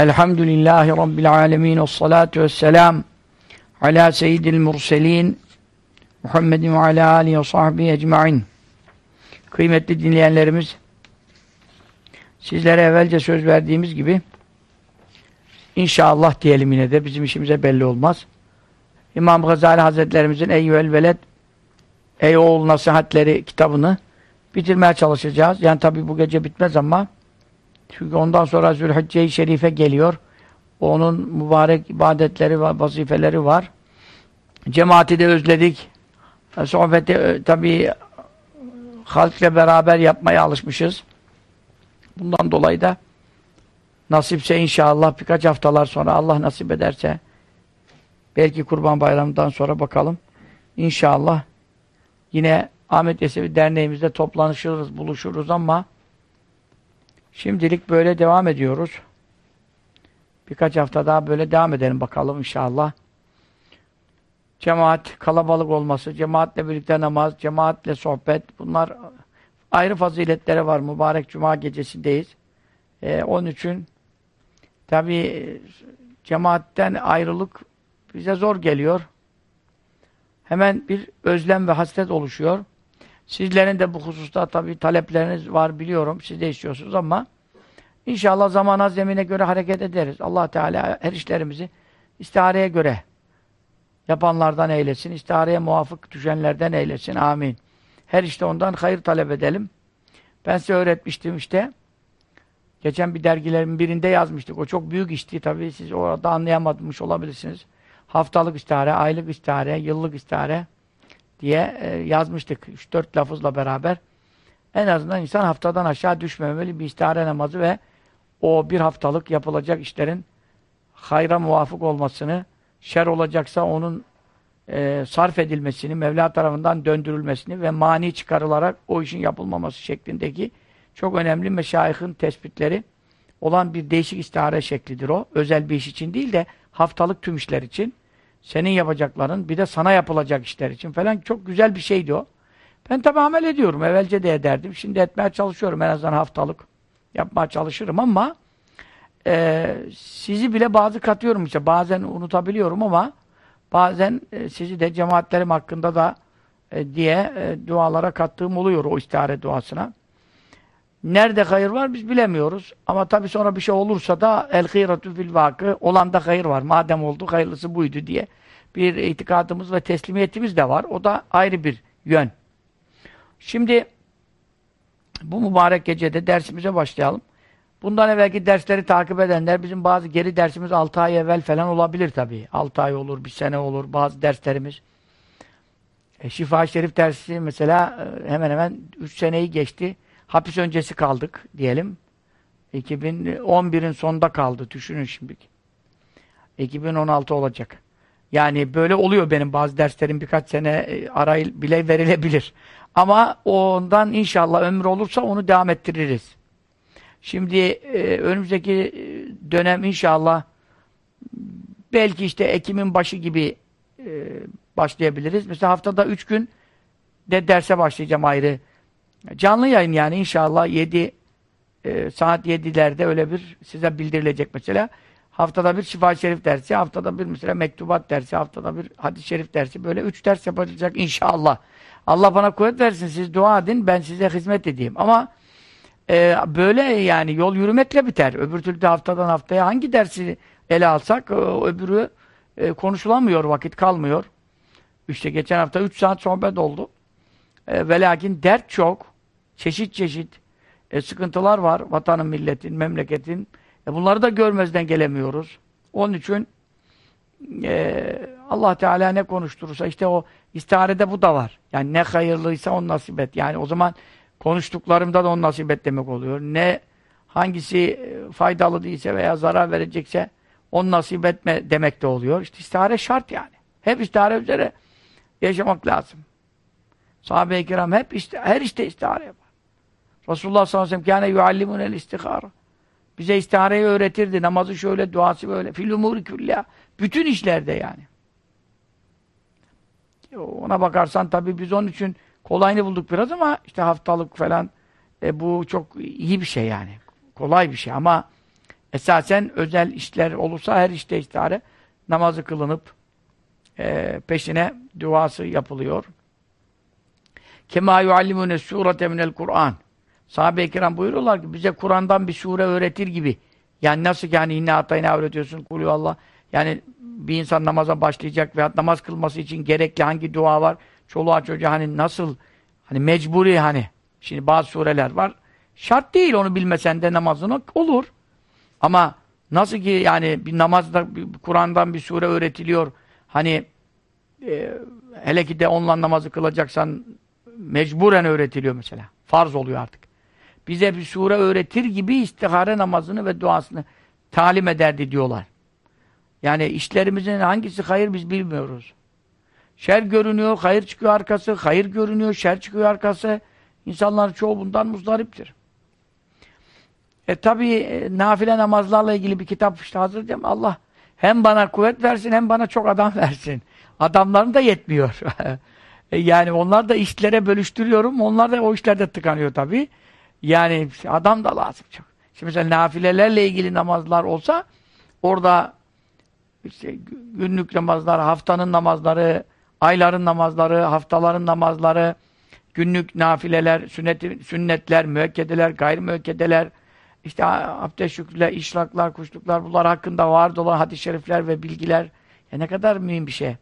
Elhamdülillahi Rabbil alemin ve salatu vesselam ala seyyidil murselin Muhammedin ve ala alihi ve sahbihi ecma'in Kıymetli dinleyenlerimiz sizlere evvelce söz verdiğimiz gibi inşallah diyelim yine de bizim işimize belli olmaz. İmam Gazali Hazretlerimizin Eyyüel Veled Ey Oğul Nasihatleri kitabını bitirmeye çalışacağız. Yani tabi bu gece bitmez ama çünkü ondan sonra Zülhicce-i Şerife geliyor. Onun mübarek ibadetleri ve vazifeleri var. Cemaati de özledik. Sohbeti e, tabi halkla beraber yapmaya alışmışız. Bundan dolayı da nasipse inşallah birkaç haftalar sonra Allah nasip ederse belki Kurban Bayramı'ndan sonra bakalım. İnşallah yine Ahmet Yesevi Derneğimizde toplanışırız, buluşuruz ama şimdilik böyle devam ediyoruz. Birkaç hafta daha böyle devam edelim bakalım inşallah. Cemaat, kalabalık olması, cemaatle birlikte namaz, cemaatle sohbet, bunlar ayrı faziletleri var. Mübarek Cuma gecesindeyiz. Ee, onun için tabi cemaatten ayrılık bize zor geliyor. Hemen bir özlem ve hasret oluşuyor. Sizlerin de bu hususta tabii talepleriniz var biliyorum. Siz de istiyorsunuz ama inşallah zamana zemine göre hareket ederiz. Allah Teala her işlerimizi istihareye göre yapanlardan eylesin. İstihareye muvafık düşenlerden eylesin. Amin. Her işte ondan hayır talep edelim. Ben size öğretmiştim işte. Geçen bir dergilerin birinde yazmıştık. O çok büyük işti. Tabii siz orada anlayamamış olabilirsiniz. Haftalık istihare, aylık istihare, yıllık istihare diye e, yazmıştık. 3-4 lafızla beraber. En azından insan haftadan aşağı düşmemeli bir istihare namazı ve o bir haftalık yapılacak işlerin hayra muvafık olmasını, şer olacaksa onun e, sarf edilmesini, Mevla tarafından döndürülmesini ve mani çıkarılarak o işin yapılmaması şeklindeki çok önemli meşayihin tespitleri olan bir değişik istihare şeklidir o. Özel bir iş için değil de haftalık tüm işler için. Senin yapacakların, bir de sana yapılacak işler için falan çok güzel bir şeydi o. Ben tabi amel ediyorum. Evvelce de ederdim. Şimdi etmeye çalışıyorum. En azından haftalık yapmaya çalışırım ama e, sizi bile bazı katıyorum işte. Bazen unutabiliyorum ama bazen e, sizi de cemaatlerim hakkında da e, diye e, dualara kattığım oluyor o istihare duasına. Nerede hayır var biz bilemiyoruz. Ama tabi sonra bir şey olursa da el hîretü fil vakı olan da hayır var. Madem oldu hayırlısı buydu diye bir itikadımız ve teslimiyetimiz de var. O da ayrı bir yön. Şimdi bu mübarek gecede dersimize başlayalım. Bundan evvelki dersleri takip edenler bizim bazı geri dersimiz 6 ay evvel falan olabilir tabii. 6 ay olur, bir sene olur bazı derslerimiz. E, Şifa Şerif dersi mesela e, hemen hemen 3 seneyi geçti hapis öncesi kaldık diyelim. 2011'in sonunda kaldı. Düşünün şimdi. 2016 olacak. Yani böyle oluyor benim bazı derslerim birkaç sene e, arayı bile verilebilir. Ama ondan inşallah ömür olursa onu devam ettiririz. Şimdi e, önümüzdeki e, dönem inşallah belki işte Ekim'in başı gibi başlayabiliriz. Mesela haftada üç gün de derse başlayacağım ayrı Canlı yayın yani inşallah 7 e, saat 7'lerde öyle bir size bildirilecek mesela. Haftada bir şifa şerif dersi, haftada bir mesela mektubat dersi, haftada bir hadis-i şerif dersi. Böyle üç ders yapacak inşallah. Allah bana kuvvet versin. Siz dua edin. Ben size hizmet edeyim. Ama e, böyle yani yol yürümekle biter. Öbür türlü de haftadan haftaya hangi dersi ele alsak o, öbürü e, konuşulamıyor. Vakit kalmıyor. İşte geçen hafta üç saat sohbet oldu. E, ve lakin dert çok. Çeşit çeşit e, sıkıntılar var. Vatanın, milletin, memleketin. E, bunları da görmezden gelemiyoruz. Onun için e, Allah Teala ne konuşturursa işte o istiharede bu da var. Yani ne hayırlıysa on nasip et. Yani o zaman konuştuklarımda da on nasip et demek oluyor. Ne hangisi e, faydalı değilse veya zarar verecekse on nasip etme demek de oluyor. İşte istihare şart yani. Hep istihare üzere yaşamak lazım. Sahabe-i kiram hep işte, her işte istihare yapar. Resulullah sallallahu aleyhi ve sellem kâne yuallimunel istihara. Bize istihareyi öğretirdi. Namazı şöyle, duası böyle. Fil umuri küllâ. Bütün işlerde yani. Ona bakarsan tabii biz onun için kolayını bulduk biraz ama işte haftalık falan e, bu çok iyi bir şey yani. Kolay bir şey ama Esasen özel işler olursa her işte istihare namazı kılınıp e, peşine duası yapılıyor. Kema yuallimune surete minel Kur'an. Sahabe-i kiram buyuruyorlar ki bize Kur'an'dan bir sure öğretir gibi. Yani nasıl yani inne atayna öğretiyorsun kulü Allah. Yani bir insan namaza başlayacak veya namaz kılması için gerekli hangi dua var? Çoluğa çocuğa hani nasıl hani mecburi hani. Şimdi bazı sureler var. Şart değil onu bilmesen de namazını olur. Ama nasıl ki yani bir namazda Kur'an'dan bir sure öğretiliyor. Hani e, hele ki de onunla namazı kılacaksan mecburen öğretiliyor mesela. Farz oluyor artık. Bize bir sure öğretir gibi istihare namazını ve duasını talim ederdi diyorlar. Yani işlerimizin hangisi hayır biz bilmiyoruz. Şer görünüyor, hayır çıkıyor arkası, hayır görünüyor, şer çıkıyor arkası. İnsanların çoğu bundan muzdariptir. E tabi e, nafile namazlarla ilgili bir kitap işte hazırlayacağım. Allah hem bana kuvvet versin hem bana çok adam versin. Adamların da yetmiyor. e yani onlar da işlere bölüştürüyorum. Onlar da o işlerde tıkanıyor tabi. Yani adam da lazım çok. Şimdi mesela nafilelerle ilgili namazlar olsa orada işte günlük namazlar, haftanın namazları, ayların namazları, haftaların namazları, günlük nafileler, sünnet, sünnetler, müekkedeler, gayrimüekkedeler, işte abdest şükrüler, işraklar, kuşluklar bunlar hakkında var olan hadis-i şerifler ve bilgiler. Ya ne kadar mühim bir şey.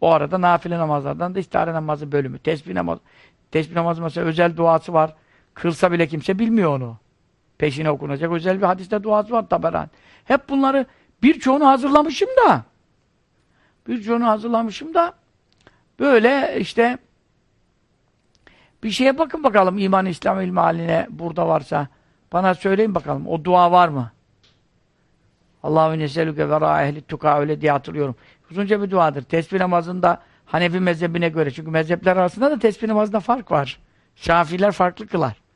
O arada nafile namazlardan da istihare namazı bölümü. Tesbih namazı. Tesbih namazı mesela özel duası var. Kılsa bile kimse bilmiyor onu. Peşine okunacak özel bir hadiste duası var taberan. Hep bunları birçoğunu hazırlamışım da birçoğunu hazırlamışım da böyle işte bir şeye bakın bakalım iman İslam ilmi haline burada varsa bana söyleyin bakalım. O dua var mı? Allahü neselüke ve ra ehli tuka öyle diye hatırlıyorum. Uzunca bir duadır. Tesbih namazında Hanefi mezhebine göre. Çünkü mezhepler arasında da tesbih namazında fark var. Şafiler farklı kılar.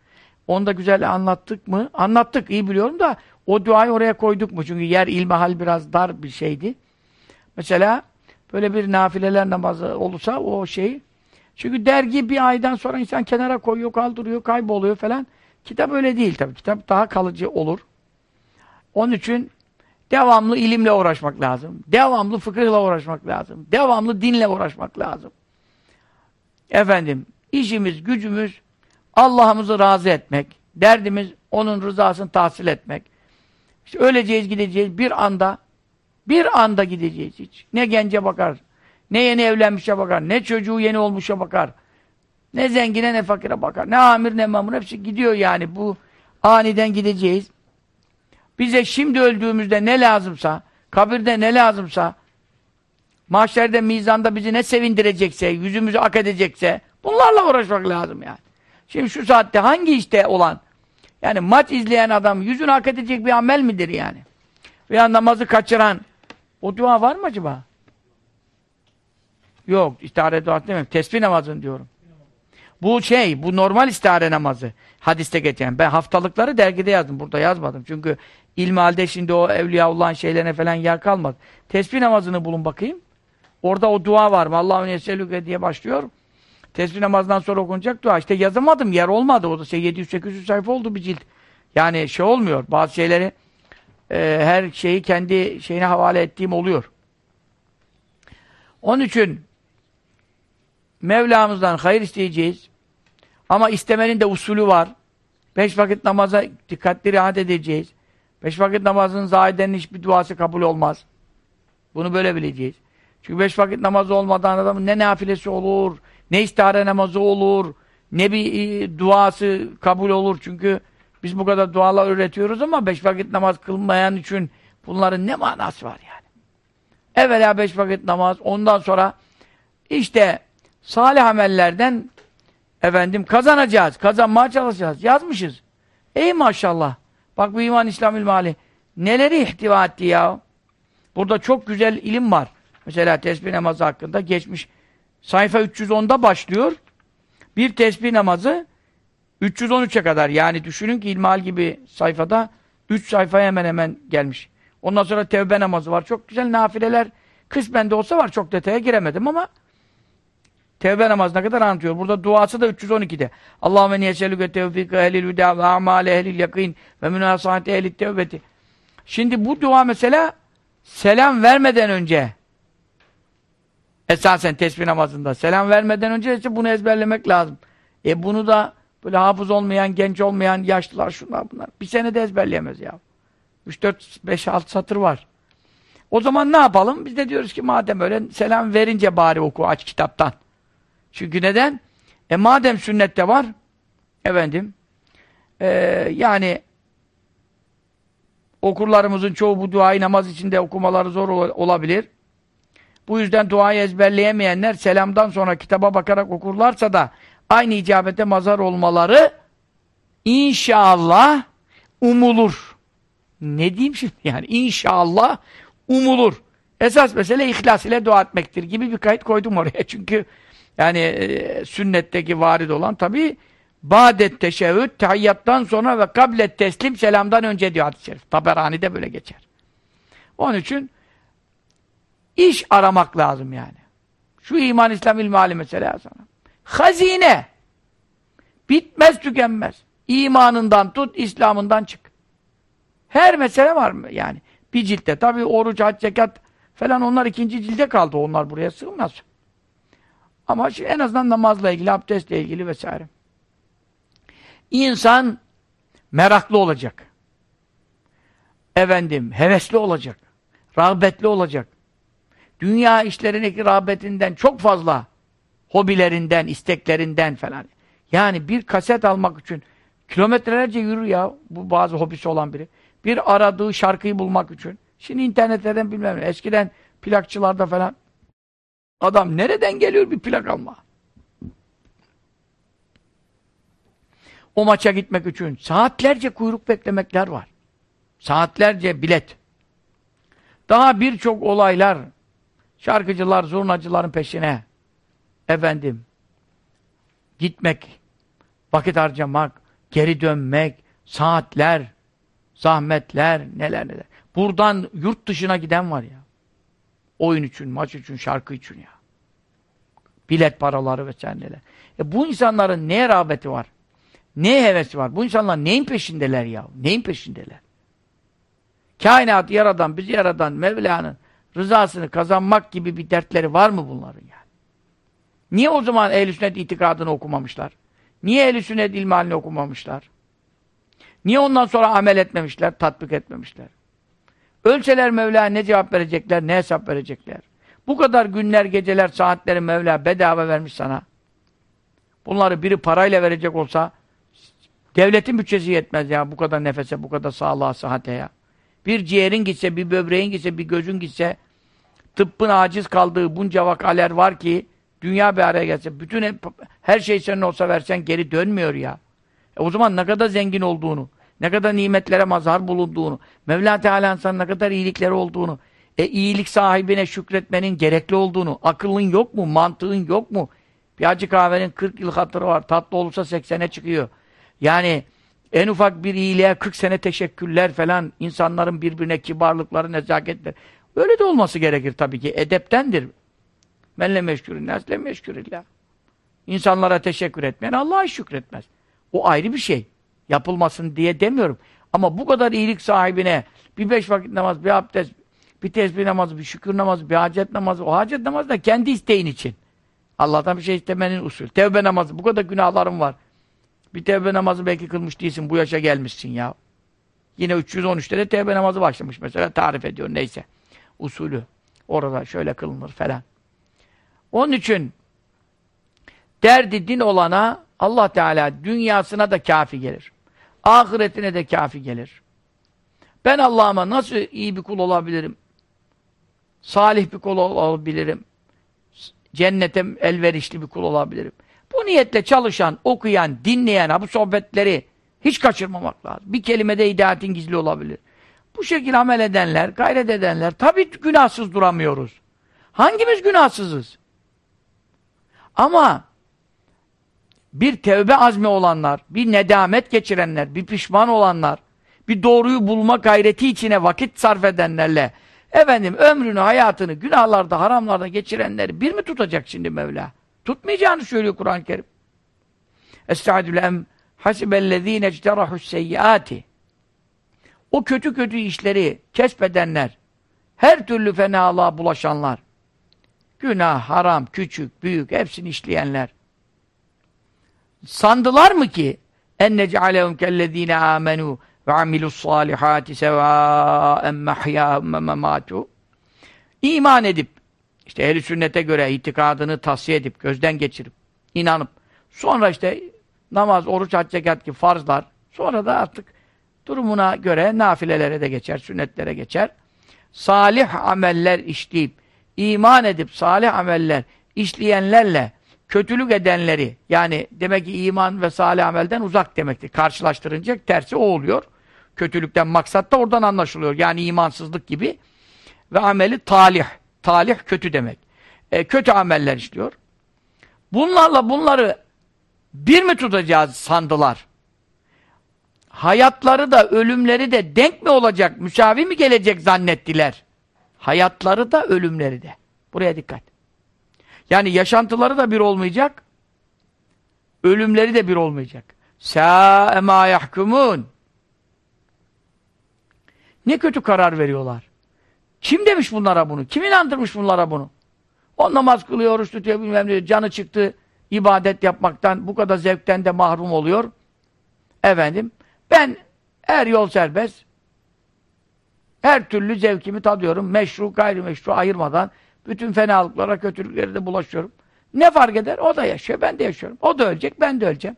Onu da güzel anlattık mı? Anlattık, iyi biliyorum da o duayı oraya koyduk mu? Çünkü yer ilmihal biraz dar bir şeydi. Mesela böyle bir nafileler namazı olursa o şey çünkü dergi bir aydan sonra insan kenara koyuyor, kaldırıyor, kayboluyor falan. Kitap öyle değil tabii. Kitap daha kalıcı olur. Onun için devamlı ilimle uğraşmak lazım. Devamlı fıkıhla uğraşmak lazım. Devamlı dinle uğraşmak lazım. Efendim, işimiz, gücümüz Allah'ımızı razı etmek. Derdimiz onun rızasını tahsil etmek. İşte öleceğiz, gideceğiz. Bir anda bir anda gideceğiz hiç. Ne gence bakar, ne yeni evlenmişe bakar, ne çocuğu yeni olmuşa bakar. Ne zengine ne fakire bakar. Ne amir ne memur hepsi gidiyor yani. Bu aniden gideceğiz. Bize şimdi öldüğümüzde ne lazımsa, kabirde ne lazımsa, mahşerde, mizanda bizi ne sevindirecekse, yüzümüzü ak edecekse, bunlarla uğraşmak lazım yani. Şimdi şu saatte hangi işte olan, yani maç izleyen adam yüzünü hak edecek bir amel midir yani? Veya namazı kaçıran, o dua var mı acaba? Yok, istihare duası demiyorum. Tesbih namazını diyorum. Bu şey, bu normal istihare namazı. Hadiste geçen. Ben haftalıkları dergide yazdım. Burada yazmadım. Çünkü ilmihalde şimdi o evliyaullah şeylerine falan yer kalmadı. Tesbih namazını bulun bakayım. Orada o dua var mı? Allah'ın yeselüke diye başlıyor. Tesbih namazından sonra okunacak dua. İşte yazamadım. Yer olmadı. O da şey 700-800 sayfa oldu bir cilt. Yani şey olmuyor. Bazı şeyleri e, her şeyi kendi şeyine havale ettiğim oluyor. Onun için Mevlamızdan hayır isteyeceğiz. Ama istemenin de usulü var. Beş vakit namaza dikkatli rahat edeceğiz. Beş vakit namazın zahidenin hiçbir duası kabul olmaz. Bunu böyle bileceğiz. Çünkü beş vakit namazı olmadan adamın ne nafilesi olur, ne istihare namazı olur, ne bir e, duası kabul olur. Çünkü biz bu kadar dualar öğretiyoruz ama beş vakit namaz kılmayan için bunların ne manası var yani? Evvela beş vakit namaz, ondan sonra işte salih amellerden efendim kazanacağız, kazanmaya çalışacağız. Yazmışız. Ey maşallah. Bak bu iman İslam ilmali. Neleri ihtiva etti ya? Burada çok güzel ilim var. Mesela tesbih namazı hakkında geçmiş. Sayfa 310'da başlıyor. Bir tesbih namazı 313'e kadar. Yani düşünün ki ilmihal gibi sayfada 3 sayfaya hemen hemen gelmiş. Ondan sonra tevbe namazı var. Çok güzel nafileler kısmen de olsa var. Çok detaya giremedim ama Tevbe namazına kadar anlatıyor. Burada duası da 312'de. Allahümme niyeselüke tevfik ehlil vida ve amal ehlil yakin ve münasahati ehlil tevbeti. Şimdi bu dua mesela selam vermeden önce esasen tesbih namazında selam vermeden önce işte bunu ezberlemek lazım. E bunu da böyle hafız olmayan, genç olmayan, yaşlılar şunlar bunlar. Bir sene de ezberleyemez ya. 3, 4, 5, 6 satır var. O zaman ne yapalım? Biz de diyoruz ki madem öyle selam verince bari oku aç kitaptan. Çünkü neden? E madem sünnette var efendim e, yani okurlarımızın çoğu bu duayı namaz içinde okumaları zor ol olabilir. Bu yüzden duayı ezberleyemeyenler selamdan sonra kitaba bakarak okurlarsa da aynı icabete mazar olmaları inşallah umulur. Ne diyeyim şimdi yani inşallah umulur. Esas mesele ihlas ile dua etmektir gibi bir kayıt koydum oraya. Çünkü yani e, sünnetteki varid olan tabi Badet teşehhüd, tahiyyattan sonra ve kablet teslim selamdan önce diyor hadis-i şerif. Taberani'de böyle geçer. Onun için iş aramak lazım yani. Şu iman İslam ilmi hali mesela sana. Hazine. Bitmez tükenmez. İmanından tut, İslam'ından çık. Her mesele var mı yani? Bir ciltte. Tabi oruç, hac, zekat falan onlar ikinci cilde kaldı. Onlar buraya sığmaz. Ama en azından namazla ilgili, abdestle ilgili vesaire. İnsan meraklı olacak. Efendim, hevesli olacak. Rağbetli olacak. Dünya işlerindeki rağbetinden çok fazla hobilerinden, isteklerinden falan. Yani bir kaset almak için kilometrelerce yürür ya bu bazı hobisi olan biri. Bir aradığı şarkıyı bulmak için. Şimdi internetlerden bilmem ne. Eskiden plakçılarda falan adam nereden geliyor bir plak alma? O maça gitmek için saatlerce kuyruk beklemekler var. Saatlerce bilet. Daha birçok olaylar şarkıcılar, zurnacıların peşine efendim gitmek, vakit harcamak, geri dönmek, saatler, zahmetler, neler neler. Buradan yurt dışına giden var ya. Oyun için, maç için, şarkı için ya. Bilet paraları vesaire neler. E bu insanların neye rağbeti var? Neye hevesi var? Bu insanlar neyin peşindeler ya? Neyin peşindeler? Kainatı yaradan, bizi yaradan Mevla'nın rızasını kazanmak gibi bir dertleri var mı bunların yani? Niye o zaman ehl sünnet itikadını okumamışlar? Niye ehl sünnet ilmihalini okumamışlar? Niye ondan sonra amel etmemişler, tatbik etmemişler? Ölseler Mevla ne cevap verecekler, ne hesap verecekler? Bu kadar günler, geceler, saatleri Mevla bedava vermiş sana. Bunları biri parayla verecek olsa devletin bütçesi yetmez ya bu kadar nefese, bu kadar sağlığa, sıhhate ya. Bir ciğerin gitse, bir böbreğin gitse, bir gözün gitse tıbbın aciz kaldığı bunca vakaler var ki dünya bir araya gelse, bütün her şey senin olsa versen geri dönmüyor ya. E o zaman ne kadar zengin olduğunu, ne kadar nimetlere mazhar bulunduğunu, Mevla Teala'nın sana ne kadar iyilikleri olduğunu, e iyilik sahibine şükretmenin gerekli olduğunu, akıllın yok mu, mantığın yok mu? Bir acı kahvenin 40 yıl hatırı var, tatlı olursa 80'e çıkıyor. Yani en ufak bir iyiliğe 40 sene teşekkürler falan, insanların birbirine kibarlıkları, nezaketler. Öyle de olması gerekir tabii ki, edeptendir. Menle meşgurun nesle meşgurillah. İnsanlara teşekkür etmeyen Allah'a şükretmez. O ayrı bir şey. Yapılmasın diye demiyorum. Ama bu kadar iyilik sahibine bir beş vakit namaz, bir abdest, bir tesbih namazı, bir şükür namazı, bir hacet namazı, o hacet namazı da kendi isteğin için. Allah'tan bir şey istemenin usul. Tevbe namazı, bu kadar günahlarım var. Bir tevbe namazı belki kılmış değilsin, bu yaşa gelmişsin ya. Yine 313'te de tevbe namazı başlamış mesela, tarif ediyor neyse. Usulü. Orada şöyle kılınır falan. Onun için derdi din olana Allah Teala dünyasına da kafi gelir. Ahiretine de kafi gelir. Ben Allah'ıma nasıl iyi bir kul olabilirim? Salih bir kul olabilirim. Cennete elverişli bir kul olabilirim. Bu niyetle çalışan, okuyan, dinleyen bu sohbetleri hiç kaçırmamak lazım. Bir kelimede hidayetin gizli olabilir. Bu şekilde amel edenler, gayret edenler tabii günahsız duramıyoruz. Hangimiz günahsızız? Ama bir tevbe azmi olanlar, bir nedamet geçirenler, bir pişman olanlar, bir doğruyu bulma gayreti içine vakit sarf edenlerle efendim ömrünü, hayatını günahlarda, haramlarda geçirenleri bir mi tutacak şimdi Mevla? Tutmayacağını söylüyor Kur'an-ı Kerim. Estağfirullah hasibellezine ecterahus seyyiati o kötü kötü işleri kesbedenler, her türlü fenalığa bulaşanlar, günah, haram, küçük, büyük hepsini işleyenler, sandılar mı ki en nec'alehum kellezine amenu ve amilus salihati sevâen mehyâhum ve memâtu iman edip işte ehl sünnete göre itikadını tasfiye edip gözden geçirip inanıp sonra işte namaz, oruç, hac, zekat gibi farzlar sonra da artık durumuna göre nafilelere de geçer, sünnetlere geçer. Salih ameller işleyip iman edip salih ameller işleyenlerle kötülük edenleri yani demek ki iman ve salih amelden uzak demektir. Karşılaştırınca tersi o oluyor. Kötülükten maksat da oradan anlaşılıyor. Yani imansızlık gibi ve ameli talih. Talih kötü demek. E, kötü ameller işliyor. Bunlarla bunları bir mi tutacağız sandılar? Hayatları da ölümleri de denk mi olacak, müsavi mi gelecek zannettiler? Hayatları da ölümleri de. Buraya dikkat. Yani yaşantıları da bir olmayacak, ölümleri de bir olmayacak. Sâ emâ. Ne kötü karar veriyorlar. Kim demiş bunlara bunu? Kim inandırmış bunlara bunu? O namaz kılıyor, oruç tutuyor, bilmem ne, canı çıktı, ibadet yapmaktan, bu kadar zevkten de mahrum oluyor. Efendim, ben her yol serbest, her türlü zevkimi tadıyorum, meşru, gayrimeşru ayırmadan, bütün fenalıklara, kötülüklere de bulaşıyorum. Ne fark eder? O da yaşıyor, ben de yaşıyorum. O da ölecek, ben de öleceğim.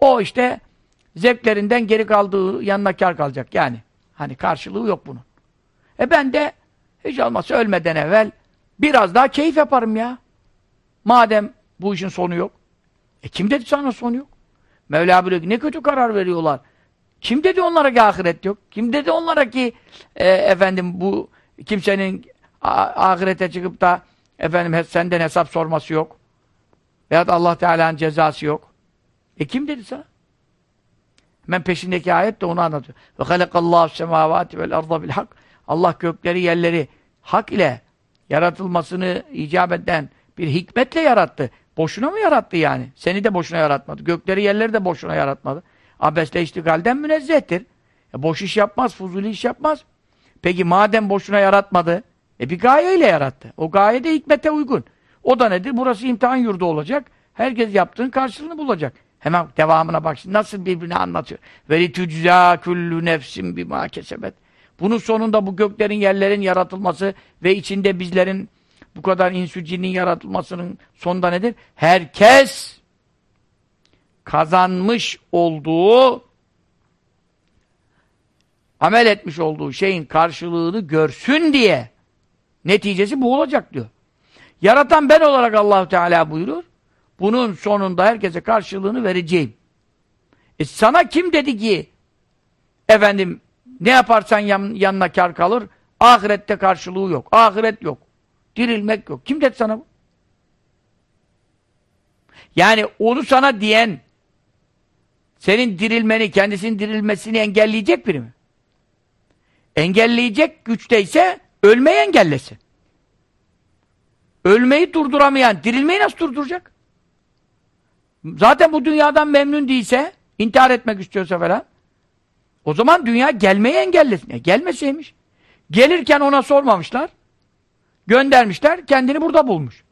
O işte zevklerinden geri kaldığı yanına kar kalacak yani. Hani karşılığı yok bunun. E ben de hiç olmazsa ölmeden evvel biraz daha keyif yaparım ya. Madem bu işin sonu yok. E kim dedi sana sonu yok? Mevla ki ne kötü karar veriyorlar. Kim dedi onlara ki ahiret yok? Kim dedi onlara ki e, efendim bu kimsenin ahirete çıkıp da efendim senden hesap sorması yok? Veyahut Allah Teala'nın cezası yok. E kim dedi sana? Hemen peşindeki ayet de onu anlatıyor. Ve halakallahu semavati vel arda bil hak. Allah gökleri yerleri hak ile yaratılmasını icap eden bir hikmetle yarattı. Boşuna mı yarattı yani? Seni de boşuna yaratmadı. Gökleri yerleri de boşuna yaratmadı. Abesle iştigalden münezzehtir. E boş iş yapmaz, fuzuli iş yapmaz. Peki madem boşuna yaratmadı, e bir gayeyle yarattı. O gaye de hikmete uygun. O da nedir? Burası imtihan yurdu olacak. Herkes yaptığın karşılığını bulacak. Hemen devamına bak. Nasıl birbirini anlatıyor. Veli tücza kullu nefsin bima kesebet. Bunun sonunda bu göklerin, yerlerin yaratılması ve içinde bizlerin bu kadar insü cinin yaratılmasının sonunda nedir? Herkes kazanmış olduğu amel etmiş olduğu şeyin karşılığını görsün diye neticesi bu olacak diyor. Yaratan ben olarak Allahu Teala buyurur. Bunun sonunda herkese karşılığını vereceğim. E sana kim dedi ki efendim ne yaparsan yan, yanına kar kalır ahirette karşılığı yok. Ahiret yok. Dirilmek yok. Kim dedi sana bu? Yani onu sana diyen senin dirilmeni, kendisinin dirilmesini engelleyecek biri mi? Engelleyecek güçteyse ölmeyi engellesin. Ölmeyi durduramayan dirilmeyi nasıl durduracak? Zaten bu dünyadan memnun değilse, intihar etmek istiyorsa falan, o zaman dünya gelmeyi engellesin. E, gelmeseymiş. Gelirken ona sormamışlar. Göndermişler, kendini burada bulmuş.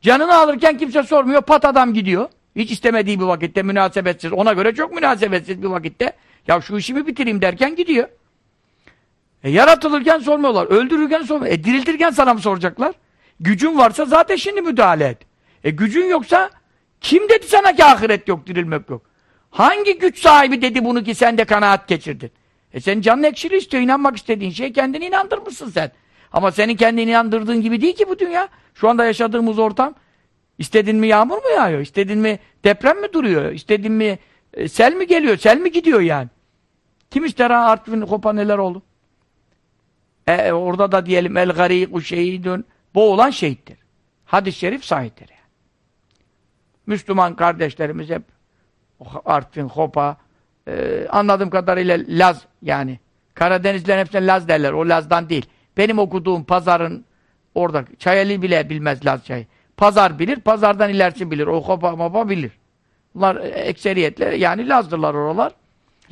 Canını alırken kimse sormuyor, pat adam gidiyor. Hiç istemediği bir vakitte, münasebetsiz. Ona göre çok münasebetsiz bir vakitte. Ya şu işimi bitireyim derken gidiyor. E, yaratılırken sormuyorlar, öldürürken sormuyorlar. E diriltirken sana mı soracaklar? Gücün varsa zaten şimdi müdahale et. E gücün yoksa kim dedi sana ki ahiret yok, dirilmek yok? Hangi güç sahibi dedi bunu ki sen de kanaat geçirdin? E senin canın ekşili istiyor, inanmak istediğin şey kendini inandırmışsın sen. Ama senin kendini inandırdığın gibi değil ki bu dünya. Şu anda yaşadığımız ortam. İstedin mi yağmur mu yağıyor? İstedin mi deprem mi duruyor? İstedin mi e, sel mi geliyor? Sel mi gidiyor yani? Kim ister ha Artvin, Kopa neler oldu? E, e orada da diyelim el gariku şehidun boğulan şehittir. Hadis-i şerif sahiptir yani. Müslüman kardeşlerimiz hep Artvin, Hopa e, anladığım kadarıyla Laz yani. Karadenizlerin hepsine Laz derler. O Laz'dan değil. Benim okuduğum pazarın orada Çayeli bile bilmez Laz çayı. Pazar bilir, pazardan ilerisi bilir. O Hopa Mopa bilir. Bunlar ekseriyetle yani Lazdırlar oralar.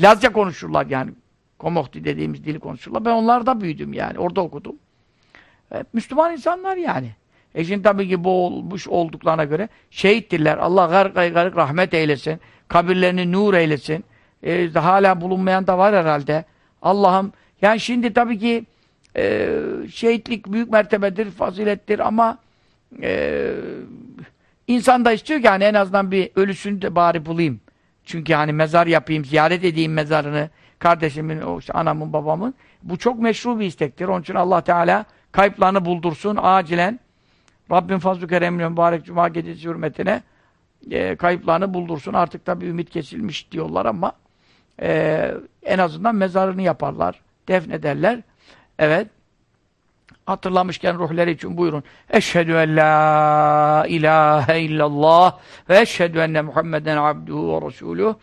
Lazca konuşurlar yani. Komokti dediğimiz dili konuşurlar. Ben onlarda büyüdüm yani. Orada okudum. Hep Müslüman insanlar yani. E şimdi tabii ki boğulmuş olduklarına göre şehittirler. Allah garip garip rahmet eylesin. Kabirlerini nur eylesin. E, hala bulunmayan da var herhalde. Allah'ım yani şimdi tabii ki e, şehitlik büyük mertebedir, fazilettir ama e, insan da istiyor ki hani en azından bir ölüsünü de bari bulayım. Çünkü hani mezar yapayım, ziyaret edeyim mezarını. Kardeşimin, o işte anamın, babamın. Bu çok meşru bir istektir. Onun için Allah Teala kayıplarını buldursun acilen. Rabbim fazl-ı keremle mübarek cuma gecesi hürmetine e, kayıplarını buldursun. Artık tabi ümit kesilmiş diyorlar ama e, en azından mezarını yaparlar, defnederler. Evet. Hatırlamışken ruhları için buyurun. Eşhedü en la ilahe illallah ve eşhedü enne Muhammeden abduhu ve resuluh.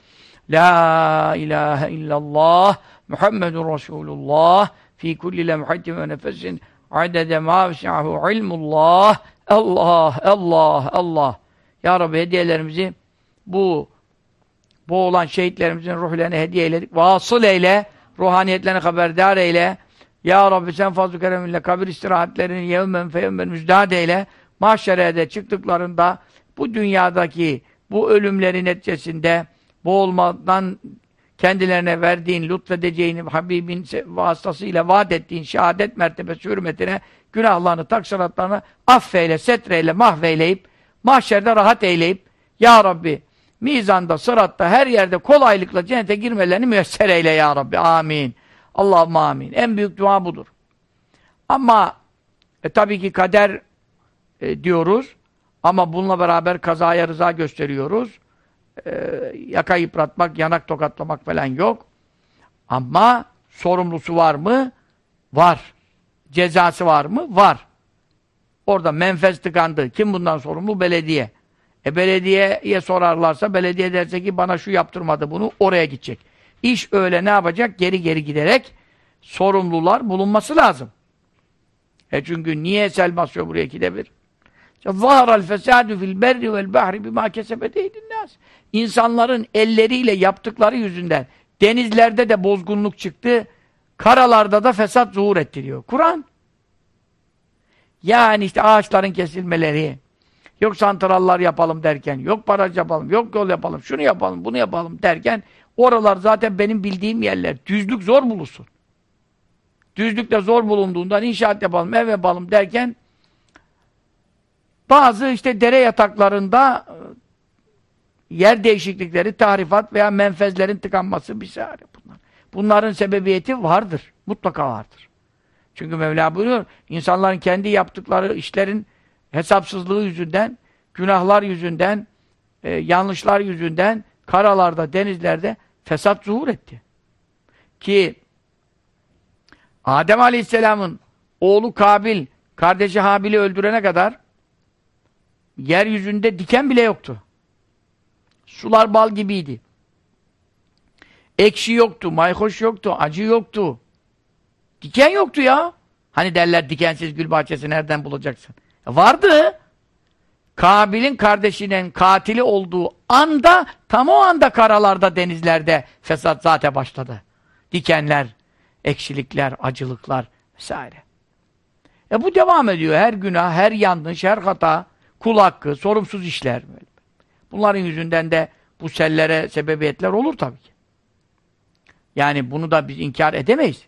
La ilahe illallah Muhammedun Resulullah fi kulli lemhatin ve nefesin adede ma vesi'ahu ilmullah Allah, Allah, Allah. Ya Rabbi hediyelerimizi bu olan şehitlerimizin ruhlarını hediye eyledik. Vasıl eyle, ruhaniyetlerini haberdar eyle. Ya Rabbi sen fazl-ı kereminle kabir istirahatlerini yevmen feyevmen müjdat eyle. Mahşerede çıktıklarında bu dünyadaki bu ölümlerin neticesinde boğulmadan kendilerine verdiğin, lütfedeceğin Habibin vasıtasıyla vaat ettiğin şehadet mertebesi hürmetine günahlarını, taksiratlarını affeyle, setreyle, mahveyleyip mahşerde rahat eyleyip Ya Rabbi mizanda, sıratta, her yerde kolaylıkla cennete girmelerini müyesser eyle Ya Rabbi. Amin. Allah'ım amin. En büyük dua budur. Ama e, tabii ki kader e, diyoruz ama bununla beraber kazaya rıza gösteriyoruz. E, yaka yıpratmak, yanak tokatlamak falan yok. Ama sorumlusu var mı? Var. Cezası var mı? Var. Orada menfez tıkandı. Kim bundan sorumlu? Belediye. E belediyeye sorarlarsa belediye derse ki bana şu yaptırmadı bunu oraya gidecek. İş öyle ne yapacak? Geri geri giderek sorumlular bulunması lazım. E çünkü niye sel basıyor buraya ikide bir? Zaharal fesadu fil berri vel bahri bima kesebedeydin nas. İnsanların elleriyle yaptıkları yüzünden denizlerde de bozgunluk çıktı. Karalarda da fesat zuhur etti diyor. Kur'an. Yani işte ağaçların kesilmeleri, yok santrallar yapalım derken, yok baraj yapalım, yok yol yapalım, şunu yapalım, bunu yapalım derken oralar zaten benim bildiğim yerler. Düzlük zor bulursun. Düzlükte zor bulunduğundan inşaat yapalım, ev yapalım derken bazı işte dere yataklarında e, yer değişiklikleri, tahrifat veya menfezlerin tıkanması bir bunlar. Bunların sebebiyeti vardır. Mutlaka vardır. Çünkü Mevla buyuruyor, insanların kendi yaptıkları işlerin hesapsızlığı yüzünden, günahlar yüzünden, e, yanlışlar yüzünden karalarda, denizlerde fesat zuhur etti. Ki Adem Aleyhisselam'ın oğlu Kabil, kardeşi Habil'i öldürene kadar yeryüzünde diken bile yoktu. Sular bal gibiydi. Ekşi yoktu, mayhoş yoktu, acı yoktu. Diken yoktu ya. Hani derler dikensiz gül bahçesi nereden bulacaksın? Vardı. Kabil'in kardeşinin katili olduğu anda, tam o anda karalarda, denizlerde fesat zaten başladı. Dikenler, ekşilikler, acılıklar vesaire. E bu devam ediyor. Her günah, her yanlış, her hata, kul hakkı, sorumsuz işler. Bunların yüzünden de bu sellere sebebiyetler olur tabii ki. Yani bunu da biz inkar edemeyiz.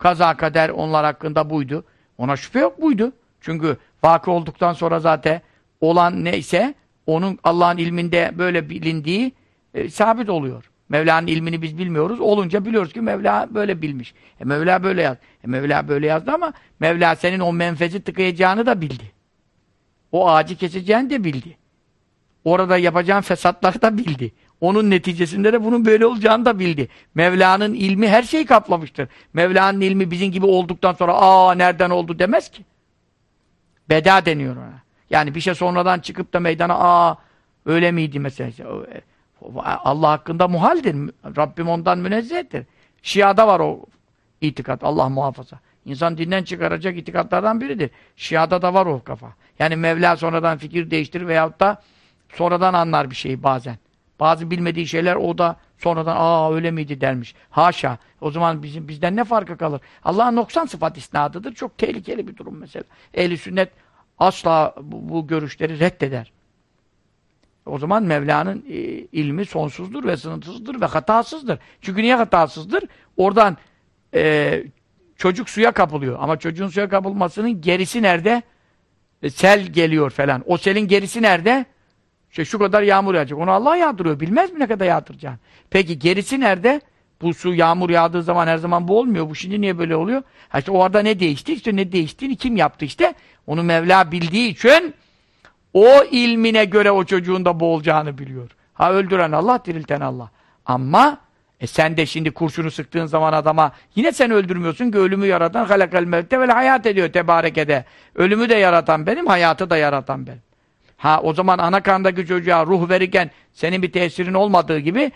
Kaza kader onlar hakkında buydu. Ona şüphe yok buydu. Çünkü vakı olduktan sonra zaten olan neyse onun Allah'ın ilminde böyle bilindiği e, sabit oluyor. Mevla'nın ilmini biz bilmiyoruz. Olunca biliyoruz ki Mevla böyle bilmiş. E Mevla böyle yaz. E Mevla böyle yazdı ama Mevla senin o menfezi tıkayacağını da bildi. O ağacı keseceğini de bildi. Orada yapacağın fesatları da bildi. Onun neticesinde de bunun böyle olacağını da bildi. Mevla'nın ilmi her şeyi kaplamıştır. Mevla'nın ilmi bizim gibi olduktan sonra aa nereden oldu demez ki. Beda deniyor ona. Yani bir şey sonradan çıkıp da meydana aa öyle miydi mesela. E, Allah hakkında muhaldir. Rabbim ondan münezzehtir. Şia'da var o itikat. Allah muhafaza. İnsan dinden çıkaracak itikatlardan biridir. Şia'da da var o kafa. Yani Mevla sonradan fikir değiştirir veyahut da sonradan anlar bir şeyi bazen. Bazı bilmediği şeyler o da sonradan aa öyle miydi dermiş. Haşa. O zaman bizim bizden ne farkı kalır? Allah'ın noksan sıfat isnadıdır. Çok tehlikeli bir durum mesela. Ehli sünnet asla bu, bu görüşleri reddeder. O zaman Mevla'nın e, ilmi sonsuzdur ve sınırsızdır ve hatasızdır. Çünkü niye hatasızdır? Oradan e, çocuk suya kapılıyor. Ama çocuğun suya kapılmasının gerisi nerede? E, sel geliyor falan. O selin gerisi nerede? İşte şu kadar yağmur yağacak. Onu Allah yağdırıyor. Bilmez mi ne kadar yağdıracağını? Peki gerisi nerede? Bu su yağmur yağdığı zaman her zaman bu olmuyor. Bu şimdi niye böyle oluyor? Ha işte o arada ne değişti? İşte ne değiştiğini kim yaptı işte? Onu Mevla bildiği için o ilmine göre o çocuğun da boğulacağını biliyor. Ha öldüren Allah, dirilten Allah. Ama e sen de şimdi kurşunu sıktığın zaman adama yine sen öldürmüyorsun ki ölümü yaratan halakal mevte vel hayat ediyor tebarekede. Ölümü de yaratan benim, hayatı da yaratan benim. Ha o zaman ana karnındaki çocuğa ruh verirken senin bir tesirin olmadığı gibi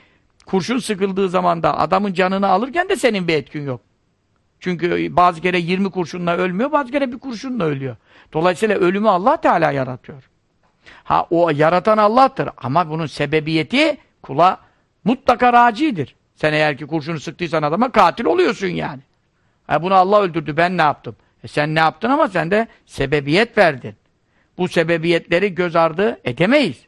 kurşun sıkıldığı zaman da adamın canını alırken de senin bir etkin yok. Çünkü bazı kere 20 kurşunla ölmüyor, bazı kere bir kurşunla ölüyor. Dolayısıyla ölümü Allah Teala yaratıyor. Ha o yaratan Allah'tır ama bunun sebebiyeti kula mutlaka racidir. Sen eğer ki kurşunu sıktıysan adama katil oluyorsun yani. Ha bunu Allah öldürdü ben ne yaptım? E sen ne yaptın ama sen de sebebiyet verdin. Bu sebebiyetleri göz ardı edemeyiz.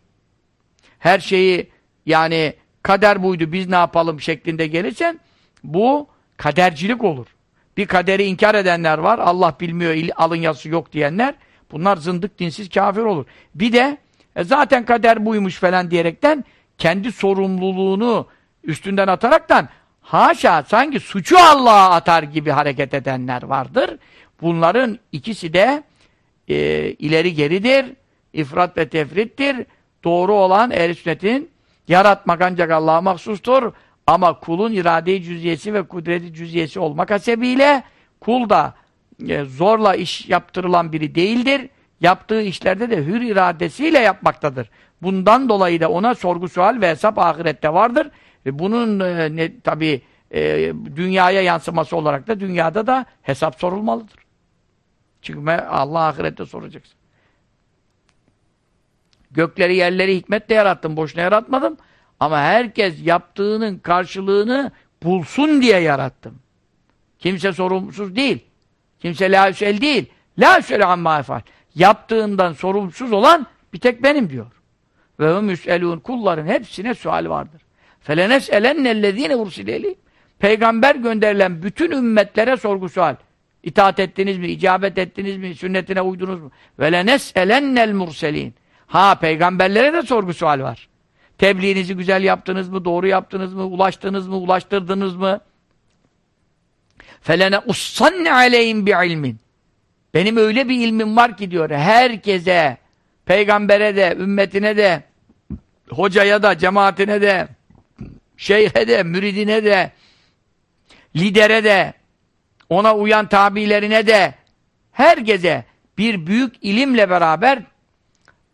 Her şeyi yani kader buydu biz ne yapalım şeklinde gelirsen bu kadercilik olur. Bir kaderi inkar edenler var. Allah bilmiyor, alın yazısı yok diyenler. Bunlar zındık, dinsiz, kafir olur. Bir de e zaten kader buymuş falan diyerekten kendi sorumluluğunu üstünden ataraktan haşa sanki suçu Allah'a atar gibi hareket edenler vardır. Bunların ikisi de e, ileri geridir. İfrat ve tefrittir. Doğru olan ehl sünnetin yaratmak ancak Allah'a mahsustur. Ama kulun irade-i cüziyesi ve kudreti cüziyesi olmak hasebiyle kul da e, zorla iş yaptırılan biri değildir. Yaptığı işlerde de hür iradesiyle yapmaktadır. Bundan dolayı da ona sorgu sual ve hesap ahirette vardır. Ve bunun e, ne tabi e, dünyaya yansıması olarak da dünyada da hesap sorulmalıdır. Çünkü Allah ahirette soracaksın. Gökleri yerleri hikmetle yarattım. Boşuna yaratmadım. Ama herkes yaptığının karşılığını bulsun diye yarattım. Kimse sorumsuz değil. Kimse la üsel değil. La üsel amma efal. Yaptığından sorumsuz olan bir tek benim diyor. Ve hum üselûn kulların hepsine sual vardır. Felenes elennellezîne ursileli. Peygamber gönderilen bütün ümmetlere sorgu sual. İtaat ettiniz mi? icabet ettiniz mi? Sünnetine uydunuz mu? وَلَنَسْأَلَنَّ الْمُرْسَل۪ينَ Ha peygamberlere de sorgu sual var. Tebliğinizi güzel yaptınız mı? Doğru yaptınız mı? Ulaştınız mı? Ulaştırdınız mı? Felene ussanne aleyhim bi ilmin. Benim öyle bir ilmim var ki diyor herkese, peygambere de, ümmetine de, hocaya da, cemaatine de, şeyhe de, müridine de, lidere de, ona uyan tabilerine de, herkese bir büyük ilimle beraber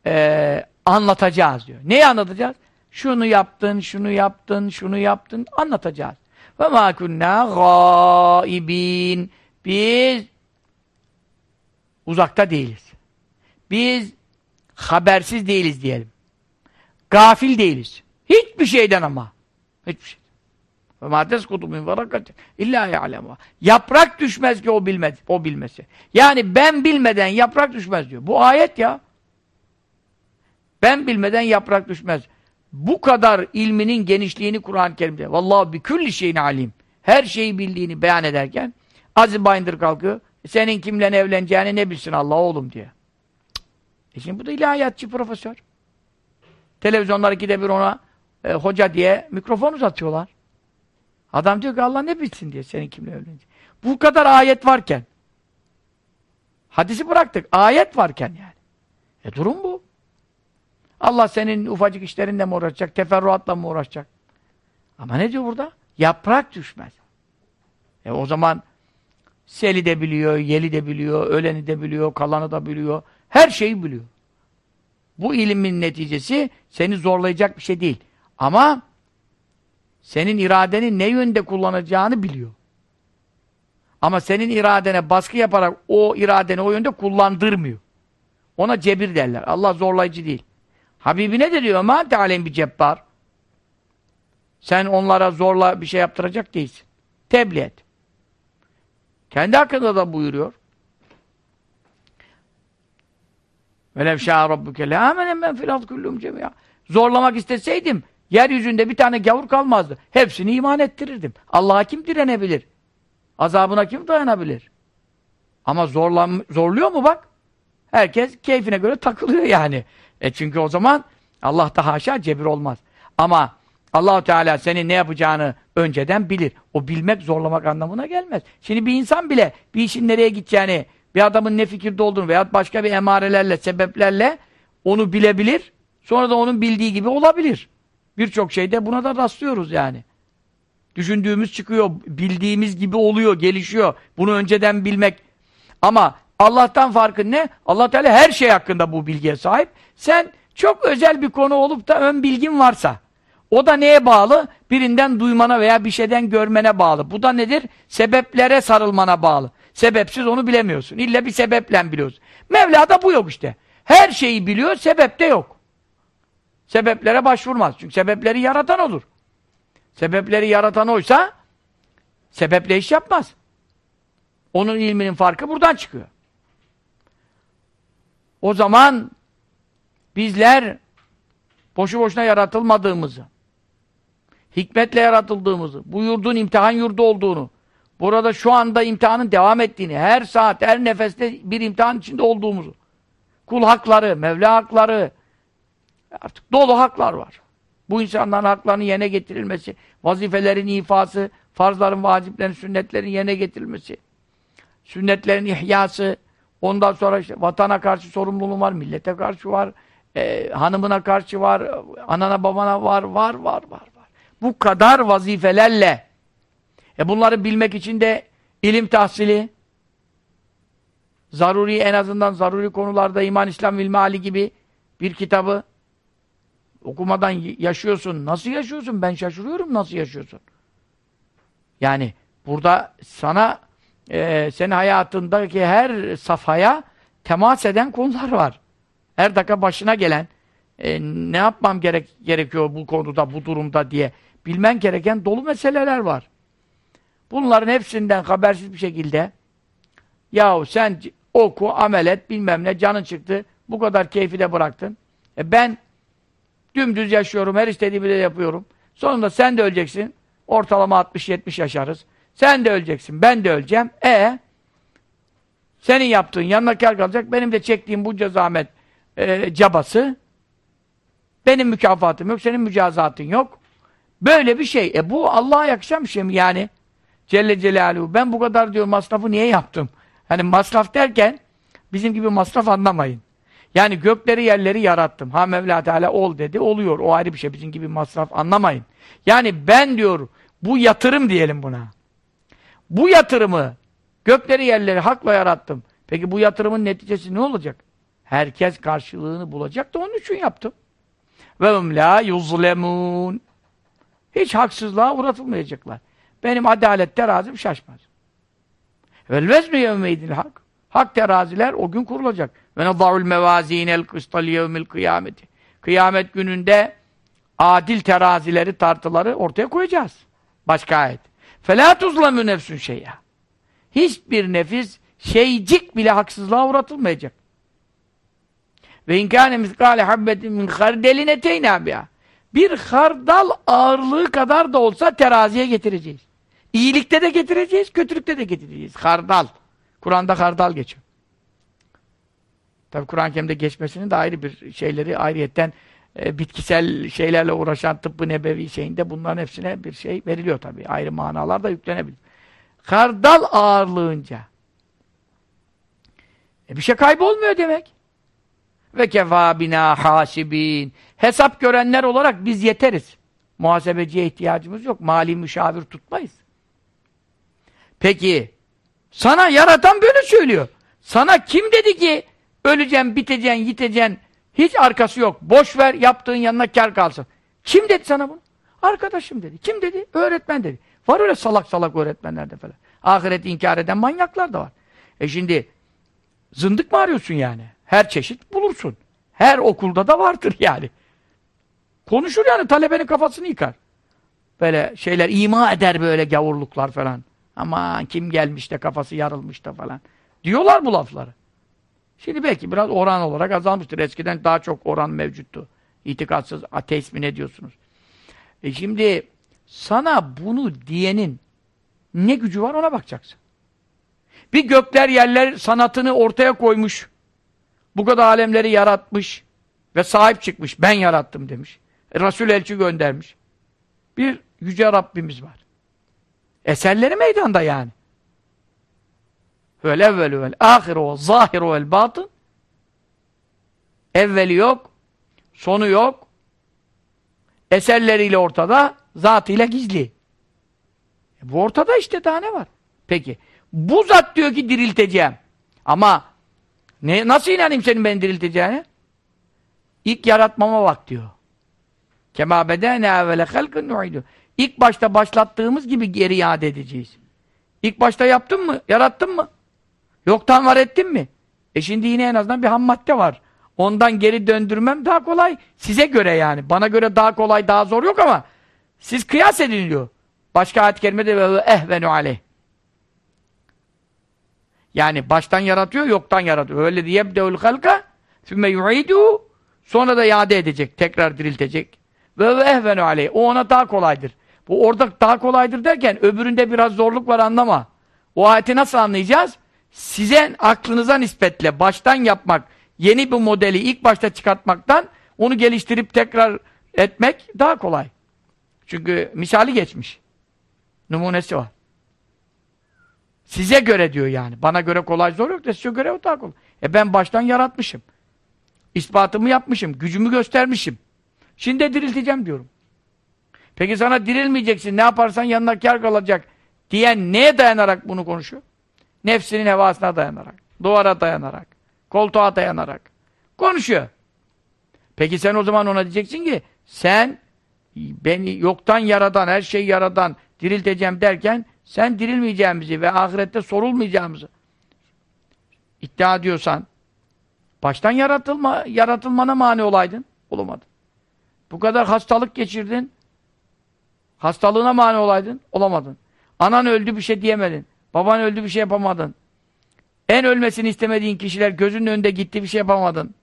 e, anlatacağız diyor. Neyi anlatacağız? Şunu yaptın, şunu yaptın, şunu yaptın anlatacağız. Ve mâ kunnâ gâibîn. Biz uzakta değiliz. Biz habersiz değiliz diyelim. Gafil değiliz. Hiçbir şeyden ama. Hiçbir şey. Teskutu min varakatin illâ ya'lemâ. Yaprak düşmez ki o bilmez, o bilmesi. Yani ben bilmeden yaprak düşmez diyor. Bu ayet ya. Ben bilmeden yaprak düşmez. Bu kadar ilminin genişliğini Kur'an-ı Kerim'de vallahi bir külli şeyin alim. Her şeyi bildiğini beyan ederken Aziz Bayındır kalkıyor. Senin kimle evleneceğini ne bilsin Allah oğlum diye. E şimdi bu da ilahiyatçı profesör. Televizyonlar ikide bir ona e, hoca diye mikrofon uzatıyorlar. Adam diyor ki Allah ne bilsin diye senin kimle evleneceğini. Bu kadar ayet varken hadisi bıraktık. Ayet varken yani. E durum bu. Allah senin ufacık işlerinle mi uğraşacak, teferruatla mı uğraşacak? Ama ne diyor burada? Yaprak düşmez. E o zaman seli de biliyor, yeli de biliyor, öleni de biliyor, kalanı da biliyor. Her şeyi biliyor. Bu ilimin neticesi seni zorlayacak bir şey değil. Ama senin iradeni ne yönde kullanacağını biliyor. Ama senin iradene baskı yaparak o iradeni o yönde kullandırmıyor. Ona cebir derler. Allah zorlayıcı değil. Habibine de diyor ma alem bir cebbar. Sen onlara zorla bir şey yaptıracak değilsin. Tebliğ et. Kendi hakkında da buyuruyor. Velev şâ rabbuke le âmenen men fil kullum cemî'a. Zorlamak isteseydim yeryüzünde bir tane gavur kalmazdı. Hepsini iman ettirirdim. Allah'a kim direnebilir? Azabına kim dayanabilir? Ama zorlan, zorluyor mu bak? Herkes keyfine göre takılıyor yani. E çünkü o zaman Allah da haşa cebir olmaz. Ama allah Teala senin ne yapacağını önceden bilir. O bilmek zorlamak anlamına gelmez. Şimdi bir insan bile bir işin nereye gideceğini, bir adamın ne fikirde olduğunu veya başka bir emarelerle, sebeplerle onu bilebilir. Sonra da onun bildiği gibi olabilir. Birçok şeyde buna da rastlıyoruz yani. Düşündüğümüz çıkıyor, bildiğimiz gibi oluyor, gelişiyor. Bunu önceden bilmek. Ama Allah'tan farkın ne? Allah Teala her şey hakkında bu bilgiye sahip. Sen çok özel bir konu olup da ön bilgin varsa, o da neye bağlı? Birinden duymana veya bir şeyden görmene bağlı. Bu da nedir? Sebeplere sarılmana bağlı. Sebepsiz onu bilemiyorsun. İlla bir sebeple biliyorsun. Mevla'da bu yok işte. Her şeyi biliyor, sebep de yok. Sebeplere başvurmaz. Çünkü sebepleri yaratan olur. Sebepleri yaratan oysa sebeple iş yapmaz. Onun ilminin farkı buradan çıkıyor. O zaman bizler boşu boşuna yaratılmadığımızı, hikmetle yaratıldığımızı, bu yurdun imtihan yurdu olduğunu, burada şu anda imtihanın devam ettiğini, her saat, her nefeste bir imtihan içinde olduğumuzu, kul hakları, Mevla hakları, artık dolu haklar var. Bu insanların haklarının yerine getirilmesi, vazifelerin ifası, farzların, vaciplerin, sünnetlerin yerine getirilmesi, sünnetlerin ihyası, ondan sonra işte vatana karşı sorumluluğum var, millete karşı var, e, hanımına karşı var, anana babana var, var, var, var, var. Bu kadar vazifelerle e bunları bilmek için de ilim tahsili, zaruri en azından zaruri konularda iman, İslam, ilmali gibi bir kitabı okumadan yaşıyorsun. Nasıl yaşıyorsun? Ben şaşırıyorum nasıl yaşıyorsun. Yani burada sana e, senin hayatındaki her safhaya temas eden konular var. Her dakika başına gelen e, ne yapmam gerek gerekiyor bu konuda, bu durumda diye bilmen gereken dolu meseleler var. Bunların hepsinden habersiz bir şekilde yahu sen oku, amel et, bilmem ne, canın çıktı, bu kadar keyfi de bıraktın. E ben dümdüz yaşıyorum, her istediğimi de yapıyorum. Sonunda sen de öleceksin. Ortalama 60-70 yaşarız. Sen de öleceksin, ben de öleceğim. E senin yaptığın yanına kar kalacak, benim de çektiğim bu cezamet e, cabası benim mükafatım yok, senin mücazatın yok. Böyle bir şey. E bu Allah'a yakışan bir şey mi yani? Celle Celaluhu. Ben bu kadar diyor masrafı niye yaptım? Hani masraf derken bizim gibi masraf anlamayın. Yani gökleri yerleri yarattım. Ha Mevla Teala ol dedi. Oluyor. O ayrı bir şey. Bizim gibi masraf anlamayın. Yani ben diyor bu yatırım diyelim buna. Bu yatırımı gökleri yerleri hakla yarattım. Peki bu yatırımın neticesi ne olacak? Herkes karşılığını bulacak da onun için yaptım. Ve hum la yuzlemun. Hiç haksızlığa uğratılmayacaklar. Benim adalet terazim şaşmaz. Vel veznu yevmeydil hak. Hak teraziler o gün kurulacak. Ve nedâ'ul mevâzînel kıstal yevmil kıyameti. Kıyamet gününde adil terazileri, tartıları ortaya koyacağız. Başka ayet. فَلَا تُظْلَمُ nefsün şeyya. Hiçbir nefis şeycik bile haksızlığa uğratılmayacak. Ve inkâne miskâle habbetin min hardelin eteyna biha. Bir hardal ağırlığı kadar da olsa teraziye getireceğiz. İyilikte de getireceğiz, kötülükte de getireceğiz. Hardal. Kur'an'da hardal geçiyor. Tabi Kur'an-ı geçmesinin de ayrı bir şeyleri ayrıyetten e, bitkisel şeylerle uğraşan tıbbı nebevi şeyinde bunların hepsine bir şey veriliyor tabi. Ayrı manalar da yüklenebilir. Hardal ağırlığınca. E bir şey kaybolmuyor demek. Ve kefâ binâ hasibîn. Hesap görenler olarak biz yeteriz. Muhasebeciye ihtiyacımız yok. Mali müşavir tutmayız. Peki, sana yaratan böyle söylüyor. Sana kim dedi ki öleceğim, biteceğim, yiteceğim, hiç arkası yok. Boş ver, yaptığın yanına kar kalsın. Kim dedi sana bunu? Arkadaşım dedi. Kim dedi? Öğretmen dedi. Var öyle salak salak öğretmenler de falan. Ahireti inkar eden manyaklar da var. E şimdi zındık mı arıyorsun yani? Her çeşit bulursun. Her okulda da vardır yani. Konuşur yani talebenin kafasını yıkar. böyle şeyler ima eder böyle gavurluklar falan. Aman kim gelmiş de kafası yarılmış da falan. Diyorlar bu lafları. Şimdi belki biraz oran olarak azalmıştır. Eskiden daha çok oran mevcuttu. İtikatsız ateist mi ne diyorsunuz? E şimdi sana bunu diyenin ne gücü var ona bakacaksın. Bir gökler yerler sanatını ortaya koymuş. Bu kadar alemleri yaratmış ve sahip çıkmış. Ben yarattım demiş. E, Resul elçi göndermiş. Bir yüce Rabbimiz var. Eserleri meydanda yani. Vel evvelu vel ahiru vel zahiru vel batın. Evveli yok, sonu yok. Eserleriyle ortada, zatıyla gizli. E bu ortada işte daha ne var? Peki. Bu zat diyor ki dirilteceğim. Ama ne, nasıl inanayım senin beni dirilteceğine? İlk yaratmama bak diyor. Kema bedene evvele halkın nu'idu. İlk başta başlattığımız gibi geri iade edeceğiz. İlk başta yaptın mı? Yarattın mı? Yoktan var ettin mi? E şimdi yine en azından bir ham madde var. Ondan geri döndürmem daha kolay. Size göre yani. Bana göre daha kolay, daha zor yok ama siz kıyas edin diyor. Başka ayet-i kerimede ve ehvenu aleyh. Yani baştan yaratıyor, yoktan yaratıyor. Öyle diye yebdeul halka sümme yu'idu sonra da iade edecek, tekrar diriltecek. Ve ehvenu aleyh. O ona daha kolaydır. Bu orada daha kolaydır derken öbüründe biraz zorluk var anlama. O ayeti nasıl anlayacağız? Size aklınıza nispetle baştan yapmak, yeni bir modeli ilk başta çıkartmaktan onu geliştirip tekrar etmek daha kolay. Çünkü misali geçmiş. Numunesi var. Size göre diyor yani. Bana göre kolay zor yok da size göre o daha kolay. E ben baştan yaratmışım. İspatımı yapmışım. Gücümü göstermişim. Şimdi dirilteceğim diyorum. Peki sana dirilmeyeceksin, ne yaparsan yanına kar kalacak diyen neye dayanarak bunu konuşuyor? Nefsinin hevasına dayanarak, duvara dayanarak, koltuğa dayanarak konuşuyor. Peki sen o zaman ona diyeceksin ki sen beni yoktan yaradan, her şeyi yaradan dirilteceğim derken sen dirilmeyeceğimizi ve ahirette sorulmayacağımızı iddia ediyorsan baştan yaratılma, yaratılmana mani olaydın. Olamadın. Bu kadar hastalık geçirdin. Hastalığına mani olaydın. Olamadın. Anan öldü bir şey diyemedin. Baban öldü bir şey yapamadın. En ölmesini istemediğin kişiler gözünün önünde gitti bir şey yapamadın.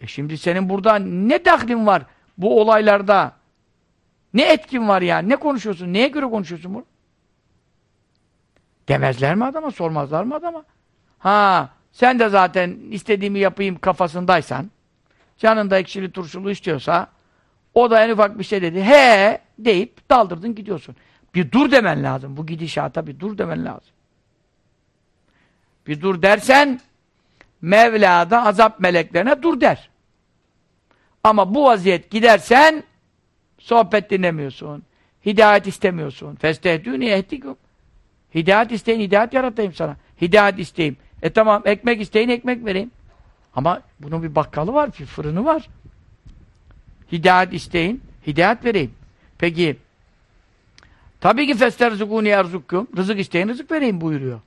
E şimdi senin burada ne dahlin var bu olaylarda? Ne etkin var yani? Ne konuşuyorsun? Neye göre konuşuyorsun bunu? Demezler mi adama? Sormazlar mı adama? Ha, sen de zaten istediğimi yapayım kafasındaysan, canında ekşili turşulu istiyorsa, o da en ufak bir şey dedi. He deyip daldırdın gidiyorsun. Bir dur demen lazım. Bu gidişata bir dur demen lazım. Bir dur dersen Mevla da azap meleklerine dur der. Ama bu vaziyet gidersen sohbet dinlemiyorsun. Hidayet istemiyorsun. Festehdûni ehdikum. Hidayet isteyin, hidayet yaratayım sana. Hidayet isteyeyim. E tamam, ekmek isteyin, ekmek vereyim. Ama bunun bir bakkalı var, bir fırını var. Hidayet isteyin. Hidayet vereyim. Peki tabii ki festerzukuni erzukkum. Rızık isteyin rızık vereyim buyuruyor.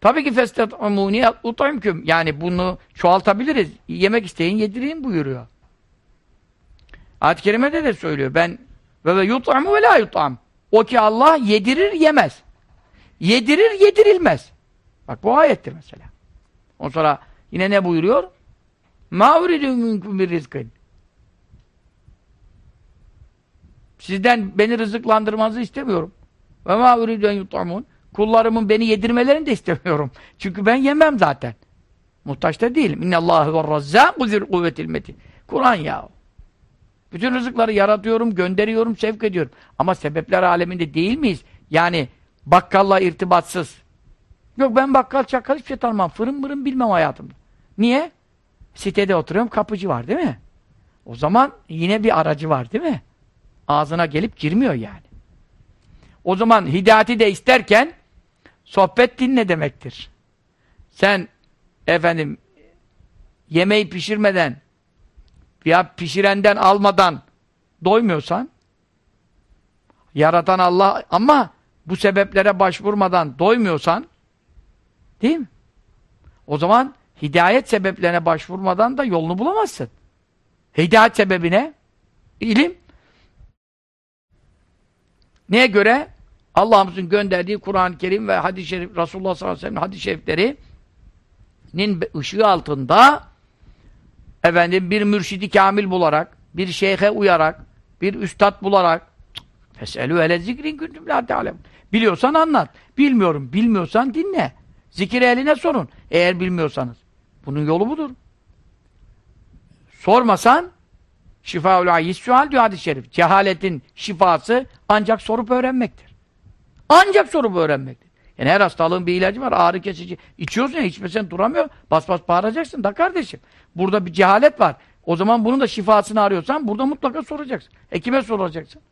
Tabii ki festerzukuni utaymküm. Yani bunu çoğaltabiliriz. Yemek isteyin yedireyim buyuruyor. Ayet-i Kerime'de de söylüyor. Ben ve ve yut'amu ve la yut'am. O ki Allah yedirir yemez. Yedirir yedirilmez. Bak bu ayettir mesela. Ondan sonra yine ne buyuruyor? Ma'uridu minkum bir rizkin. Sizden beni rızıklandırmanızı istemiyorum. Ve ma uridu en yut'amun. Kullarımın beni yedirmelerini de istemiyorum. Çünkü ben yemem zaten. Muhtaç da değilim. İnnallâhu ve razzâku zir kuvvetil metin. Kur'an ya. Bütün rızıkları yaratıyorum, gönderiyorum, sevk ediyorum. Ama sebepler aleminde değil miyiz? Yani bakkalla irtibatsız. Yok ben bakkal çakkal hiçbir şey tanımam. Fırın mırın bilmem hayatımda. Niye? Sitede oturuyorum, kapıcı var değil mi? O zaman yine bir aracı var değil mi? Ağzına gelip girmiyor yani. O zaman hidayeti de isterken sohbet dinle demektir. Sen efendim yemeği pişirmeden ya pişirenden almadan doymuyorsan yaratan Allah ama bu sebeplere başvurmadan doymuyorsan değil mi? O zaman hidayet sebeplerine başvurmadan da yolunu bulamazsın. Hidayet sebebine ilim Neye göre? Allah'ımızın gönderdiği Kur'an-ı Kerim ve hadis-i şerif, Resulullah sallallahu aleyhi ve sellem hadis-i şeriflerinin ışığı altında efendim bir mürşidi kamil bularak, bir şeyhe uyarak, bir üstad bularak feselü ele zikrin kuntum la. Biliyorsan anlat. Bilmiyorum. Bilmiyorsan dinle. Zikir eline sorun. Eğer bilmiyorsanız. Bunun yolu budur. Sormasan şifaul ayyiz sual diyor hadis-i şerif. Cehaletin şifası ancak sorup öğrenmektir. Ancak sorup öğrenmektir. Yani her hastalığın bir ilacı var. Ağrı kesici. İçiyorsun ya içmesen duramıyor. Bas bas bağıracaksın da kardeşim. Burada bir cehalet var. O zaman bunun da şifasını arıyorsan burada mutlaka soracaksın. E kime soracaksın?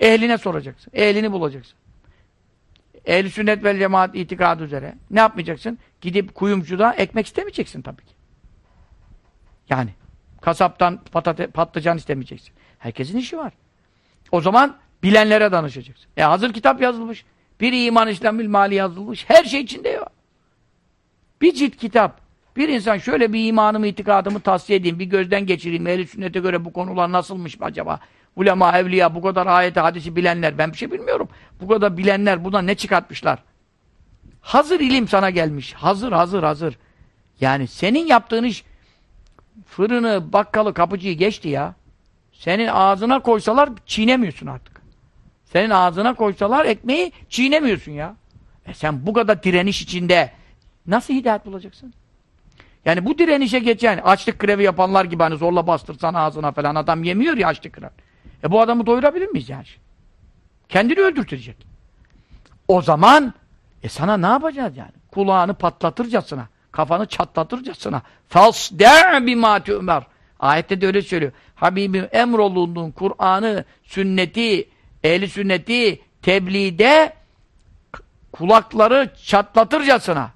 Ehline soracaksın. Ehlini bulacaksın. Ehl-i sünnet vel cemaat itikadı üzere. Ne yapmayacaksın? Gidip kuyumcuda ekmek istemeyeceksin tabii ki. Yani kasaptan patate, patlıcan istemeyeceksin. Herkesin işi var. O zaman bilenlere danışacaksın. E hazır kitap yazılmış. Bir iman İslamil mali yazılmış. Her şey içinde ya. Bir cilt kitap. Bir insan şöyle bir imanımı, itikadımı tavsiye edeyim, bir gözden geçireyim. Ehl-i sünnete göre bu konular nasılmış acaba? Ulema, evliya, bu kadar ayeti, hadisi bilenler. Ben bir şey bilmiyorum. Bu kadar bilenler buna ne çıkartmışlar? Hazır ilim sana gelmiş. Hazır, hazır, hazır. Yani senin yaptığın iş fırını, bakkalı, kapıcıyı geçti ya. Senin ağzına koysalar çiğnemiyorsun artık. Senin ağzına koysalar ekmeği çiğnemiyorsun ya. E sen bu kadar direniş içinde nasıl hidayet bulacaksın? Yani bu direnişe geçen, açlık grevi yapanlar gibi hani zorla bastırsan ağzına falan adam yemiyor ya açlık grevi. E bu adamı doyurabilir miyiz yani? Kendini öldürtecek. O zaman e sana ne yapacağız yani? Kulağını patlatırcasına, kafanı çatlatırcasına فَاسْدَعْ بِمَا تُؤْمَرْ Ayette de öyle söylüyor. Habibim emrolunduğun Kur'an'ı, sünneti, ehli sünneti, tebliğde kulakları çatlatırcasına,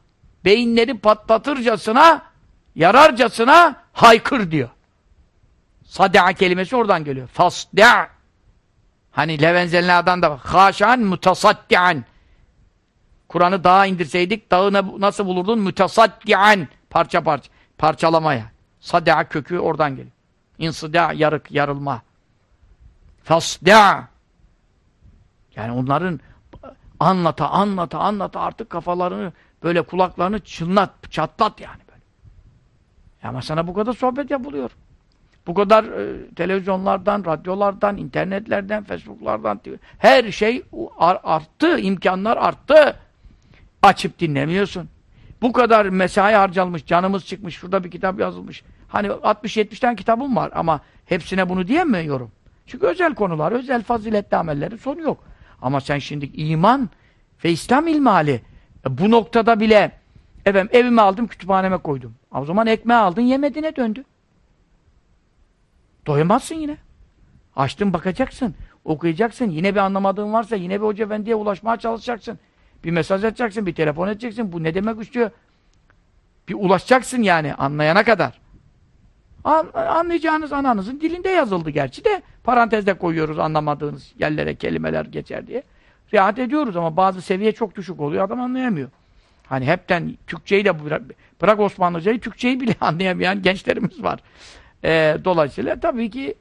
beyinleri patlatırcasına, yararcasına haykır diyor. Sad'a kelimesi oradan geliyor. Fasda' Hani Levenzelna'dan da haşan mutasaddian. Kur'an'ı dağa indirseydik dağı nasıl bulurdun? Mutasaddian. Parça parça. Parçalamaya. Sad'a kökü oradan geliyor. İnsida yarık, yarılma. Fasda' Yani onların anlata, anlata, anlata artık kafalarını böyle kulaklarını çınlat, çatlat yani böyle. Ama sana bu kadar sohbet yapılıyor. Bu kadar e, televizyonlardan, radyolardan, internetlerden, facebooklardan her şey arttı, imkanlar arttı. Açıp dinlemiyorsun. Bu kadar mesai harcanmış, canımız çıkmış, şurada bir kitap yazılmış. Hani 60-70'ten kitabım var ama hepsine bunu diyemiyorum. Çünkü özel konular, özel faziletli amelleri sonu yok. Ama sen şimdi iman ve İslam ilmali e, bu noktada bile efendim evime aldım, kütüphaneme koydum. O zaman ekmeği aldın, yemediğine döndü. Doyamazsın yine. Açtın bakacaksın, okuyacaksın. Yine bir anlamadığın varsa yine bir hoca efendiye ulaşmaya çalışacaksın. Bir mesaj atacaksın, bir telefon edeceksin. Bu ne demek istiyor? Bir ulaşacaksın yani anlayana kadar. An anlayacağınız ananızın dilinde yazıldı gerçi de parantezde koyuyoruz anlamadığınız yerlere kelimeler geçer diye. Riayet ediyoruz ama bazı seviye çok düşük oluyor adam anlayamıyor. Hani hepten Türkçeyi de bırak, bırak Osmanlıcayı Türkçeyi bile anlayamayan gençlerimiz var. E, dolayısıyla tabii ki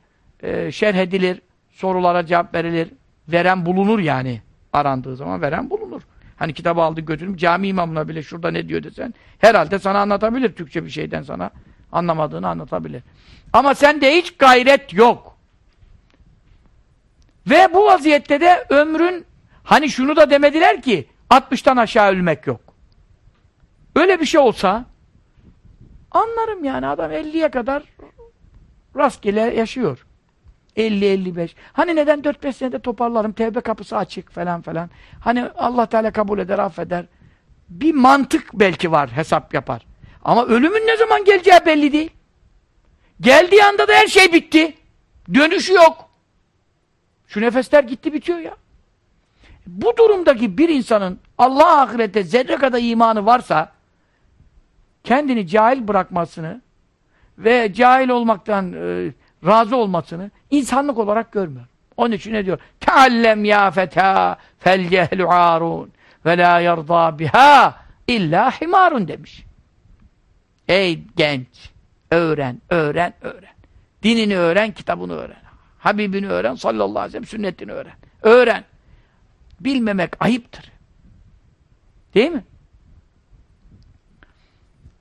e, şerh edilir, sorulara cevap verilir, veren bulunur yani. Arandığı zaman veren bulunur. Hani kitabı aldı götürüp cami imamına bile şurada ne diyor desen herhalde sana anlatabilir Türkçe bir şeyden sana anlamadığını anlatabilir. Ama sende hiç gayret yok. Ve bu vaziyette de ömrün hani şunu da demediler ki 60'tan aşağı ölmek yok. Öyle bir şey olsa anlarım yani adam 50'ye kadar rastgele yaşıyor. 50-55. Hani neden 4-5 senede toparlarım, tevbe kapısı açık falan falan. Hani Allah Teala kabul eder, affeder. Bir mantık belki var, hesap yapar. Ama ölümün ne zaman geleceği belli değil. Geldiği anda da her şey bitti. Dönüşü yok. Şu nefesler gitti bitiyor ya. Bu durumdaki bir insanın Allah ahirette zerre kadar imanı varsa kendini cahil bırakmasını ve cahil olmaktan e, razı olmasını insanlık olarak görmüyor. Onun için ne diyor? Teallem ya feta fel cehlu arun ve la yarda biha illa himarun demiş. Ey genç! Öğren, öğren, öğren. Dinini öğren, kitabını öğren. Habibini öğren, sallallahu aleyhi ve sellem sünnetini öğren. Öğren. bilmemek ayıptır. Değil mi?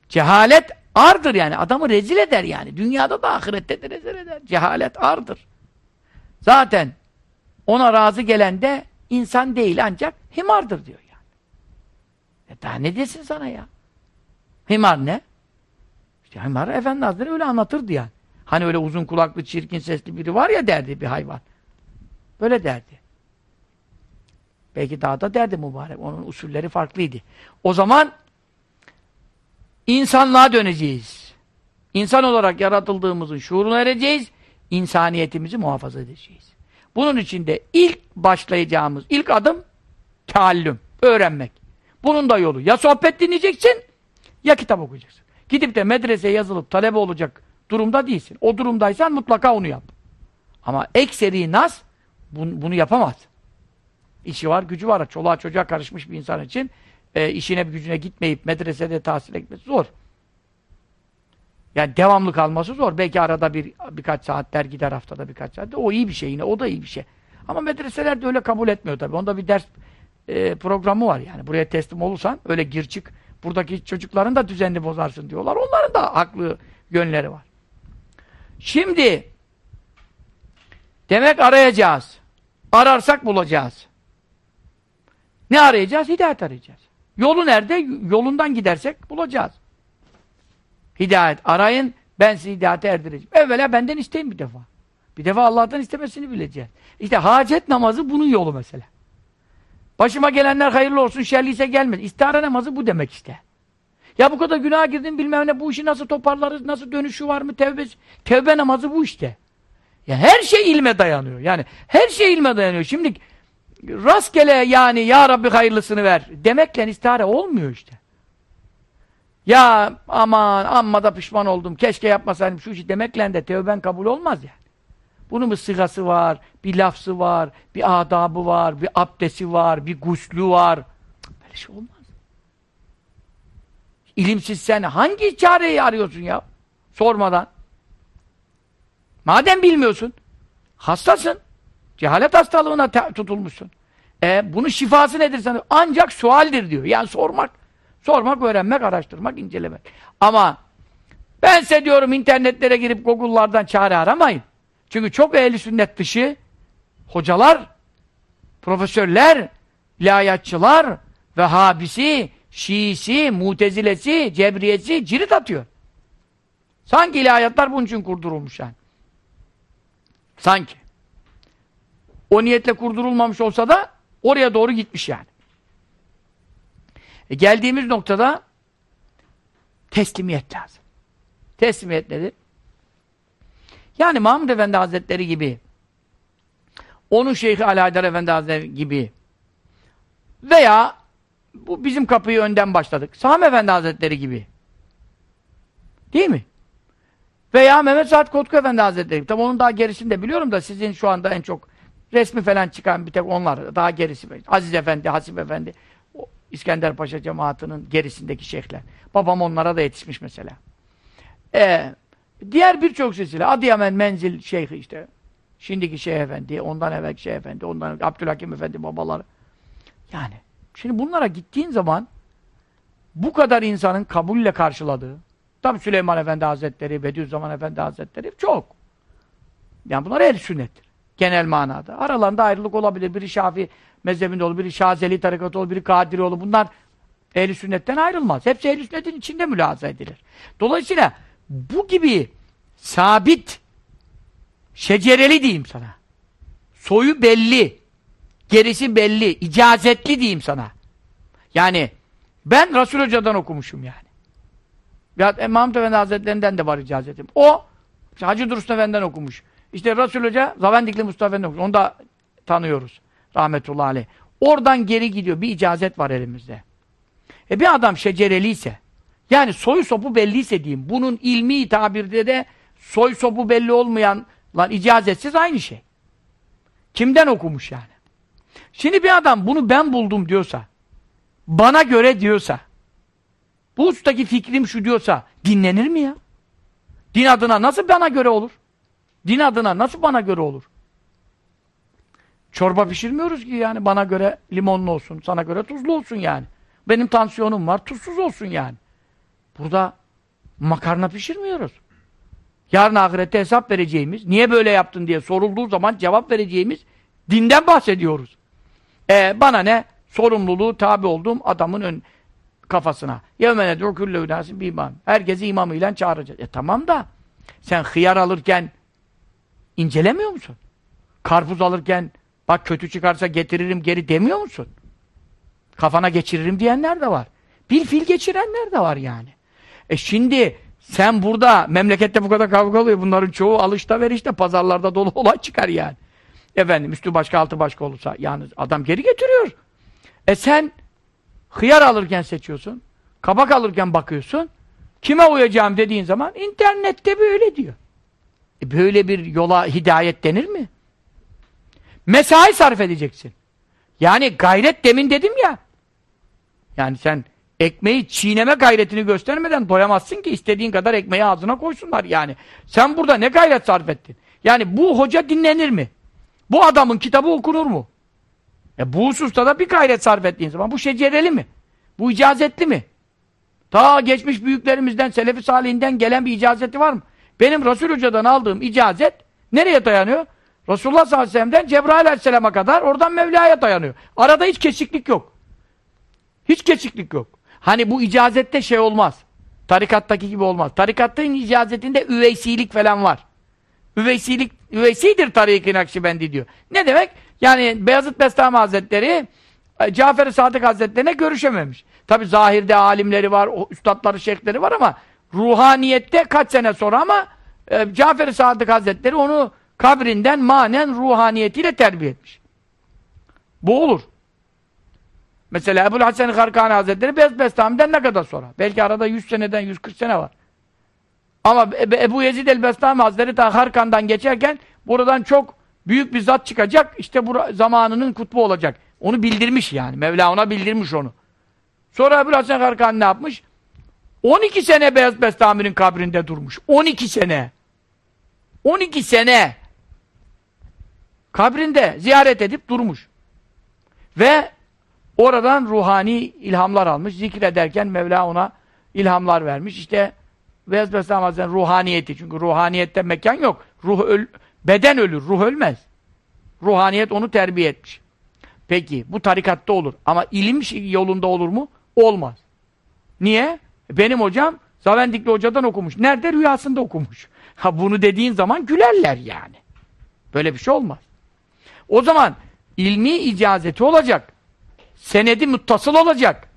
Cehalet ardır yani. Adamı rezil eder yani. Dünyada da ahirette de rezil eder. Cehalet ardır. Zaten ona razı gelen de insan değil ancak himardır diyor yani. E daha ne desin sana ya? Himar ne? İşte himar Efendi Hazretleri öyle anlatırdı yani. Hani öyle uzun kulaklı, çirkin sesli biri var ya derdi bir hayvan. Böyle derdi. Belki daha da derdi mübarek. Onun usulleri farklıydı. O zaman insanlığa döneceğiz. İnsan olarak yaratıldığımızın şuuruna ereceğiz. İnsaniyetimizi muhafaza edeceğiz. Bunun için de ilk başlayacağımız ilk adım taallüm, öğrenmek. Bunun da yolu. Ya sohbet dinleyeceksin ya kitap okuyacaksın. Gidip de medreseye yazılıp talebe olacak durumda değilsin. O durumdaysan mutlaka onu yap. Ama ekseri nas bunu, bunu yapamaz. İşi var, gücü var. Çoluğa çocuğa karışmış bir insan için e, işine gücüne gitmeyip medresede tahsil etmesi zor. Yani devamlı kalması zor. Belki arada bir birkaç saatler gider haftada birkaç saat. O iyi bir şey yine. O da iyi bir şey. Ama medreseler de öyle kabul etmiyor tabii. Onda bir ders e, programı var yani. Buraya teslim olursan öyle gir çık. Buradaki çocukların da düzenli bozarsın diyorlar. Onların da haklı yönleri var. Şimdi demek arayacağız. Ararsak bulacağız. Ne arayacağız? Hidayet arayacağız. Yolu nerede? Yolundan gidersek bulacağız. Hidayet arayın, ben sizi hidayete erdireceğim. Evvela benden isteyin bir defa. Bir defa Allah'tan istemesini bileceğiz. İşte hacet namazı bunun yolu mesela. Başıma gelenler hayırlı olsun, şerliyse gelmez. İstihara namazı bu demek işte. Ya bu kadar günah girdin bilmem ne, bu işi nasıl toparlarız, nasıl dönüşü var mı, tevbe, tevbe namazı bu işte. Ya her şey ilme dayanıyor. Yani her şey ilme dayanıyor. Şimdi rastgele yani ya Rabbi hayırlısını ver demekle istihara olmuyor işte. Ya aman amma da pişman oldum. Keşke yapmasaydım şu işi demekle de tevben kabul olmaz yani. Bunun bir sırası var, bir lafzı var, bir adabı var, bir abdesti var, bir guslü var. Böyle şey olmaz. İlimsiz sen hangi çareyi arıyorsun ya? Sormadan. Madem bilmiyorsun, hastasın, cehalet hastalığına tutulmuşsun. E, bunun şifası nedir sana? Ancak sualdir diyor. Yani sormak. Sormak, öğrenmek, araştırmak, incelemek. Ama bense diyorum internetlere girip Google'lardan çare aramayın. Çünkü çok ehli sünnet dışı hocalar, profesörler, layatçılar, Vehhabisi, Şiisi, Mutezilesi, Cebriyesi cirit atıyor. Sanki ilahiyatlar bunun için kurdurulmuş yani. Sanki. O niyetle kurdurulmamış olsa da oraya doğru gitmiş yani. E geldiğimiz noktada teslimiyet lazım. Teslimiyet nedir? Yani Mahmud Efendi Hazretleri gibi onun Şeyhi Ali Haydar Efendi Hazretleri gibi veya bu bizim kapıyı önden başladık. Sami Efendi Hazretleri gibi. Değil mi? Veya Mehmet Saad Kotku Efendi Hazretleri. Tabi onun daha gerisini de biliyorum da sizin şu anda en çok resmi falan çıkan bir tek onlar. Daha gerisi. Aziz Efendi, Hasip Efendi. İskender Paşa cemaatinin gerisindeki şeyhler. Babam onlara da yetişmiş mesela. Ee, diğer birçok silsile. Adıyamen Menzil Şeyhi işte. Şimdiki Şeyh Efendi, ondan evvel Şeyh Efendi, ondan Abdülhakim Efendi babaları. Yani şimdi bunlara gittiğin zaman bu kadar insanın kabulle karşıladığı tabi Süleyman Efendi Hazretleri, Bediüzzaman Efendi Hazretleri çok. Yani bunlar el sünnettir. Genel manada. Aralarında ayrılık olabilir. Biri Şafi mezhebinde olur, biri Şazeli tarikatı olur, biri Kadiri olur. Bunlar ehl sünnetten ayrılmaz. Hepsi ehl sünnetin içinde mülahaza edilir. Dolayısıyla bu gibi sabit şecereli diyeyim sana. Soyu belli. Gerisi belli. icazetli diyeyim sana. Yani ben Resul Hoca'dan okumuşum yani. Ya İmam Efendi Hazretlerinden de var icazetim. O Hacı Dursun Efendi'den okumuş. İşte Resul Hoca Zavendikli Mustafa Efendi okumuş. Onu da tanıyoruz. Rahmetullahi aleyh. Oradan geri gidiyor. Bir icazet var elimizde. E bir adam şecereliyse, yani soy sopu belliyse diyeyim, bunun ilmi tabirde de soy sopu belli olmayan icazetsiz aynı şey. Kimden okumuş yani? Şimdi bir adam bunu ben buldum diyorsa, bana göre diyorsa, bu ustaki fikrim şu diyorsa, dinlenir mi ya? Din adına nasıl bana göre olur? Din adına nasıl bana göre olur? Çorba pişirmiyoruz ki yani bana göre limonlu olsun, sana göre tuzlu olsun yani. Benim tansiyonum var, tuzsuz olsun yani. Burada makarna pişirmiyoruz. Yarın ahirette hesap vereceğimiz, niye böyle yaptın diye sorulduğu zaman cevap vereceğimiz dinden bahsediyoruz. E bana ne? Sorumluluğu tabi olduğum adamın ön kafasına. Yevmene dûkülle ünâsin bir imam. Herkesi imamıyla çağıracağız. E tamam da sen hıyar alırken incelemiyor musun? Karpuz alırken bak kötü çıkarsa getiririm geri demiyor musun? Kafana geçiririm diyenler de var. Bir fil geçirenler de var yani. E şimdi sen burada memlekette bu kadar kavga oluyor. Bunların çoğu alışta verişte pazarlarda dolu olay çıkar yani. Efendim üstü başka altı başka olursa yani adam geri getiriyor. E sen hıyar alırken seçiyorsun. Kabak alırken bakıyorsun. Kime uyacağım dediğin zaman internette böyle diyor. E böyle bir yola hidayet denir mi? Mesai sarf edeceksin. Yani gayret demin dedim ya. Yani sen ekmeği çiğneme gayretini göstermeden doyamazsın ki istediğin kadar ekmeği ağzına koysunlar yani. Sen burada ne gayret sarf ettin? Yani bu hoca dinlenir mi? Bu adamın kitabı okunur mu? E bu hususta da bir gayret sarf ettiğin zaman bu şecereli mi? Bu icazetli mi? Ta geçmiş büyüklerimizden, Selefi Salih'inden gelen bir icazeti var mı? Benim Resul Hoca'dan aldığım icazet nereye dayanıyor? Resulullah sallallahu aleyhi ve sellem'den Cebrail aleyhisselama kadar oradan Mevla'ya dayanıyor. Arada hiç kesiklik yok. Hiç kesiklik yok. Hani bu icazette şey olmaz. Tarikattaki gibi olmaz. Tarikattın icazetinde üveysilik falan var. Üveysilik, üveysidir tarik-i Nakşibendi diyor. Ne demek? Yani Beyazıt Bestami Hazretleri e, Cafer-i Sadık Hazretlerine görüşememiş. Tabi zahirde alimleri var, üstadları, şeyhleri var ama ruhaniyette kaç sene sonra ama e, Cafer-i Sadık Hazretleri onu kabrinden manen ruhaniyetiyle terbiye etmiş. Bu olur. Mesela Ebu'l Hasan Karkani Hazretleri Beyaz Bestami'den ne kadar sonra? Belki arada 100 seneden 140 sene var. Ama Ebu Yezid el-Bestami Hazretleri ta Harkan'dan geçerken buradan çok büyük bir zat çıkacak. İşte bu zamanının kutbu olacak. Onu bildirmiş yani. Mevla ona bildirmiş onu. Sonra Ebu Hasan Karkani ne yapmış? 12 sene Beyaz Bestami'nin kabrinde durmuş. 12 sene. 12 sene kabrinde ziyaret edip durmuş. Ve oradan ruhani ilhamlar almış. Zikrederken Mevla ona ilhamlar vermiş. İşte Beyaz Bestami Hazretleri ruhaniyeti. Çünkü ruhaniyette mekan yok. Ruh öl beden ölür, ruh ölmez. Ruhaniyet onu terbiye etmiş. Peki bu tarikatta olur. Ama ilim yolunda olur mu? Olmaz. Niye? Benim hocam Zavendikli hocadan okumuş. Nerede? Rüyasında okumuş. Ha bunu dediğin zaman gülerler yani. Böyle bir şey olmaz. O zaman ilmi icazeti olacak. Senedi muttasıl olacak.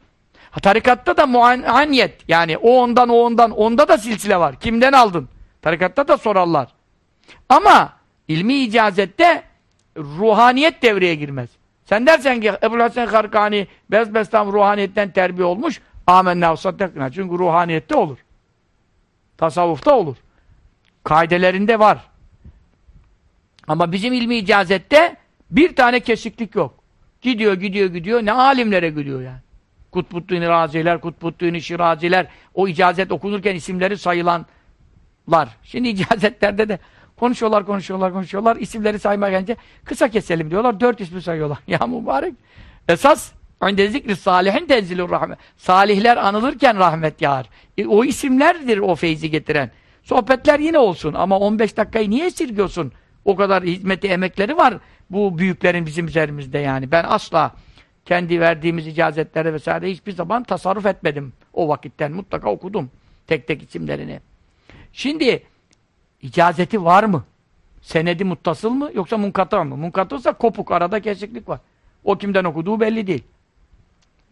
Ha, tarikatta da muaniyet yani o ondan o ondan onda da silsile var. Kimden aldın? Tarikatta da sorarlar. Ama ilmi icazette ruhaniyet devreye girmez. Sen dersen ki Ebu Hasan Karkani bez bestam ruhaniyetten terbiye olmuş amenna saddakna. Çünkü ruhaniyette olur. Tasavvufta olur. Kaidelerinde var. Ama bizim ilmi icazette bir tane kesiklik yok. Gidiyor, gidiyor, gidiyor. Ne alimlere gidiyor yani. Kutbuddin Raziler, Kutbuddin Şiraziler, o icazet okunurken isimleri sayılanlar. Şimdi icazetlerde de konuşuyorlar, konuşuyorlar, konuşuyorlar. İsimleri saymak gelince kısa keselim diyorlar. Dört ismi sayıyorlar. Ya mübarek. Esas önde zikri salihin tenzilur rahmet. Salihler anılırken rahmet yağar. E, o isimlerdir o feyzi getiren. Sohbetler yine olsun ama 15 dakikayı niye esirgiyorsun? O kadar hizmeti, emekleri var bu büyüklerin bizim üzerimizde yani. Ben asla kendi verdiğimiz icazetlere vesaire hiçbir zaman tasarruf etmedim o vakitten. Mutlaka okudum tek tek isimlerini. Şimdi icazeti var mı? Senedi muttasıl mı yoksa munkatı mı? Munkatılsa kopuk arada kesiklik var. O kimden okuduğu belli değil.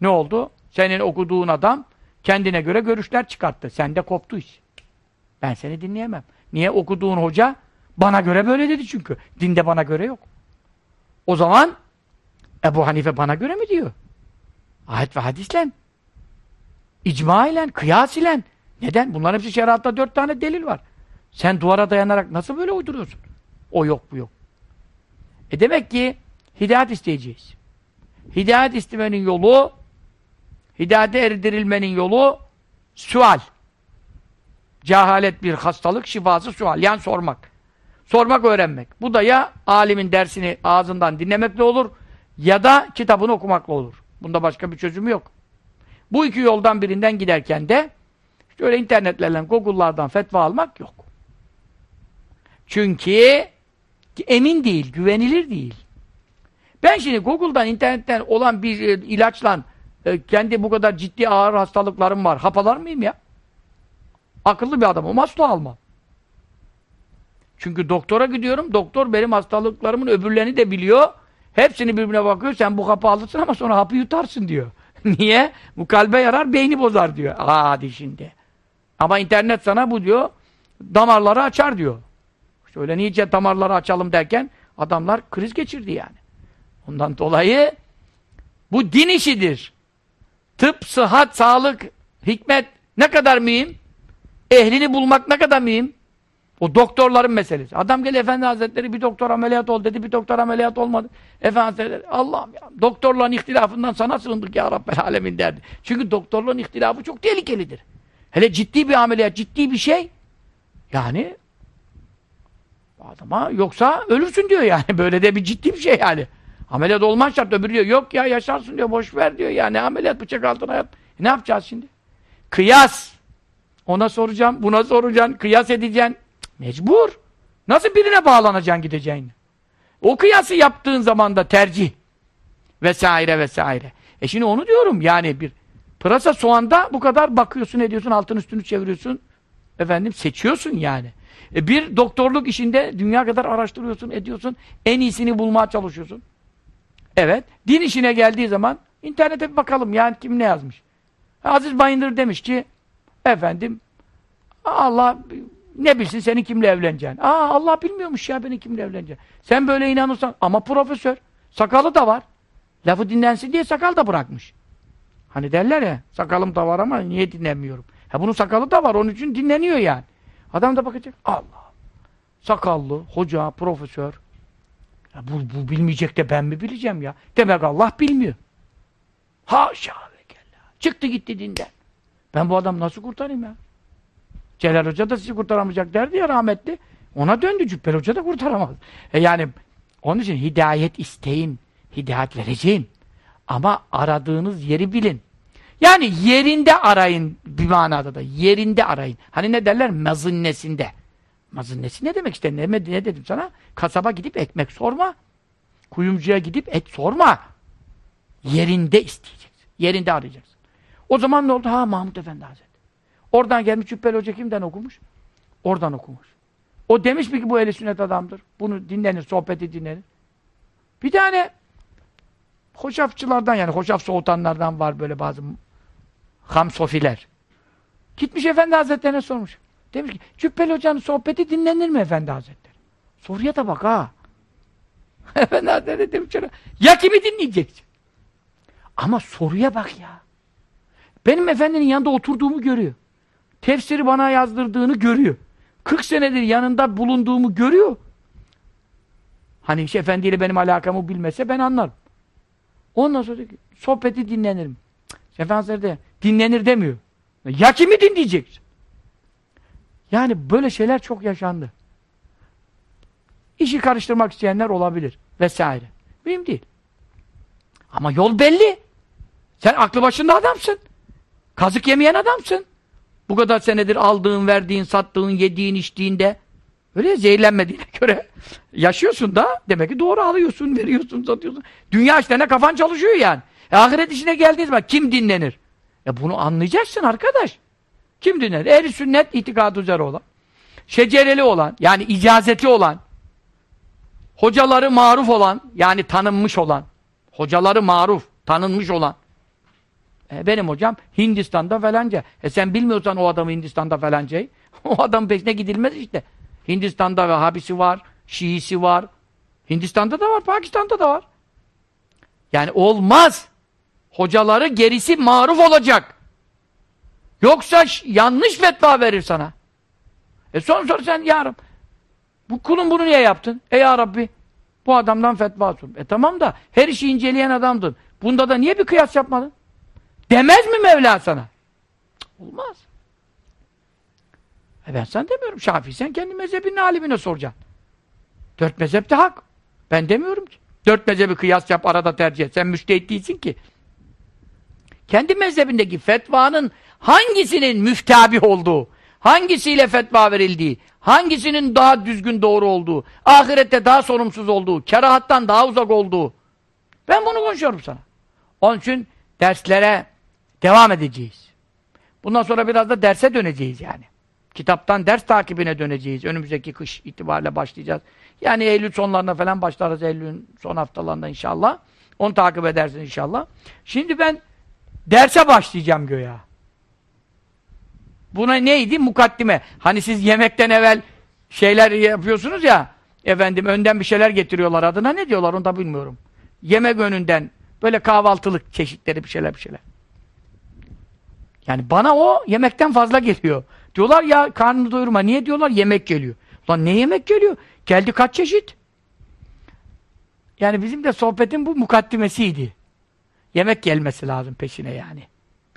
Ne oldu? Senin okuduğun adam kendine göre görüşler çıkarttı. Sende koptu iş. Ben seni dinleyemem. Niye okuduğun hoca? Bana göre böyle dedi çünkü. Dinde bana göre yok. O zaman Ebu Hanife bana göre mi diyor? Ayet ve hadisle. İcma ile, kıyas ile. Neden? Bunların hepsi şeriatta dört tane delil var. Sen duvara dayanarak nasıl böyle uyduruyorsun? O yok bu yok. E demek ki hidayet isteyeceğiz. Hidayet istemenin yolu hidayete erdirilmenin yolu sual. Cehalet bir hastalık, şifası sual. Yani sormak. Sormak, öğrenmek. Bu da ya alimin dersini ağzından dinlemekle olur ya da kitabını okumakla olur. Bunda başka bir çözümü yok. Bu iki yoldan birinden giderken de işte öyle internetlerle, Google'lardan fetva almak yok. Çünkü emin değil, güvenilir değil. Ben şimdi Google'dan, internetten olan bir e, ilaçla e, kendi bu kadar ciddi ağır hastalıklarım var. Hapalar mıyım ya? Akıllı bir adamım. Asla almam. Çünkü doktora gidiyorum. Doktor benim hastalıklarımın öbürlerini de biliyor. Hepsini birbirine bakıyor. Sen bu hapı alırsın ama sonra hapı yutarsın diyor. Niye? Bu kalbe yarar, beyni bozar diyor. Hadi şimdi. Ama internet sana bu diyor, damarları açar diyor. İşte öyle nice damarları açalım derken adamlar kriz geçirdi yani. Ondan dolayı bu din işidir. Tıp, sıhhat, sağlık, hikmet ne kadar mühim? Ehlini bulmak ne kadar mühim? O doktorların meselesi. Adam gel Efendi Hazretleri bir doktor ameliyat ol dedi. Bir doktor ameliyat olmadı. Efendi Hazretleri Allah'ım ya doktorların ihtilafından sana sığındık ya Rabbel Alemin derdi. Çünkü doktorların ihtilafı çok tehlikelidir. Hele ciddi bir ameliyat, ciddi bir şey. Yani adama yoksa ölürsün diyor yani. Böyle de bir ciddi bir şey yani. Ameliyat olman şart. Öbürü diyor yok ya yaşarsın diyor. Boş ver diyor. Yani ameliyat bıçak altına yat. E, ne yapacağız şimdi? Kıyas. Ona soracağım, buna soracaksın, kıyas edeceksin. Mecbur. Nasıl birine bağlanacaksın gideceğin? O kıyası yaptığın zaman da tercih. Vesaire vesaire. E şimdi onu diyorum yani bir pırasa soğanda bu kadar bakıyorsun ediyorsun altın üstünü çeviriyorsun. Efendim seçiyorsun yani. E bir doktorluk işinde dünya kadar araştırıyorsun ediyorsun. En iyisini bulmaya çalışıyorsun. Evet. Din işine geldiği zaman internete bir bakalım yani kim ne yazmış. Aziz Bayındır demiş ki efendim Allah ne bilsin senin kimle evleneceksin. Aa Allah bilmiyormuş ya beni kimle evleneceğim. Sen böyle inanırsan ama profesör. Sakalı da var. Lafı dinlensin diye sakal da bırakmış. Hani derler ya sakalım da var ama niye dinlemiyorum. Ha bunun sakalı da var onun için dinleniyor yani. Adam da bakacak. Allah. Sakallı, hoca, profesör. Bu, bu bilmeyecek de ben mi bileceğim ya? Demek Allah bilmiyor. Haşa ve kella. Çıktı gitti dinden. Ben bu adam nasıl kurtarayım ya? Celal Hoca da sizi kurtaramayacak derdi ya rahmetli. Ona döndü Cübbel Hoca da kurtaramaz. E yani onun için hidayet isteyin. Hidayet vereceğim. Ama aradığınız yeri bilin. Yani yerinde arayın bir manada da. Yerinde arayın. Hani ne derler? Mazınnesinde. Mazınnesi ne demek işte? Ne, ne dedim sana? Kasaba gidip ekmek sorma. Kuyumcuya gidip et sorma. Yerinde isteyeceksin. Yerinde arayacaksın. O zaman ne oldu? Ha Mahmut Efendi Hazretleri. Oradan gelmiş Cübbeli Hoca kimden okumuş? Oradan okumuş. O demiş mi ki bu eli sünnet adamdır? Bunu dinlenir, sohbeti dinlenir. Bir tane hoşafçılardan yani hoşaf soğutanlardan var böyle bazı hamsofiler. Gitmiş Efendi Hazretlerine sormuş. Demiş ki Cübbeli Hoca'nın sohbeti dinlenir mi Efendi Hazretleri? Soruya da bak ha. Efendi Hazretleri demiş ona, ya kimi dinleyeceksin? Ama soruya bak ya. Benim efendinin yanında oturduğumu görüyor. Tefsiri bana yazdırdığını görüyor. 40 senedir yanında bulunduğumu görüyor. Hani iş efendiyle benim alakamı bilmese ben anlarım. Ondan sonra sohbeti dinlenirim. Efendimiz de dinlenir demiyor. Ya kimi dinleyeceksin? Yani böyle şeyler çok yaşandı. İşi karıştırmak isteyenler olabilir. Vesaire. Mühim değil. Ama yol belli. Sen aklı başında adamsın. Kazık yemeyen adamsın. Bu kadar senedir aldığın, verdiğin, sattığın, yediğin, içtiğinde öyle zehirlenmediğine göre yaşıyorsun da demek ki doğru alıyorsun, veriyorsun, satıyorsun. Dünya işlerine kafan çalışıyor yani. E, ahiret işine geldiğiniz zaman kim dinlenir? E bunu anlayacaksın arkadaş. Kim dinlenir? Ehli sünnet itikadı üzere olan. Şecereli olan, yani icazeti olan. Hocaları maruf olan, yani tanınmış olan. Hocaları maruf, tanınmış olan. E benim hocam Hindistan'da falanca. E sen bilmiyorsan o adamı Hindistan'da falancayı, o adam peşine gidilmez işte. Hindistan'da Vehhabisi var, Şiisi var. Hindistan'da da var, Pakistan'da da var. Yani olmaz. Hocaları gerisi maruf olacak. Yoksa yanlış fetva verir sana. E son soru sen yarım. Bu kulun bunu niye yaptın? E ya Rabbi bu adamdan fetva sor. E tamam da her işi inceleyen adamdın. Bunda da niye bir kıyas yapmadın? Demez mi Mevla sana? Cık, olmaz. E ben sana demiyorum Şafii sen kendi mezhebinin alimine soracaksın. Dört mezhep de hak. Ben demiyorum ki. Dört mezhebi kıyas yap arada tercih et. Sen müştehit değilsin ki. Kendi mezhebindeki fetvanın hangisinin müftabih olduğu, hangisiyle fetva verildiği, hangisinin daha düzgün doğru olduğu, ahirette daha sorumsuz olduğu, kerahattan daha uzak olduğu. Ben bunu konuşuyorum sana. Onun için derslere devam edeceğiz. Bundan sonra biraz da derse döneceğiz yani. Kitaptan ders takibine döneceğiz. Önümüzdeki kış itibariyle başlayacağız. Yani Eylül sonlarında falan başlarız. Eylül'ün son haftalarında inşallah. Onu takip edersin inşallah. Şimdi ben derse başlayacağım göya. Buna neydi? Mukaddime. Hani siz yemekten evvel şeyler yapıyorsunuz ya efendim önden bir şeyler getiriyorlar adına ne diyorlar onu da bilmiyorum. Yemek önünden böyle kahvaltılık çeşitleri bir şeyler bir şeyler. Yani bana o yemekten fazla geliyor. Diyorlar ya karnını doyurma. Niye diyorlar? Yemek geliyor. Lan ne yemek geliyor? Geldi kaç çeşit? Yani bizim de sohbetin bu mukaddimesiydi. Yemek gelmesi lazım peşine yani.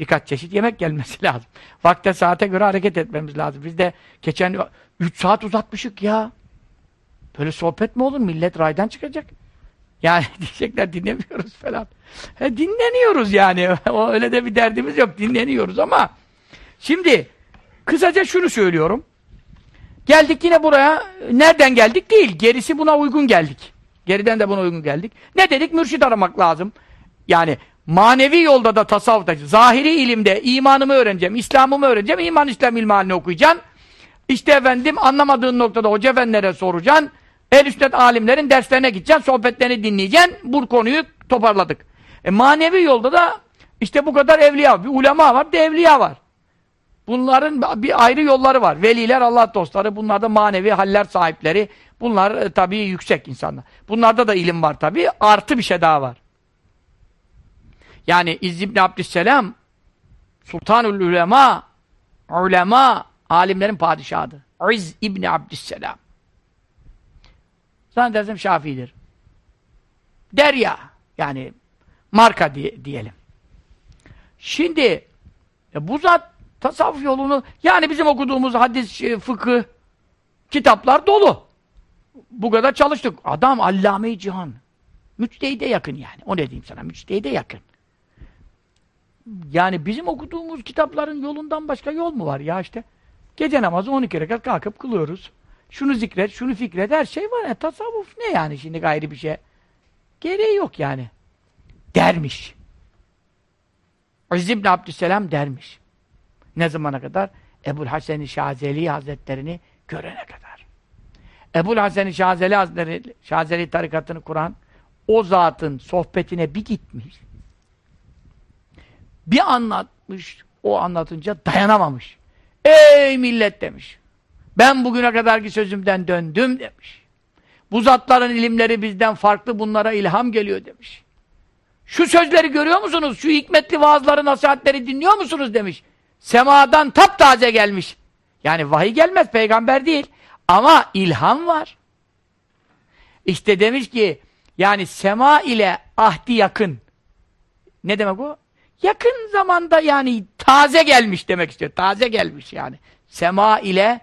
Birkaç çeşit yemek gelmesi lazım. Vakte saate göre hareket etmemiz lazım. Biz de geçen 3 saat uzatmışık ya. Böyle sohbet mi olur? Millet raydan çıkacak. Yani diyecekler dinlemiyoruz falan. He, dinleniyoruz yani. Öyle de bir derdimiz yok. Dinleniyoruz ama şimdi kısaca şunu söylüyorum. Geldik yine buraya. Nereden geldik? Değil. Gerisi buna uygun geldik. Geriden de buna uygun geldik. Ne dedik? Mürşid aramak lazım. Yani manevi yolda da tasavvufta, zahiri ilimde imanımı öğreneceğim, İslam'ımı öğreneceğim, iman İslam ilmi okuyacaksın. İşte efendim anlamadığın noktada hoca efendilere soracaksın. El üstad alimlerin derslerine gideceksin, sohbetlerini dinleyeceksin. Bu konuyu toparladık. E, manevi yolda da işte bu kadar evliya, bir ulema var, bir de evliya var. Bunların bir ayrı yolları var. Veliler, Allah dostları, bunlar da manevi haller sahipleri. Bunlar e, tabii yüksek insanlar. Bunlarda da ilim var tabii. Artı bir şey daha var. Yani İzz ibn Abdüsselam Sultanul Ulema Ulema alimlerin padişahıdır. İzz ibn Abdüsselam. Zannedersem Şafii'dir. Derya yani marka diye, diyelim. Şimdi e, bu zat tasavvuf yolunu yani bizim okuduğumuz hadis, e, fıkıh kitaplar dolu. Bu kadar çalıştık. Adam allame-i cihan. Müçtehide yakın yani. O ne diyeyim sana? Müçtehide yakın. Yani bizim okuduğumuz kitapların yolundan başka yol mu var ya işte? Gece namazı 12 rekat kalkıp kılıyoruz. Şunu zikret, şunu fikret, her şey var. ya. tasavvuf ne yani şimdi gayri bir şey? Gereği yok yani. Dermiş. İzz ibn Abdüsselam dermiş. Ne zamana kadar? Ebul Hasen-i Şazeli Hazretlerini görene kadar. Ebul Hasen-i Şazeli Hazretleri, Şazeli tarikatını kuran o zatın sohbetine bir gitmiş. Bir anlatmış, o anlatınca dayanamamış. Ey millet demiş. Ben bugüne kadarki sözümden döndüm demiş. Bu zatların ilimleri bizden farklı bunlara ilham geliyor demiş. Şu sözleri görüyor musunuz? Şu hikmetli vaazları, nasihatleri dinliyor musunuz demiş. Semadan taptaze gelmiş. Yani vahiy gelmez, peygamber değil. Ama ilham var. İşte demiş ki, yani sema ile ahdi yakın. Ne demek o? Yakın zamanda yani taze gelmiş demek istiyor. Taze gelmiş yani. Sema ile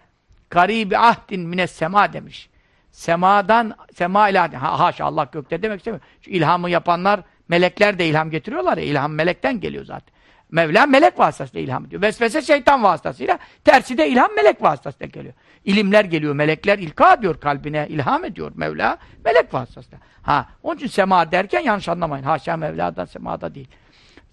garibi ahdin mines sema demiş. Semadan, sema ile ha, haşa Allah gökte demek istemiyor. Şu ilhamı yapanlar, melekler de ilham getiriyorlar ya. İlham melekten geliyor zaten. Mevla melek vasıtasıyla ilham ediyor. Vesvese şeytan vasıtasıyla, tersi de ilham melek vasıtasıyla geliyor. İlimler geliyor, melekler ilka ediyor kalbine, ilham ediyor Mevla, melek vasıtasıyla. Ha, onun için sema derken yanlış anlamayın. Haşa Mevla'da, semada değil.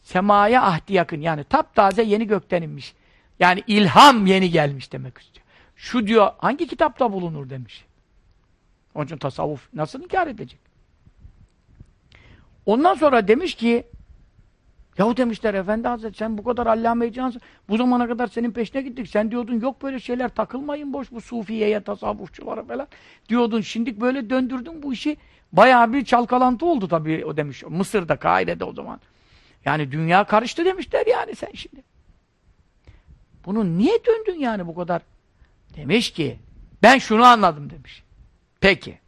Semaya ahdi yakın, yani taptaze yeni gökten inmiş. Yani ilham yeni gelmiş demek istiyor. Şu diyor, hangi kitapta bulunur demiş. Onun için tasavvuf nasıl inkar edecek? Ondan sonra demiş ki, Yahu demişler Efendi Hazretleri sen bu kadar allame cansın. Bu zamana kadar senin peşine gittik. Sen diyordun yok böyle şeyler takılmayın boş bu sufiyeye, tasavvufçulara falan. Diyordun şimdi böyle döndürdün bu işi. Bayağı bir çalkalantı oldu tabii o demiş. Mısır'da, Kaire'de o zaman. Yani dünya karıştı demişler yani sen şimdi. Bunu niye döndün yani bu kadar? Demiş ki ben şunu anladım demiş. Peki.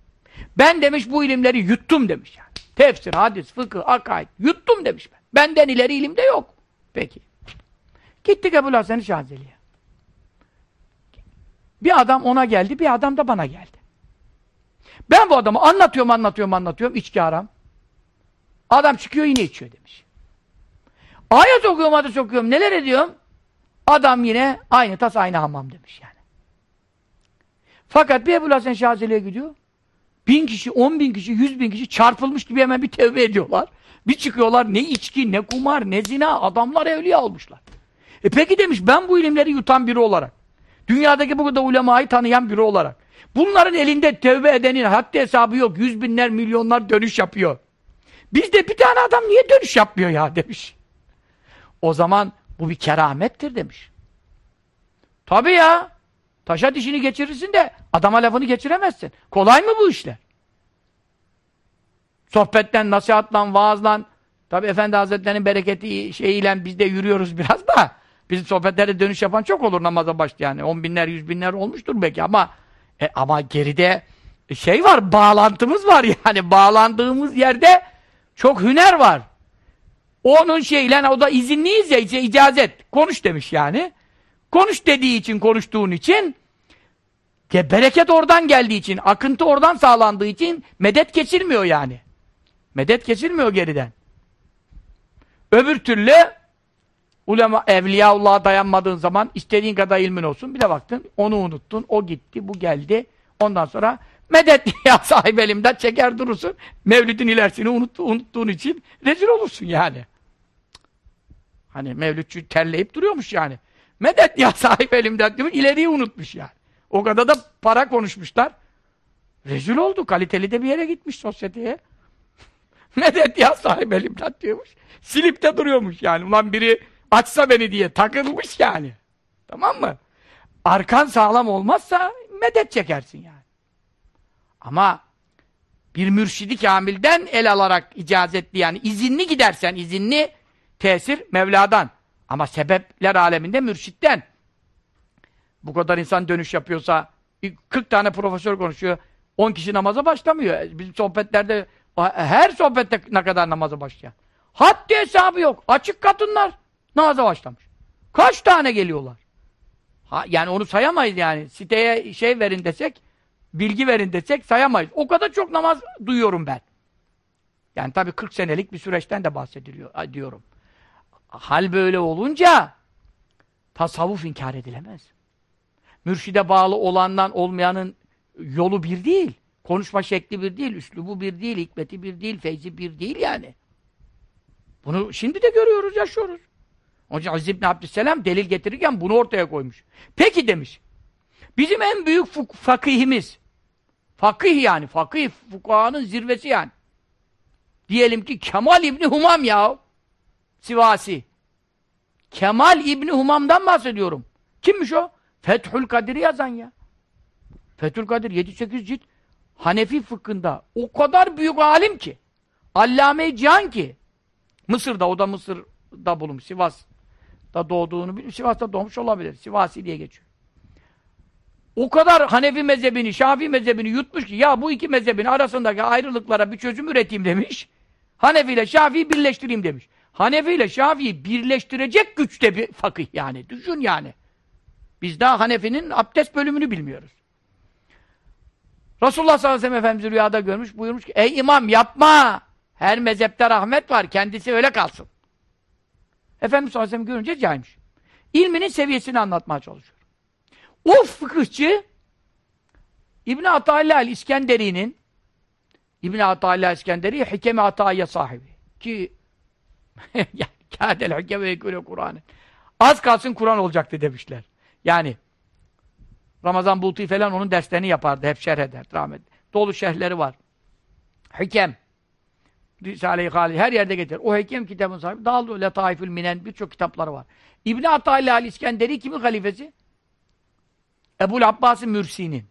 Ben demiş bu ilimleri yuttum demiş yani. Tefsir, hadis, fıkıh, akaid yuttum demiş ben. Benden ileri ilimde yok. Peki. Gittik Ebu Hasan-ı Şazeli'ye. Bir adam ona geldi, bir adam da bana geldi. Ben bu adamı anlatıyorum, anlatıyorum, anlatıyorum. İçki haram. Adam çıkıyor yine içiyor demiş. Ayet okuyorum, hadis okuyorum. Neler ediyorum? Adam yine aynı tas aynı hamam demiş yani. Fakat bir Ebu Hasan Şazeli'ye gidiyor. Bin kişi, on bin kişi, yüz bin kişi çarpılmış gibi hemen bir tevbe ediyorlar. Bir çıkıyorlar ne içki, ne kumar, ne zina. Adamlar evliya olmuşlar. E peki demiş ben bu ilimleri yutan biri olarak. Dünyadaki bu kadar ulemayı tanıyan biri olarak. Bunların elinde tevbe edenin haddi hesabı yok. Yüz binler, milyonlar dönüş yapıyor. Bizde bir tane adam niye dönüş yapmıyor ya demiş. O zaman bu bir keramettir demiş. Tabii ya. Taşa dişini geçirirsin de adama lafını geçiremezsin. Kolay mı bu işler? Sohbetten, nasihatlan, vaazlan. Tabii Efendi Hazretleri'nin bereketi şeyiyle biz de yürüyoruz biraz da. Bizim sohbetlerde dönüş yapan çok olur namaza başlayan. On binler, yüz binler olmuştur belki ama e, ama geride şey var, bağlantımız var yani. Bağlandığımız yerde çok hüner var. Onun şeyle o da izinliyiz ya, icazet. Konuş demiş yani. Konuş dediği için, konuştuğun için de bereket oradan geldiği için, akıntı oradan sağlandığı için medet kesilmiyor yani. Medet kesilmiyor geriden. Öbür türlü ulema, evliyaullah'a dayanmadığın zaman istediğin kadar ilmin olsun. Bir de baktın, onu unuttun, o gitti, bu geldi. Ondan sonra medet ya sahip elimden çeker durursun. Mevlidin ilerisini unut, unuttuğun için rezil olursun yani. Hani mevlütçü terleyip duruyormuş yani. Medet ya sahip elimden diyor, ileriyi unutmuş yani. O kadar da para konuşmuşlar. Rezil oldu. Kaliteli de bir yere gitmiş sosyeteye. Medet ya sahip elimden diyormuş. Silip de duruyormuş yani. Ulan biri açsa beni diye takılmış yani. Tamam mı? Arkan sağlam olmazsa medet çekersin yani. Ama bir mürşidi kamilden el alarak icazetli yani izinli gidersen izinli tesir Mevla'dan. Ama sebepler aleminde mürşitten. Bu kadar insan dönüş yapıyorsa 40 tane profesör konuşuyor. 10 kişi namaza başlamıyor. Bizim sohbetlerde her sohbette ne kadar namaza başlayan. Haddi hesabı yok. Açık kadınlar namaza başlamış. Kaç tane geliyorlar? Ha, yani onu sayamayız yani. Siteye şey verin desek, bilgi verin desek sayamayız. O kadar çok namaz duyuyorum ben. Yani tabii 40 senelik bir süreçten de bahsediliyor diyorum. Hal böyle olunca tasavvuf inkar edilemez. Mürşide bağlı olandan olmayanın yolu bir değil. Konuşma şekli bir değil, üslubu bir değil, hikmeti bir değil, feyzi bir değil yani. Bunu şimdi de görüyoruz, yaşıyoruz. Onun için Aziz İbni Abdüsselam delil getirirken bunu ortaya koymuş. Peki demiş, bizim en büyük fakihimiz, fakih yani, fakih, fukahanın zirvesi yani. Diyelim ki Kemal İbni Humam ya, Sivasi. Kemal İbni Humam'dan bahsediyorum. Kimmiş o? Fethül Kadir'i yazan ya. Fethül Kadir 7-8 cilt Hanefi fıkhında o kadar büyük alim ki Allame Cihan ki Mısır'da, o da Mısır'da bulunmuş, Sivas'ta doğduğunu bilmiyorum. Sivas'ta doğmuş olabilir. Sivasi diye geçiyor. O kadar Hanefi mezhebini, Şafii mezhebini yutmuş ki ya bu iki mezhebin arasındaki ayrılıklara bir çözüm üreteyim demiş. Hanefi ile Şafii birleştireyim demiş. Hanefi ile Şafii birleştirecek güçte bir fakih yani. Düşün yani. Biz daha Hanefi'nin abdest bölümünü bilmiyoruz. Resulullah sallallahu aleyhi ve sellem Efendimiz rüyada görmüş, buyurmuş ki, ey imam yapma! Her mezhepte rahmet var, kendisi öyle kalsın. Efendimiz sallallahu aleyhi ve sellem görünce caymış. İlminin seviyesini anlatmaya çalışıyor. O fıkıhçı, İbn-i Atayla İskenderi'nin İbn-i Atayla İskenderi, Hikemi Atayya sahibi. Ki, kâdel hikeme ve Kur'an'ı. Az kalsın Kur'an olacaktı demişler. Yani, Ramazan Bulti falan onun derslerini yapardı. Hep şerh eder. Rahmet. Dolu şerhleri var. Hikem. Risale-i Halil her yerde getirir. O Hikem kitabın sahibi. Dağıldı. Letaifül Minen birçok kitapları var. İbn-i Atayla al-İskenderi kimin halifesi? Ebul Abbas-ı Mürsi'nin.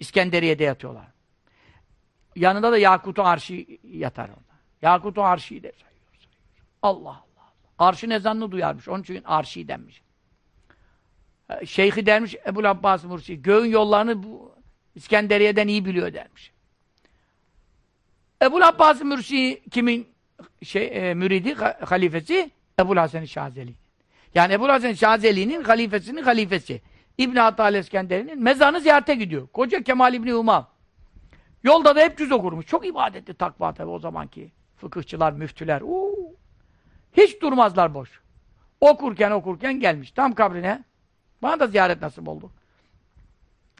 İskenderiye'de yatıyorlar. Yanında da Yakut-u Arşi yatar orada. Yakut-u sayıyor. Allah Allah. Arşın ezanını duyarmış. Onun için Arşi denmiş. Şeyhi dermiş Ebu Abbas Mursi, göğün yollarını bu İskenderiye'den iyi biliyor dermiş. Ebu Abbas Mursi kimin şey e, müridi, halifesi? Ebu Hasan Şazeli. Yani Ebu Hasan Şazeli'nin halifesinin halifesi. İbn Hatal İskenderi'nin mezarını ziyarete gidiyor. Koca Kemal İbni Umam. Yolda da hep cüz okurmuş. Çok ibadetli takva tabi o zamanki. Fıkıhçılar, müftüler. Uuu. Hiç durmazlar boş. Okurken okurken gelmiş. Tam kabrine. Bana da ziyaret nasip oldu.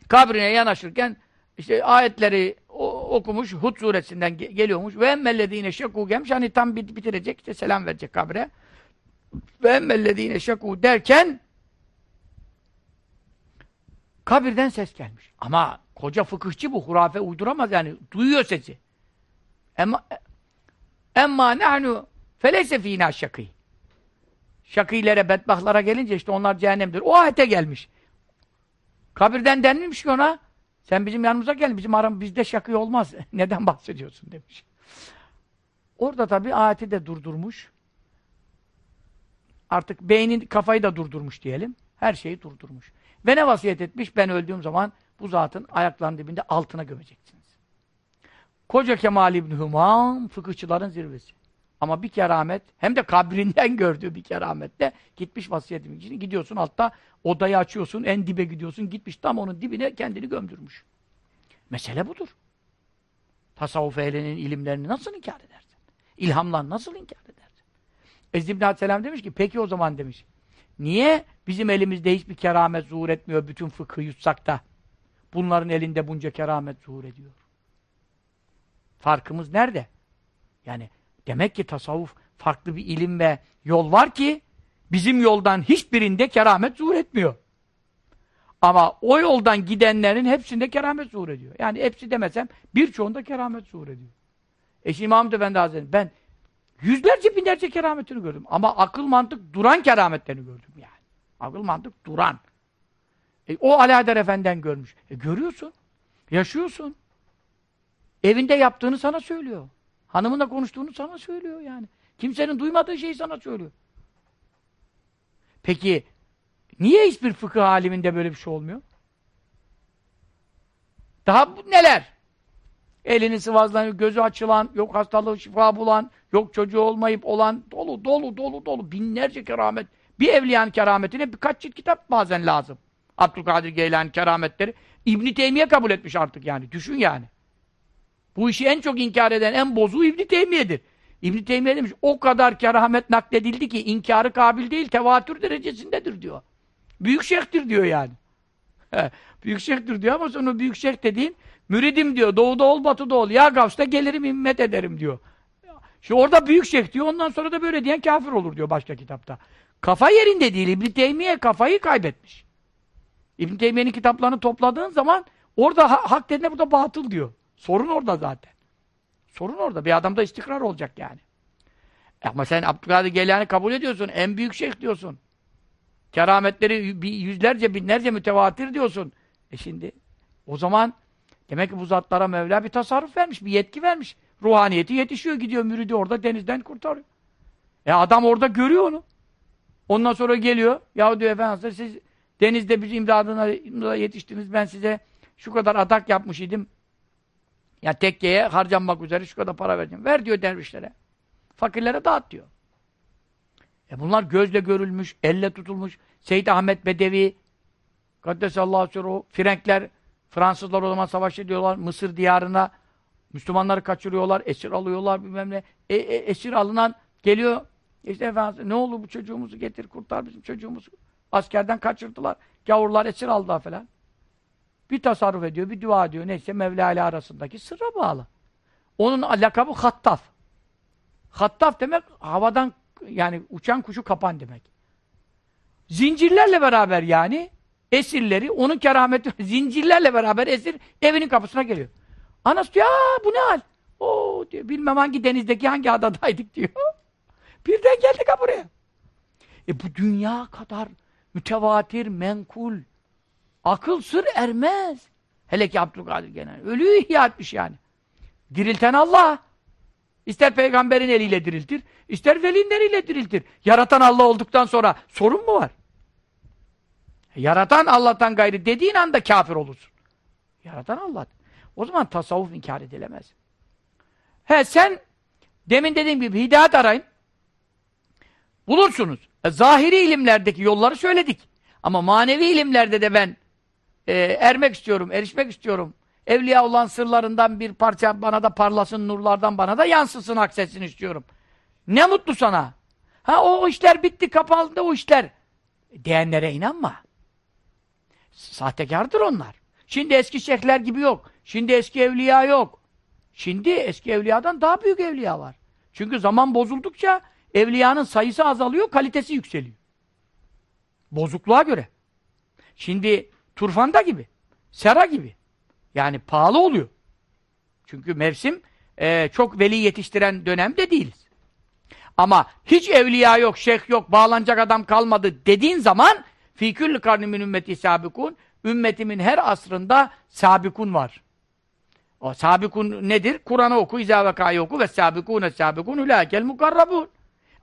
Kabrine yanaşırken işte ayetleri okumuş, Hud suresinden ge geliyormuş. Ve emmellezine şekû gelmiş. Hani tam bitirecek, işte selam verecek kabre. Ve emmellezine şekû derken kabirden ses gelmiş. Ama koca fıkıhçı bu, hurafe uyduramaz yani. Duyuyor sesi. Emma emma nehnu feleyse fînâ şakî. Şakîlere, bedbahtlara gelince işte onlar cehennemdir. O ayete gelmiş. Kabirden denilmiş ki ona sen bizim yanımıza gel, bizim aram bizde şakı olmaz. Neden bahsediyorsun demiş. Orada tabii ayeti de durdurmuş. Artık beynin kafayı da durdurmuş diyelim. Her şeyi durdurmuş. Ve ne vasiyet etmiş? Ben öldüğüm zaman bu zatın ayaklarının dibinde altına gömeceksiniz. Koca Kemal İbni Hümam fıkıhçıların zirvesi. Ama bir keramet, hem de kabrinden gördüğü bir keramette gitmiş vasiyetim için. Gidiyorsun altta, odayı açıyorsun, en dibe gidiyorsun, gitmiş tam onun dibine kendini gömdürmüş. Mesele budur. Tasavvuf ehlinin ilimlerini nasıl inkar edersin? İlhamla nasıl inkar edersin? Ezdi İbn Aleyhisselam demiş ki, peki o zaman demiş, niye bizim elimizde hiçbir keramet zuhur etmiyor, bütün fıkhı yutsak da, bunların elinde bunca keramet zuhur ediyor? Farkımız nerede? Yani Demek ki tasavvuf farklı bir ilim ve yol var ki bizim yoldan hiçbirinde keramet zuhur etmiyor. Ama o yoldan gidenlerin hepsinde keramet zuhur ediyor. Yani hepsi demesem birçoğunda keramet zuhur ediyor. E şimdi İmam Efendi Hazretleri ben yüzlerce binlerce kerametini gördüm. Ama akıl mantık duran kerametlerini gördüm yani. Akıl mantık duran. E, o Alaeddin Efendi'den görmüş. E, görüyorsun. Yaşıyorsun. Evinde yaptığını sana söylüyor. Hanımınla konuştuğunu sana söylüyor yani. Kimsenin duymadığı şeyi sana söylüyor. Peki niye hiçbir fıkıh aliminde böyle bir şey olmuyor? Daha neler? Elini sıvazlanıyor, gözü açılan, yok hastalığı şifa bulan, yok çocuğu olmayıp olan dolu dolu dolu dolu binlerce keramet. Bir evliyanın kerametine birkaç cilt kitap bazen lazım. Abdülkadir Geylani kerametleri. İbn Teymiye kabul etmiş artık yani. Düşün yani. Bu işi en çok inkar eden, en bozuğu İbn Teymiye'dir. İbn Teymiye demiş, o kadar keramet nakledildi ki inkarı kabil değil, tevatür derecesindedir diyor. Büyük şeyhtir diyor yani. büyük şeyhtir diyor ama sonra büyük şeyh dediğin müridim diyor, doğuda ol, batıda ol. Ya Gavs'ta gelirim, himmet ederim diyor. Şimdi orada büyük şeyh diyor, ondan sonra da böyle diyen kafir olur diyor başka kitapta. Kafa yerinde değil, İbn Teymiye kafayı kaybetmiş. İbn Teymiye'nin kitaplarını topladığın zaman orada ha hak dediğine burada batıl diyor. Sorun orada zaten. Sorun orada. Bir adamda istikrar olacak yani. Ama sen Abdülkadir Geylani kabul ediyorsun. En büyük şeyh diyorsun. Kerametleri yüzlerce, binlerce mütevatir diyorsun. E şimdi o zaman demek ki bu zatlara Mevla bir tasarruf vermiş, bir yetki vermiş. Ruhaniyeti yetişiyor, gidiyor müridi orada denizden kurtarıyor. E adam orada görüyor onu. Ondan sonra geliyor. Ya diyor efendim siz denizde biz imdadına yetiştiniz. Ben size şu kadar adak yapmış idim. Ya tekkeye harcanmak üzere şu kadar para vereceğim. Ver diyor dervişlere. Fakirlere dağıt diyor. E bunlar gözle görülmüş, elle tutulmuş. Seyyid Ahmet Bedevi, Kaddesallahu sürruhu, Frenkler, Fransızlar o zaman savaş ediyorlar. Mısır diyarına Müslümanları kaçırıyorlar, esir alıyorlar bilmem ne. E, e, esir alınan geliyor. İşte efendim ne olur bu çocuğumuzu getir kurtar bizim çocuğumuzu. Askerden kaçırdılar. Gavurlar esir aldılar falan. Bir tasarruf ediyor, bir dua ediyor. Neyse Mevla ile arasındaki sırra bağlı. Onun lakabı Hattaf. Hattaf demek havadan yani uçan kuşu kapan demek. Zincirlerle beraber yani esirleri, onun kerameti zincirlerle beraber esir evinin kapısına geliyor. Anası diyor, bu ne hal? Oo diyor, bilmem hangi denizdeki hangi adadaydık diyor. Birden geldik ha buraya. E bu dünya kadar mütevatir, menkul, Akıl sır ermez. Hele ki Abdülkadir Genel. Ölüyü ihya etmiş yani. Dirilten Allah. İster peygamberin eliyle diriltir, ister velinin eliyle diriltir. Yaratan Allah olduktan sonra sorun mu var? Yaratan Allah'tan gayrı dediğin anda kafir olursun. Yaratan Allah. O zaman tasavvuf inkar edilemez. He sen demin dediğim gibi hidayet arayın. Bulursunuz. E, zahiri ilimlerdeki yolları söyledik. Ama manevi ilimlerde de ben e, ermek istiyorum, erişmek istiyorum. Evliya olan sırlarından bir parça bana da parlasın, nurlardan bana da yansısın, aksetsin istiyorum. Ne mutlu sana. Ha o işler bitti, kapandı o işler. Diyenlere inanma. Sahtekardır onlar. Şimdi eski şeyhler gibi yok. Şimdi eski evliya yok. Şimdi eski evliyadan daha büyük evliya var. Çünkü zaman bozuldukça evliyanın sayısı azalıyor, kalitesi yükseliyor. Bozukluğa göre. Şimdi turfanda gibi, sera gibi. Yani pahalı oluyor. Çünkü mevsim e, çok veli yetiştiren dönemde değiliz. Ama hiç evliya yok, şeyh yok, bağlanacak adam kalmadı dediğin zaman fî küllü karnimin ümmeti sabikun ümmetimin her asrında sabikun var. O sabikun nedir? Kur'an'ı oku, izâ vekâyı oku ve sabikûne sabikûn ulâkel mukarrabûn.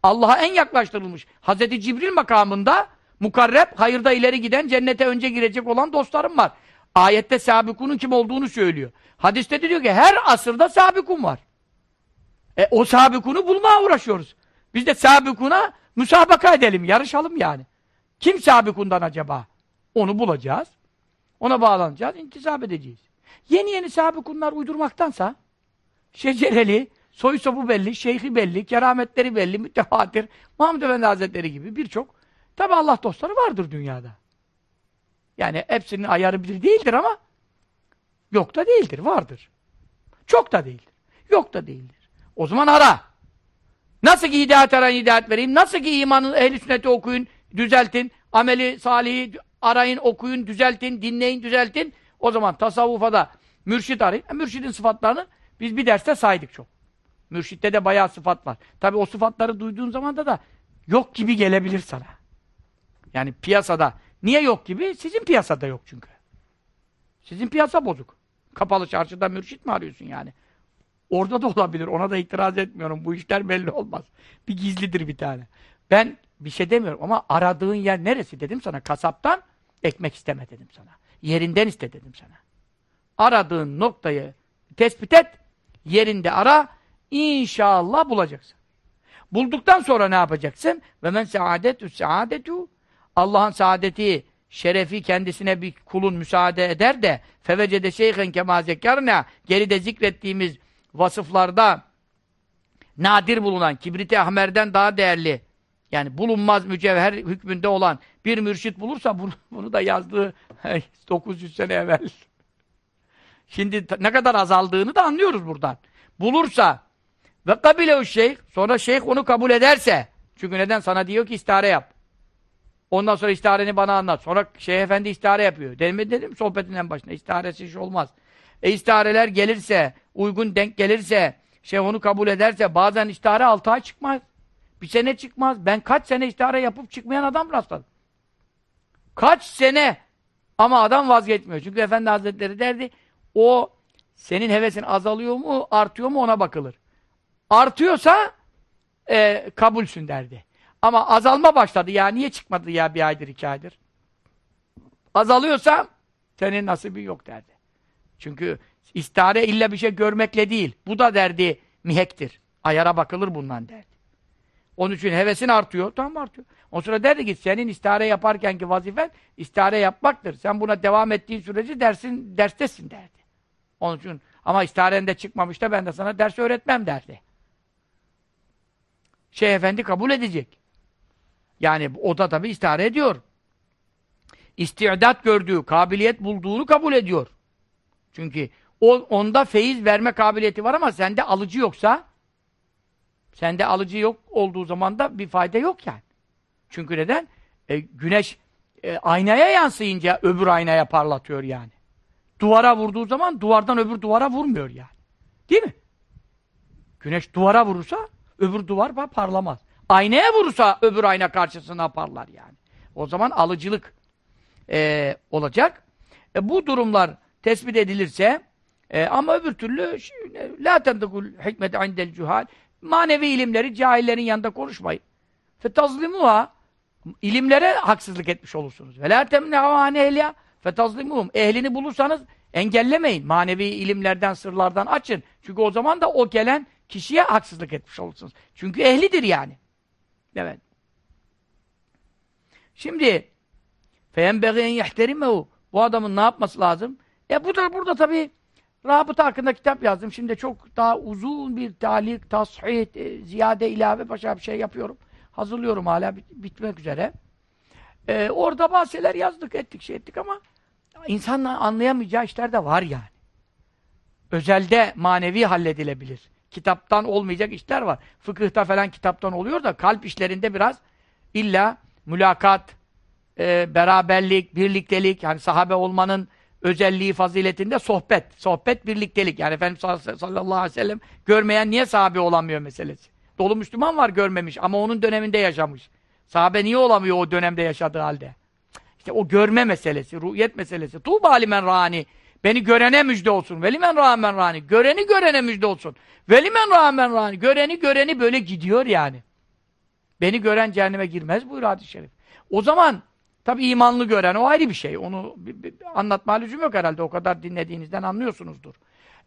Allah'a en yaklaştırılmış. Hazreti Cibril makamında mukarreb, hayırda ileri giden, cennete önce girecek olan dostlarım var. Ayette sabikunun kim olduğunu söylüyor. Hadiste de diyor ki her asırda sabikun var. E, o sabikunu bulmaya uğraşıyoruz. Biz de sabikuna müsabaka edelim, yarışalım yani. Kim sabikundan acaba? Onu bulacağız. Ona bağlanacağız, intisap edeceğiz. Yeni yeni sabikunlar uydurmaktansa şecereli, soy sopu belli, şeyhi belli, kerametleri belli, mütevatir, Muhammed Efendi Hazretleri gibi birçok tabi Allah dostları vardır dünyada. Yani hepsinin ayarı bir değildir ama yok da değildir, vardır. Çok da değildir. Yok da değildir. O zaman ara. Nasıl ki hidayet arayın, hidayet vereyim. Nasıl ki imanın ehli sünneti okuyun, düzeltin. Ameli salihi arayın, okuyun, düzeltin, dinleyin, düzeltin. O zaman tasavvufa da mürşit arayın. E, mürşidin sıfatlarını biz bir derste saydık çok. Mürşitte de bayağı sıfat var. Tabi o sıfatları duyduğun zaman da da yok gibi gelebilir sana. Yani piyasada. Niye yok gibi? Sizin piyasada yok çünkü. Sizin piyasa bozuk. Kapalı çarşıda mürşit mi arıyorsun yani? Orada da olabilir. Ona da itiraz etmiyorum. Bu işler belli olmaz. Bir gizlidir bir tane. Ben bir şey demiyorum ama aradığın yer neresi dedim sana. Kasaptan ekmek isteme dedim sana. Yerinden iste dedim sana. Aradığın noktayı tespit et. Yerinde ara. İnşallah bulacaksın. Bulduktan sonra ne yapacaksın? Ve men saadetü Allah'ın saadeti, şerefi kendisine bir kulun müsaade eder de fevecede şeyhen kema zekarna geride zikrettiğimiz vasıflarda nadir bulunan, kibriti ahmerden daha değerli yani bulunmaz mücevher hükmünde olan bir mürşit bulursa bunu, bunu da yazdığı 900 sene evvel. Şimdi ne kadar azaldığını da anlıyoruz buradan. Bulursa ve kabile şeyh sonra şeyh onu kabul ederse çünkü neden sana diyor ki istihare yap. Ondan sonra istihareni bana anlat. Sonra Şeyh Efendi istihare yapıyor. Dedim dedim sohbetin en başında. İstiharesi iş olmaz. E istihareler gelirse, uygun denk gelirse, şey onu kabul ederse bazen istihare altı ay çıkmaz. Bir sene çıkmaz. Ben kaç sene istihare yapıp çıkmayan adam rastladım. Kaç sene ama adam vazgeçmiyor. Çünkü Efendi Hazretleri derdi o senin hevesin azalıyor mu, artıyor mu ona bakılır. Artıyorsa e, kabulsün derdi. Ama azalma başladı ya. Niye çıkmadı ya bir aydır, iki aydır? Azalıyorsa senin nasibin yok derdi. Çünkü istihare illa bir şey görmekle değil. Bu da derdi mihektir. Ayara bakılır bundan derdi. Onun için hevesin artıyor. Tamam artıyor. O sonra derdi ki senin istihare yaparken ki vazifen istihare yapmaktır. Sen buna devam ettiğin sürece dersin, derstesin derdi. Onun için ama istiharende çıkmamış da ben de sana ders öğretmem derdi. Şeyh Efendi kabul edecek. Yani o da tabi istihare ediyor. İstidat gördüğü, kabiliyet bulduğunu kabul ediyor. Çünkü onda feyiz verme kabiliyeti var ama sende alıcı yoksa sende alıcı yok olduğu zaman da bir fayda yok yani. Çünkü neden? E, güneş e, aynaya yansıyınca öbür aynaya parlatıyor yani. Duvara vurduğu zaman duvardan öbür duvara vurmuyor yani. Değil mi? Güneş duvara vurursa öbür duvar parlamaz. Aynaya vurursa öbür ayna karşısına parlar yani. O zaman alıcılık e, olacak. E, bu durumlar tespit edilirse e, ama öbür türlü la tendekul hikmet indel cuhal manevi ilimleri cahillerin yanında konuşmayın. Fetazlimuha ilimlere haksızlık etmiş olursunuz. Ve la temne'u ehliya fetazlimuhum ehlini bulursanız engellemeyin. Manevi ilimlerden, sırlardan açın. Çünkü o zaman da o gelen kişiye haksızlık etmiş olursunuz. Çünkü ehlidir yani. Evet. Şimdi فَيَنْبَغِيَنْ يَحْتَرِمَهُ Bu adamın ne yapması lazım? E bu da burada tabi Rabıta hakkında kitap yazdım. Şimdi çok daha uzun bir talik, tashih, e, ziyade, ilave başka bir şey yapıyorum. Hazırlıyorum hala bit bitmek üzere. Ee, orada bazı şeyler yazdık, ettik, şey ettik ama insanın anlayamayacağı işler de var yani. Özelde manevi halledilebilir. Kitaptan olmayacak işler var. Fıkıhta falan kitaptan oluyor da kalp işlerinde biraz illa mülakat, e, beraberlik, birliktelik, yani sahabe olmanın özelliği, faziletinde sohbet. Sohbet, birliktelik. Yani Efendimiz sallallahu aleyhi ve sellem görmeyen niye sahabe olamıyor meselesi. Dolu Müslüman var görmemiş ama onun döneminde yaşamış. Sahabe niye olamıyor o dönemde yaşadığı halde? İşte o görme meselesi, ruhiyet meselesi. Tuğba alimen rani. Beni görene müjde olsun. Velimen rağmen rani. Göreni görene müjde olsun. Velimen rağmen rani. Göreni göreni böyle gidiyor yani. Beni gören cehenneme girmez buyur hadis-i şerif. O zaman tabi imanlı gören o ayrı bir şey. Onu bir, bir, anlatma lüzum yok herhalde. O kadar dinlediğinizden anlıyorsunuzdur.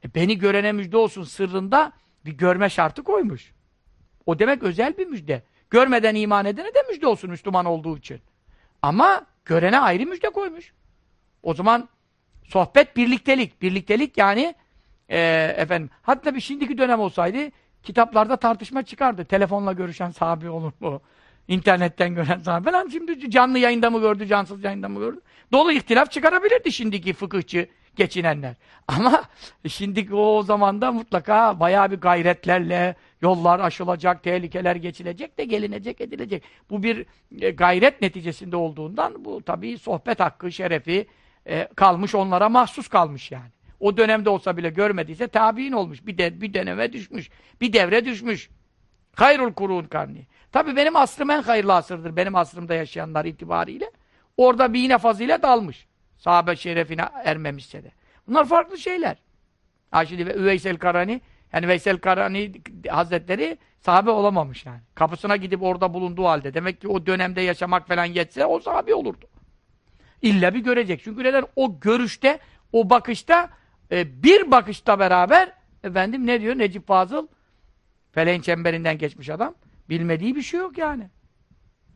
E, beni görene müjde olsun sırrında bir görme şartı koymuş. O demek özel bir müjde. Görmeden iman edene de müjde olsun Müslüman olduğu için. Ama görene ayrı müjde koymuş. O zaman sohbet birliktelik. Birliktelik yani e, efendim hatta bir şimdiki dönem olsaydı kitaplarda tartışma çıkardı. Telefonla görüşen sahabi olur mu? İnternetten gören sahabe falan. Şimdi canlı yayında mı gördü, cansız yayında mı gördü? Dolu ihtilaf çıkarabilirdi şimdiki fıkıhçı geçinenler. Ama şimdiki o zamanda mutlaka bayağı bir gayretlerle yollar aşılacak, tehlikeler geçilecek de gelinecek, edilecek. Bu bir e, gayret neticesinde olduğundan bu tabii sohbet hakkı, şerefi e, kalmış, onlara mahsus kalmış yani. O dönemde olsa bile görmediyse tabi'in olmuş. Bir, de, bir döneme düşmüş. Bir devre düşmüş. Hayrul kurun karni. Tabii benim asrım en hayırlı asırdır. Benim asrımda yaşayanlar itibariyle. Orada bir yine fazilet almış. Sahabe şerefine ermemişse de. Bunlar farklı şeyler. Ha şimdi Üveysel Karani yani Veysel Karani Hazretleri sahabe olamamış yani. Kapısına gidip orada bulunduğu halde. Demek ki o dönemde yaşamak falan yetse o sahabe olurdu. İlla bir görecek. Çünkü neden? O görüşte, o bakışta e, bir bakışta beraber efendim ne diyor Necip Fazıl? Feleğin çemberinden geçmiş adam. Bilmediği bir şey yok yani.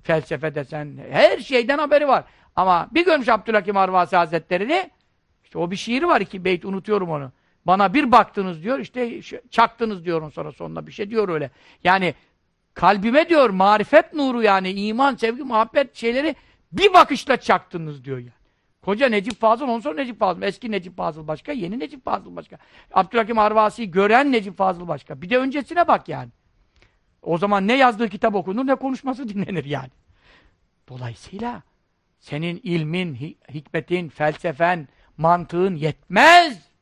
Felsefe desen, her şeyden haberi var. Ama bir görmüş Abdülhakim Arvasi Hazretleri'ni, işte o bir şiiri var iki beyt unutuyorum onu. Bana bir baktınız diyor, işte çaktınız diyor sonra sonuna bir şey diyor öyle. Yani kalbime diyor marifet nuru yani iman, sevgi, muhabbet şeyleri bir bakışla çaktınız diyor yani. Koca Necip Fazıl, ondan sonra Necip Fazıl. Eski Necip Fazıl başka, yeni Necip Fazıl başka. Abdülhakim Arvasi'yi gören Necip Fazıl başka. Bir de öncesine bak yani. O zaman ne yazdığı kitap okunur, ne konuşması dinlenir yani. Dolayısıyla senin ilmin, hikmetin, felsefen, mantığın yetmez.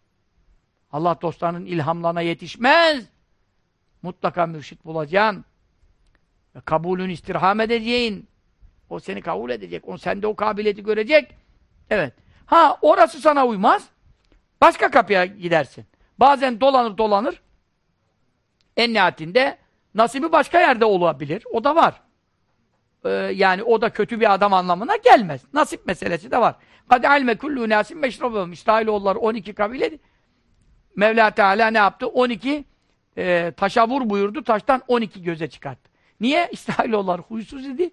Allah dostlarının ilhamlarına yetişmez. Mutlaka mürşit bulacaksın. Kabulün istirham edeceğin. O seni kabul edecek. O sende o kabiliyeti görecek. Evet. Ha orası sana uymaz. Başka kapıya gidersin. Bazen dolanır dolanır. En nihayetinde nasibi başka yerde olabilir. O da var. Ee, yani o da kötü bir adam anlamına gelmez. Nasip meselesi de var. Kad alme kullu nasim meşrabım. İsrailoğulları 12 kabile Mevla Teala ne yaptı? 12 e, taşa vur buyurdu. Taştan 12 göze çıkarttı. Niye? İsrailoğulları huysuz idi.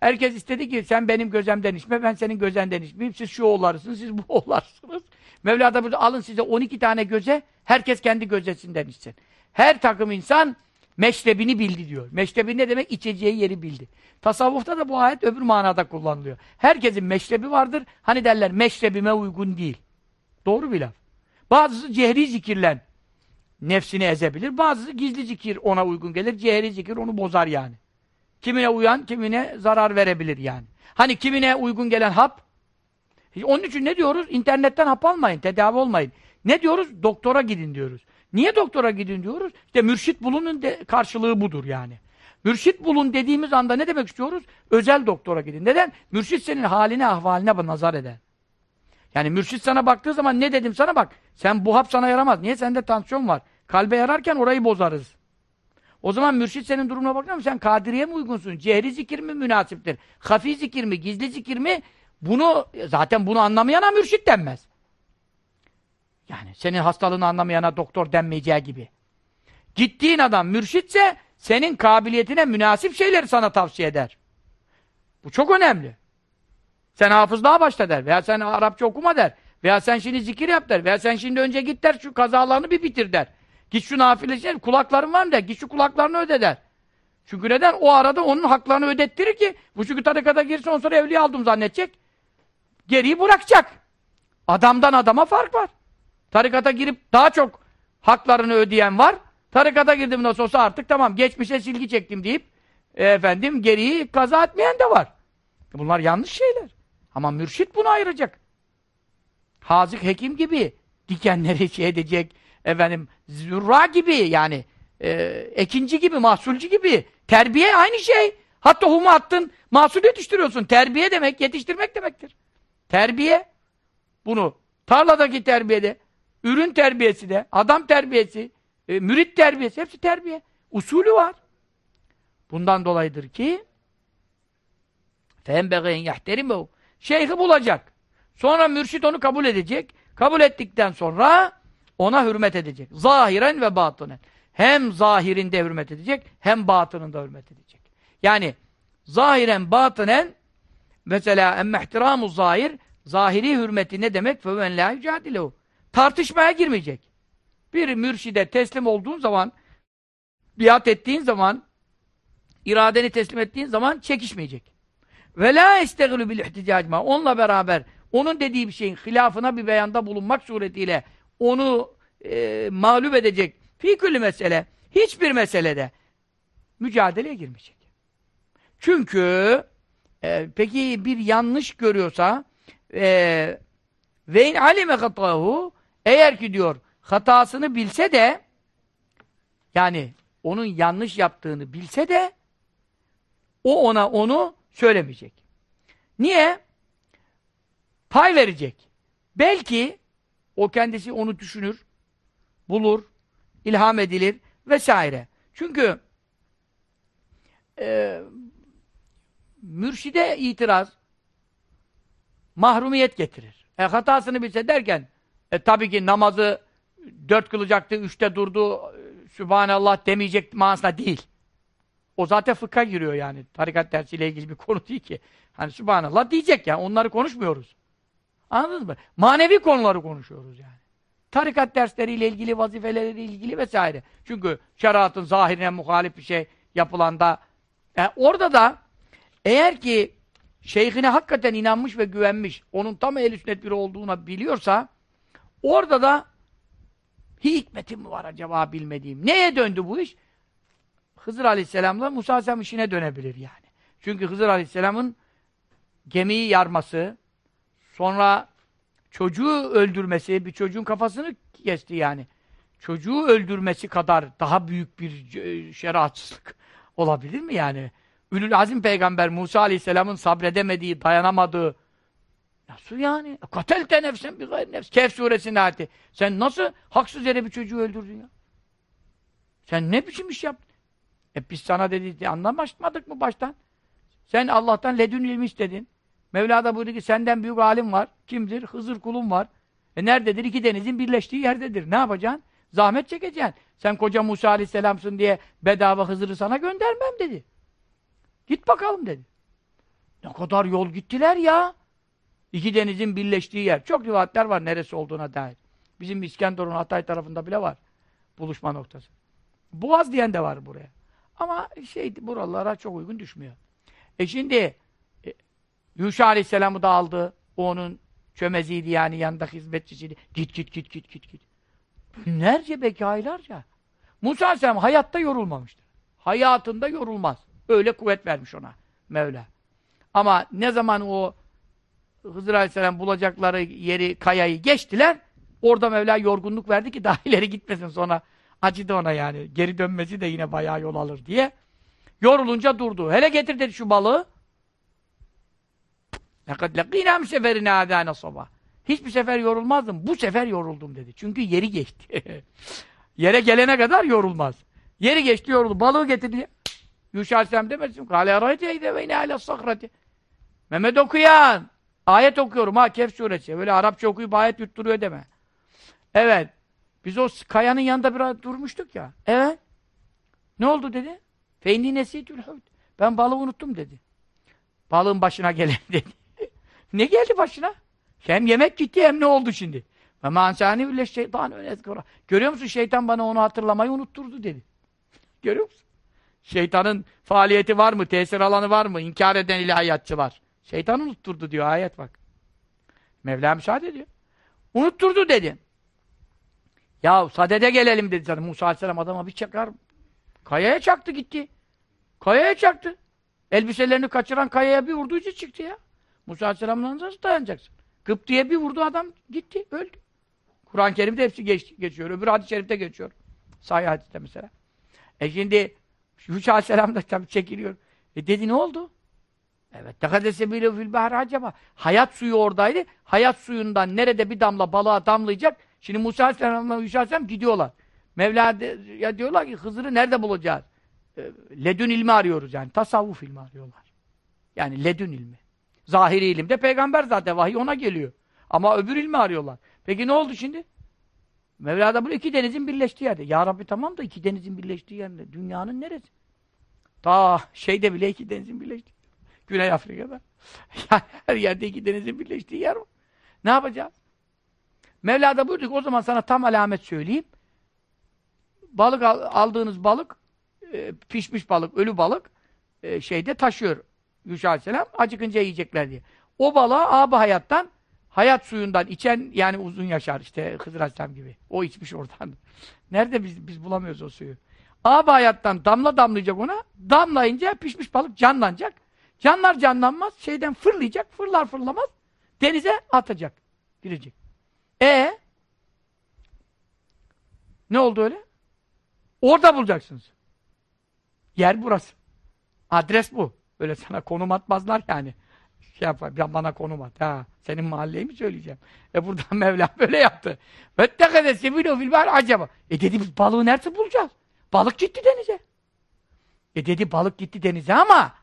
Herkes istedi ki sen benim gözemden içme, ben senin gözenden içmeyeyim. Siz şu oğlarsınız, siz bu oğlarsınız. Mevla da burada alın size 12 tane göze, herkes kendi gözesinden içsin. Her takım insan meşrebini bildi diyor. Meşrebi ne demek? İçeceği yeri bildi. Tasavvufta da bu ayet öbür manada kullanılıyor. Herkesin meşrebi vardır. Hani derler meşrebime uygun değil. Doğru bir laf. Bazısı cehri zikirlen nefsini ezebilir. Bazısı gizli zikir ona uygun gelir. Cehri zikir onu bozar yani. Kimine uyan, kimine zarar verebilir yani. Hani kimine uygun gelen hap? Onun için ne diyoruz? İnternetten hap almayın, tedavi olmayın. Ne diyoruz? Doktora gidin diyoruz. Niye doktora gidin diyoruz? İşte mürşit bulunun karşılığı budur yani. Mürşit bulun dediğimiz anda ne demek istiyoruz? Özel doktora gidin. Neden? Mürşit senin haline, ahvaline nazar eder. Yani mürşit sana baktığı zaman ne dedim sana bak. Sen bu hap sana yaramaz. Niye? Sende tansiyon var. Kalbe yararken orayı bozarız. O zaman mürşit senin durumuna bakıyor mu? Sen kadiriye mi uygunsun? Cehri zikir mi münasiptir? Hafi zikir mi? Gizli zikir mi? Bunu, zaten bunu anlamayana mürşit denmez. Yani senin hastalığını anlamayana doktor denmeyeceği gibi. Gittiğin adam mürşitse senin kabiliyetine münasip şeyleri sana tavsiye eder. Bu çok önemli. Sen hafızlığa başla der veya sen Arapça okuma der Veya sen şimdi zikir yap der. Veya sen şimdi önce git der şu kazalarını bir bitir der. Git şu nafile kulakların var mı der. Git şu kulaklarını öde der. Çünkü neden? O arada onun haklarını ödettirir ki bu çünkü tarikata girse ondan sonra evliya aldım zannedecek. Geriyi bırakacak. Adamdan adama fark var. Tarikata girip daha çok haklarını ödeyen var. Tarikata girdim nasıl olsa artık tamam geçmişe silgi çektim deyip e, efendim geriyi kaza etmeyen de var. Bunlar yanlış şeyler. Ama mürşit bunu ayıracak. Hazık hekim gibi dikenleri şey edecek, efendim zürra gibi yani e, ekinci gibi, mahsulcu gibi. Terbiye aynı şey. Hatta humu attın, mahsul yetiştiriyorsun. Terbiye demek, yetiştirmek demektir. Terbiye. Bunu tarladaki terbiyede, ürün terbiyesi de, adam terbiyesi, e, mürit terbiyesi, hepsi terbiye. Usulü var. Bundan dolayıdır ki فَاَنْبَغَيْنْ يَحْتَرِمَهُ Şeyhi bulacak. Sonra mürşit onu kabul edecek. Kabul ettikten sonra ona hürmet edecek. Zahiren ve batınen. Hem zahirinde hürmet edecek, hem batınında hürmet edecek. Yani zahiren, batınen mesela emmehtiramu zahir zahiri hürmeti ne demek? Feven la yücadilehu. Tartışmaya girmeyecek. Bir mürşide teslim olduğun zaman biat ettiğin zaman iradeni teslim ettiğin zaman çekişmeyecek. Ve la estegülü bil ihticacma. Onunla beraber onun dediği bir şeyin hilafına bir beyanda bulunmak suretiyle onu e, mağlup edecek fi külli mesele hiçbir meselede mücadeleye girmeyecek. Çünkü e, peki bir yanlış görüyorsa e, ve in alime hatahu eğer ki diyor hatasını bilse de yani onun yanlış yaptığını bilse de o ona onu söylemeyecek. Niye? Pay verecek. Belki o kendisi onu düşünür, bulur, ilham edilir vesaire. Çünkü e, mürşide itiraz mahrumiyet getirir. E, hatasını bilse derken e, tabii ki namazı dört kılacaktı, üçte durdu, Sübhanallah demeyecek manasında değil. O zaten fıkha giriyor yani. Tarikat dersiyle ilgili bir konu değil ki. Hani Sübhanallah diyecek ya. Yani. Onları konuşmuyoruz. Anladınız mı? Manevi konuları konuşuyoruz yani. Tarikat dersleriyle ilgili, vazifeleriyle ilgili vesaire. Çünkü şeriatın zahirine muhalif bir şey yapılanda yani e, orada da eğer ki şeyhine hakikaten inanmış ve güvenmiş, onun tam ehl sünnet biri olduğuna biliyorsa orada da hikmetim mi var acaba bilmediğim. Neye döndü bu iş? Hızır Aleyhisselam'la Musa Aleyhisselam işine dönebilir yani. Çünkü Hızır Aleyhisselam'ın gemiyi yarması, sonra çocuğu öldürmesi, bir çocuğun kafasını kesti yani. Çocuğu öldürmesi kadar daha büyük bir e, şeriatçılık olabilir mi yani? Ülül Azim Peygamber Musa Aleyhisselam'ın sabredemediği, dayanamadığı Nasıl yani? Katelte nefsen bir gayr nefs. Kehf suresinde ayeti. Sen nasıl haksız yere bir çocuğu öldürdün ya? Sen ne biçim iş yaptın? E biz sana dedi, anlamadık mı baştan? Sen Allah'tan ledün ilmi istedin. Mevla da buyurdu ki senden büyük alim var. Kimdir? Hızır kulum var. E nerededir? İki denizin birleştiği yerdedir. Ne yapacaksın? Zahmet çekeceksin. Sen koca Musa aleyhisselamsın diye bedava Hızır'ı sana göndermem dedi. Git bakalım dedi. Ne kadar yol gittiler ya. İki denizin birleştiği yer. Çok rivayetler var neresi olduğuna dair. Bizim İskenderun Hatay tarafında bile var. Buluşma noktası. Boğaz diyen de var buraya. Ama şey buralara çok uygun düşmüyor. E şimdi Yuşa Aleyhisselam'ı da aldı. O onun çömeziydi yani yanında hizmetçisiydi. Git git git git git git. Binlerce belki aylarca. Musa Aleyhisselam hayatta yorulmamıştır. Hayatında yorulmaz. Öyle kuvvet vermiş ona Mevla. Ama ne zaman o Hızır Aleyhisselam bulacakları yeri, kayayı geçtiler. Orada Mevla yorgunluk verdi ki daha ileri gitmesin sonra acıdı ona yani. Geri dönmesi de yine bayağı yol alır diye. Yorulunca durdu. Hele getir dedi şu balığı. لَقَدْ لَقِينَا مْسَفَرِنَا عَذَانَ sabah. Hiçbir sefer yorulmazdım. Bu sefer yoruldum dedi. Çünkü yeri geçti. Yere gelene kadar yorulmaz. Yeri geçti yoruldu. Balığı getirdi. Yuşa Aleyhisselam demesin. قَالَ اَرَيْتَ اِذَا وَيْنَا عَلَى الصَّخْرَةِ Mehmet okuyan. Ayet okuyorum ha Kehf suresi. Böyle Arapça okuyup ayet yutturuyor deme. Evet. Biz o kayanın yanında biraz durmuştuk ya. Evet. Ne oldu dedi? Feyni nesitül hud. Ben balığı unuttum dedi. Balığın başına gelen dedi. ne geldi başına? Hem yemek gitti hem ne oldu şimdi? Ve mansani bile şeytan öyle Görüyor musun şeytan bana onu hatırlamayı unutturdu dedi. Görüyor musun? Şeytanın faaliyeti var mı? Tesir alanı var mı? İnkar eden ilahiyatçılar. Şeytan unutturdu diyor ayet bak. Mevla müsaade ediyor. Unutturdu dedi. Ya sadede gelelim dedi zaten. Musa Aleyhisselam adama bir çakar. Kayaya çaktı gitti. Kayaya çaktı. Elbiselerini kaçıran kayaya bir vurduğu için çıktı ya. Musa Aleyhisselam'la nasıl dayanacaksın? Gıptiye bir vurdu adam gitti öldü. Kur'an-ı Kerim'de hepsi geç, geçiyor. Öbür hadis-i şerifte geçiyor. Sahih hadiste mesela. E şimdi Yuşa Aleyhisselam da tabii çekiliyor. E dedi ne oldu? Evet. Tekadese bile fil bahri acaba. Hayat suyu oradaydı. Hayat suyundan nerede bir damla balığa damlayacak? Şimdi Musa Aleyhisselam'la Yuşa Aleyhisselam gidiyorlar. Mevla ya diyorlar ki Hızır'ı nerede bulacağız? E, ledün ilmi arıyoruz yani. Tasavvuf ilmi arıyorlar. Yani ledün ilmi. Zahiri ilimde peygamber zaten vahiy ona geliyor. Ama öbür ilmi arıyorlar. Peki ne oldu şimdi? Mevla da bu iki denizin birleştiği yerde. Ya Rabbi tamam da iki denizin birleştiği yerde. Dünyanın neresi? Ta şeyde bile iki denizin birleştiği. Güney Afrika'da. Her yerde iki denizin birleştiği yer var. Ne yapacağız? Mevla da buyurdu ki o zaman sana tam alamet söyleyeyim. Balık aldığınız balık e, pişmiş balık, ölü balık e, şeyde taşıyor Yuşa Aleyhisselam. Acıkınca yiyecekler diye. O balığa abi hayattan hayat suyundan içen yani uzun yaşar işte Hızır Aleyhisselam gibi. O içmiş oradan. Nerede biz biz bulamıyoruz o suyu. Abi hayattan damla damlayacak ona. Damlayınca pişmiş balık canlanacak. Canlar canlanmaz. Şeyden fırlayacak. Fırlar fırlamaz. Denize atacak. Girecek. E ne oldu öyle? Orada bulacaksınız. Yer burası. Adres bu. Öyle sana konum atmazlar yani. Şey yapar, ya bana konum at. Ha, senin mahalleyi mi söyleyeceğim? E burada Mevla böyle yaptı. Vettekede sebilu fil bahar acaba. E dedi biz balığı nerede bulacağız? Balık gitti denize. E dedi balık gitti denize ama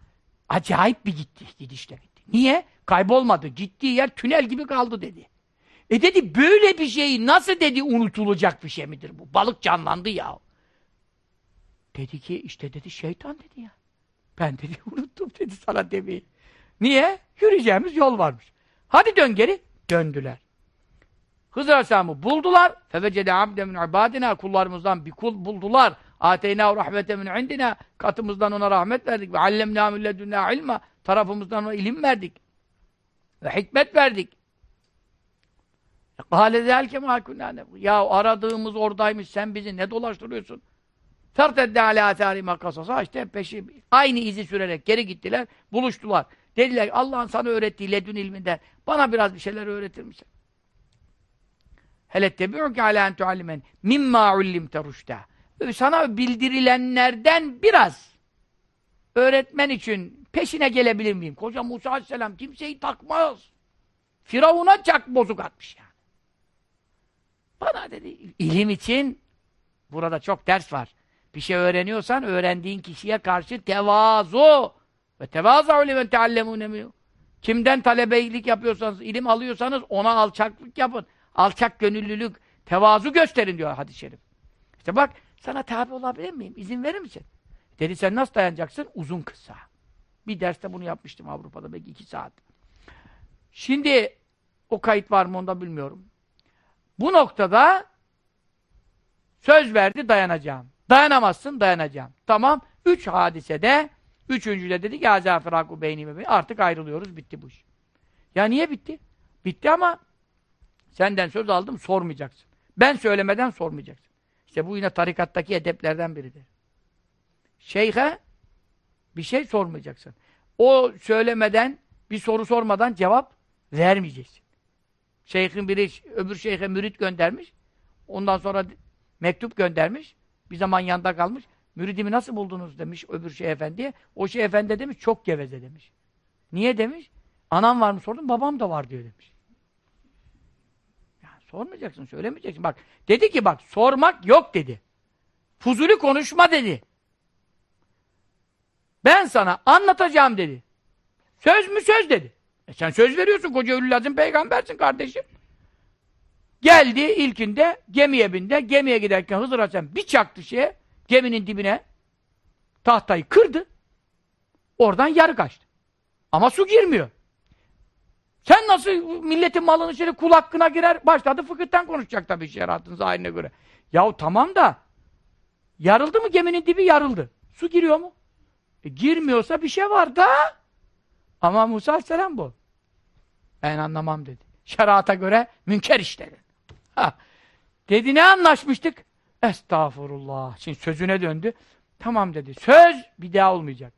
acayip bir gitti. Gidişle gitti. Niye? Kaybolmadı. Gittiği yer tünel gibi kaldı dedi. E dedi böyle bir şey nasıl dedi unutulacak bir şey midir bu? Balık canlandı ya. Dedi ki işte dedi şeytan dedi ya. Ben dedi unuttum dedi sana demeyi. Niye? Yürüyeceğimiz yol varmış. Hadi dön geri. Döndüler. Hızır Aleyhisselam'ı buldular. Fevecede abde min ibadina kullarımızdan bir kul buldular. Ateyna rahmete min indina katımızdan ona rahmet verdik. Ve allemna min ilma tarafımızdan ona ilim verdik. Ve hikmet verdik. Kâle zelke Ya aradığımız oradaymış sen bizi ne dolaştırıyorsun? Fertedde alâ âthâri kasasa işte peşi aynı izi sürerek geri gittiler, buluştular. Dediler Allah'ın sana öğrettiği ledün ilminden bana biraz bir şeyler öğretir misin? Hele tebi'uke alâ en tuallimen mimmâ ullimte rüştâ. Sana bildirilenlerden biraz öğretmen için peşine gelebilir miyim? Koca Musa Aleyhisselam kimseyi takmaz. Firavun'a çak bozuk atmış yani. Bana dedi ilim için burada çok ders var. Bir şey öğreniyorsan öğrendiğin kişiye karşı tevazu ve tevazu limen teallemûne Kimden talebeylik yapıyorsanız, ilim alıyorsanız ona alçaklık yapın. Alçak gönüllülük, tevazu gösterin diyor hadis-i şerif. İşte bak sana tabi olabilir miyim? İzin verir misin? Dedi sen nasıl dayanacaksın? Uzun kısa. Bir derste bunu yapmıştım Avrupa'da belki iki saat. Şimdi o kayıt var mı onu da bilmiyorum. Bu noktada söz verdi dayanacağım. Dayanamazsın, dayanacağım. Tamam. Üç hadisede, üçüncüde dedi ki Azafiraku beynime artık ayrılıyoruz, bitti bu iş. Ya niye bitti? Bitti ama senden söz aldım, sormayacaksın. Ben söylemeden sormayacaksın. İşte bu yine tarikattaki edeplerden biridir. Şeyhe bir şey sormayacaksın. O söylemeden, bir soru sormadan cevap vermeyeceksin. Şeyhin biri öbür şeyhe mürit göndermiş. Ondan sonra mektup göndermiş. Bir zaman yanında kalmış. Müridimi nasıl buldunuz demiş öbür şey efendiye. O şey efendi demiş çok geveze demiş. Niye demiş? Anam var mı sordum babam da var diyor demiş. Yani sormayacaksın söylemeyeceksin. Bak dedi ki bak sormak yok dedi. Fuzuli konuşma dedi. Ben sana anlatacağım dedi. Söz mü söz dedi. E sen söz veriyorsun koca ölü lazım peygambersin kardeşim. Geldi ilkinde gemiye bindi. Gemiye giderken Hızır Aleyhisselam bir çaktı şeye geminin dibine tahtayı kırdı. Oradan yarı kaçtı. Ama su girmiyor. Sen nasıl milletin malını şöyle kul hakkına girer? Başladı fıkıhtan konuşacak tabii şeriatın zahirine göre. Yahu tamam da yarıldı mı geminin dibi yarıldı. Su giriyor mu? E, girmiyorsa bir şey var da ama Musa Aleyhisselam bu. Ben anlamam dedi. Şerata göre münker. Ha. Dedi ne anlaşmıştık? Estağfurullah. Şimdi sözüne döndü. Tamam dedi. Söz bir daha olmayacak.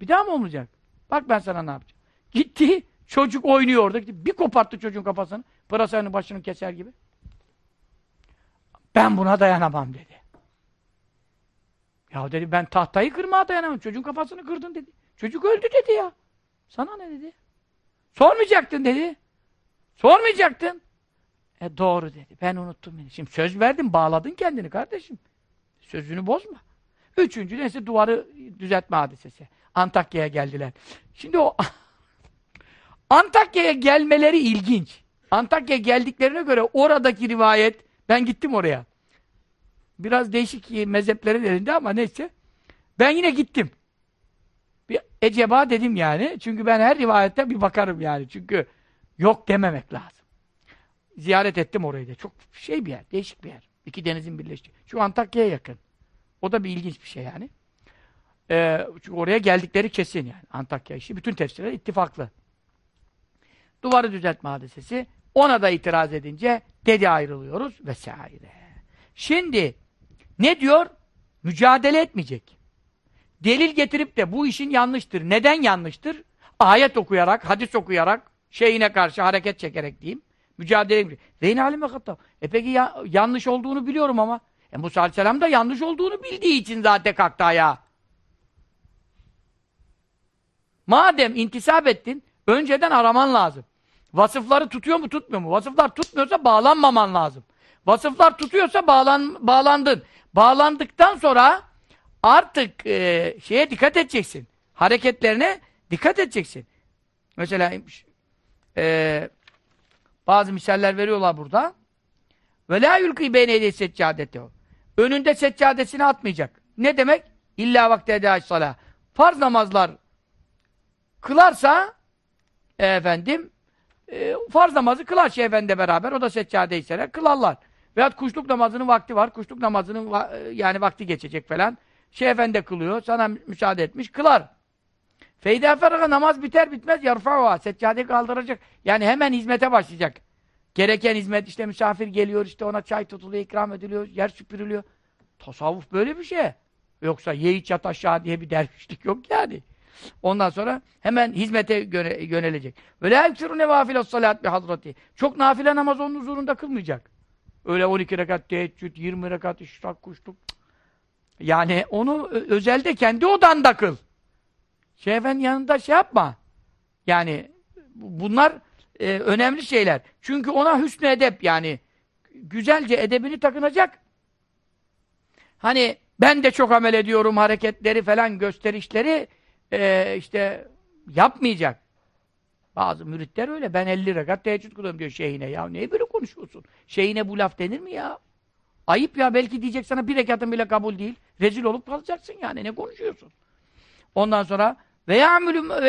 Bir daha mı olmayacak? Bak ben sana ne yapacağım. Gitti. Çocuk oynuyor orada. Gitti, bir koparttı çocuğun kafasını. Pırasanın başını keser gibi. Ben buna dayanamam dedi. Ya dedi ben tahtayı kırmaya dayanamam. Çocuğun kafasını kırdın dedi. Çocuk öldü dedi ya. Sana ne dedi? Sormayacaktın dedi. Sormayacaktın. E doğru dedi. Ben unuttum beni. Şimdi söz verdin, bağladın kendini kardeşim. Sözünü bozma. Üçüncü neyse duvarı düzeltme hadisesi. Antakya'ya geldiler. Şimdi o Antakya'ya gelmeleri ilginç. Antakya'ya geldiklerine göre oradaki rivayet, ben gittim oraya. Biraz değişik mezheplerin elinde ama neyse. Ben yine gittim. Bir eceba dedim yani. Çünkü ben her rivayette bir bakarım yani. Çünkü yok dememek lazım. Ziyaret ettim orayı da. Çok şey bir yer, değişik bir yer. İki denizin birleştiği. Şu Antakya'ya yakın. O da bir ilginç bir şey yani. Ee, çünkü oraya geldikleri kesin yani. Antakya işi. Bütün tefsirler ittifaklı. Duvarı düzeltme hadisesi. Ona da itiraz edince dedi ayrılıyoruz vesaire. Şimdi ne diyor? Mücadele etmeyecek. Delil getirip de bu işin yanlıştır. Neden yanlıştır? Ayet okuyarak, hadis okuyarak, şeyine karşı hareket çekerek diyeyim. Mücadele etmeyecek. Zeyn alime hattab. E peki ya, yanlış olduğunu biliyorum ama. E Musa Aleyhisselam da yanlış olduğunu bildiği için zaten kalktı ayağa. Madem intisap ettin, önceden araman lazım. Vasıfları tutuyor mu tutmuyor mu? Vasıflar tutmuyorsa bağlanmaman lazım. Vasıflar tutuyorsa bağlan, bağlandın. Bağlandıktan sonra artık e, şeye dikkat edeceksin. Hareketlerine dikkat edeceksin. Mesela e, bazı misaller veriyorlar burada. Ve la yulki beyne yedey seccadeti Önünde seccadesini atmayacak. Ne demek? İlla vakti edâ salah. Farz namazlar kılarsa e, efendim e, farz namazı kılar Şeyh Efendi beraber. O da seccade ise kılarlar. Veyahut kuşluk namazının vakti var. Kuşluk namazının va e, yani vakti geçecek falan. Şeyh Efendi kılıyor. Sana müsaade etmiş. Kılar. Feyda feraga namaz biter bitmez yarfa'va. Seccadeyi kaldıracak. Yani hemen hizmete başlayacak. Gereken hizmet işte misafir geliyor işte ona çay tutuluyor, ikram ediliyor, yer süpürülüyor. Tasavvuf böyle bir şey. Yoksa ye iç yat aşağı diye bir dervişlik yok yani. Ondan sonra hemen hizmete yönelecek. Ve la yuksiru nevafile salat bi hadrati. Çok nafile namaz onun huzurunda kılmayacak. Öyle 12 rekat teheccüd, 20 rekat işrak kuşluk. Yani onu özelde kendi odanda kıl. Şeyfen yanında şey yapma. Yani bunlar e, önemli şeyler. Çünkü ona hüsnü edep yani güzelce edebini takınacak. Hani ben de çok amel ediyorum hareketleri falan gösterişleri e, işte yapmayacak. Bazı müritler öyle. Ben 50 rekat teheccüd kılıyorum diyor şeyhine. Ya niye böyle konuşuyorsun? Şeyhine bu laf denir mi ya? Ayıp ya. Belki diyecek sana bir rekatın bile kabul değil. Rezil olup kalacaksın yani. Ne konuşuyorsun? Ondan sonra ve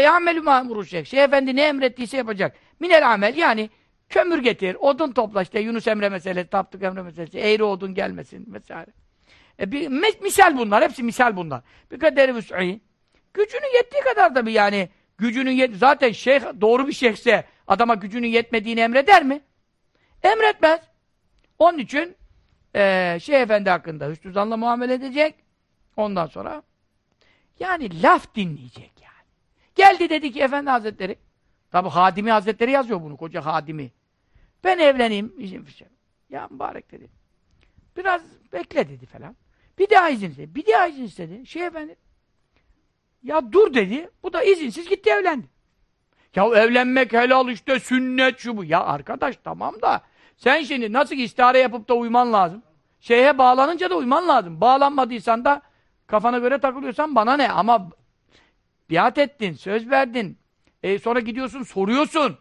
ya'melü ma'muru şeyh. Şeyh efendi ne emrettiyse yapacak. Minel amel yani kömür getir, odun topla işte Yunus Emre meselesi, Taptık Emre meselesi, eğri odun gelmesin vesaire. E bir misal bunlar, hepsi misal bunlar. Bir kaderi vüs'i. Gücünün yettiği kadar tabii yani gücünün yet zaten şeyh doğru bir şeyhse adama gücünün yetmediğini emreder mi? Emretmez. Onun için e, Şeyh Efendi hakkında hüsnü zanla muamele edecek. Ondan sonra yani laf dinleyecek. Geldi dedi ki Efendi Hazretleri tabi Hadimi Hazretleri yazıyor bunu koca Hadimi. Ben evleneyim. Ya mübarek dedi. Biraz bekle dedi falan. Bir daha izin istedi. Bir daha izin istedi. Şey efendi ya dur dedi. Bu da izinsiz gitti evlendi. Ya evlenmek helal işte sünnet şu bu. Ya arkadaş tamam da sen şimdi nasıl istihare yapıp da uyman lazım? Şeyhe bağlanınca da uyman lazım. Bağlanmadıysan da kafana göre takılıyorsan bana ne? Ama biat ettin, söz verdin. E sonra gidiyorsun, soruyorsun.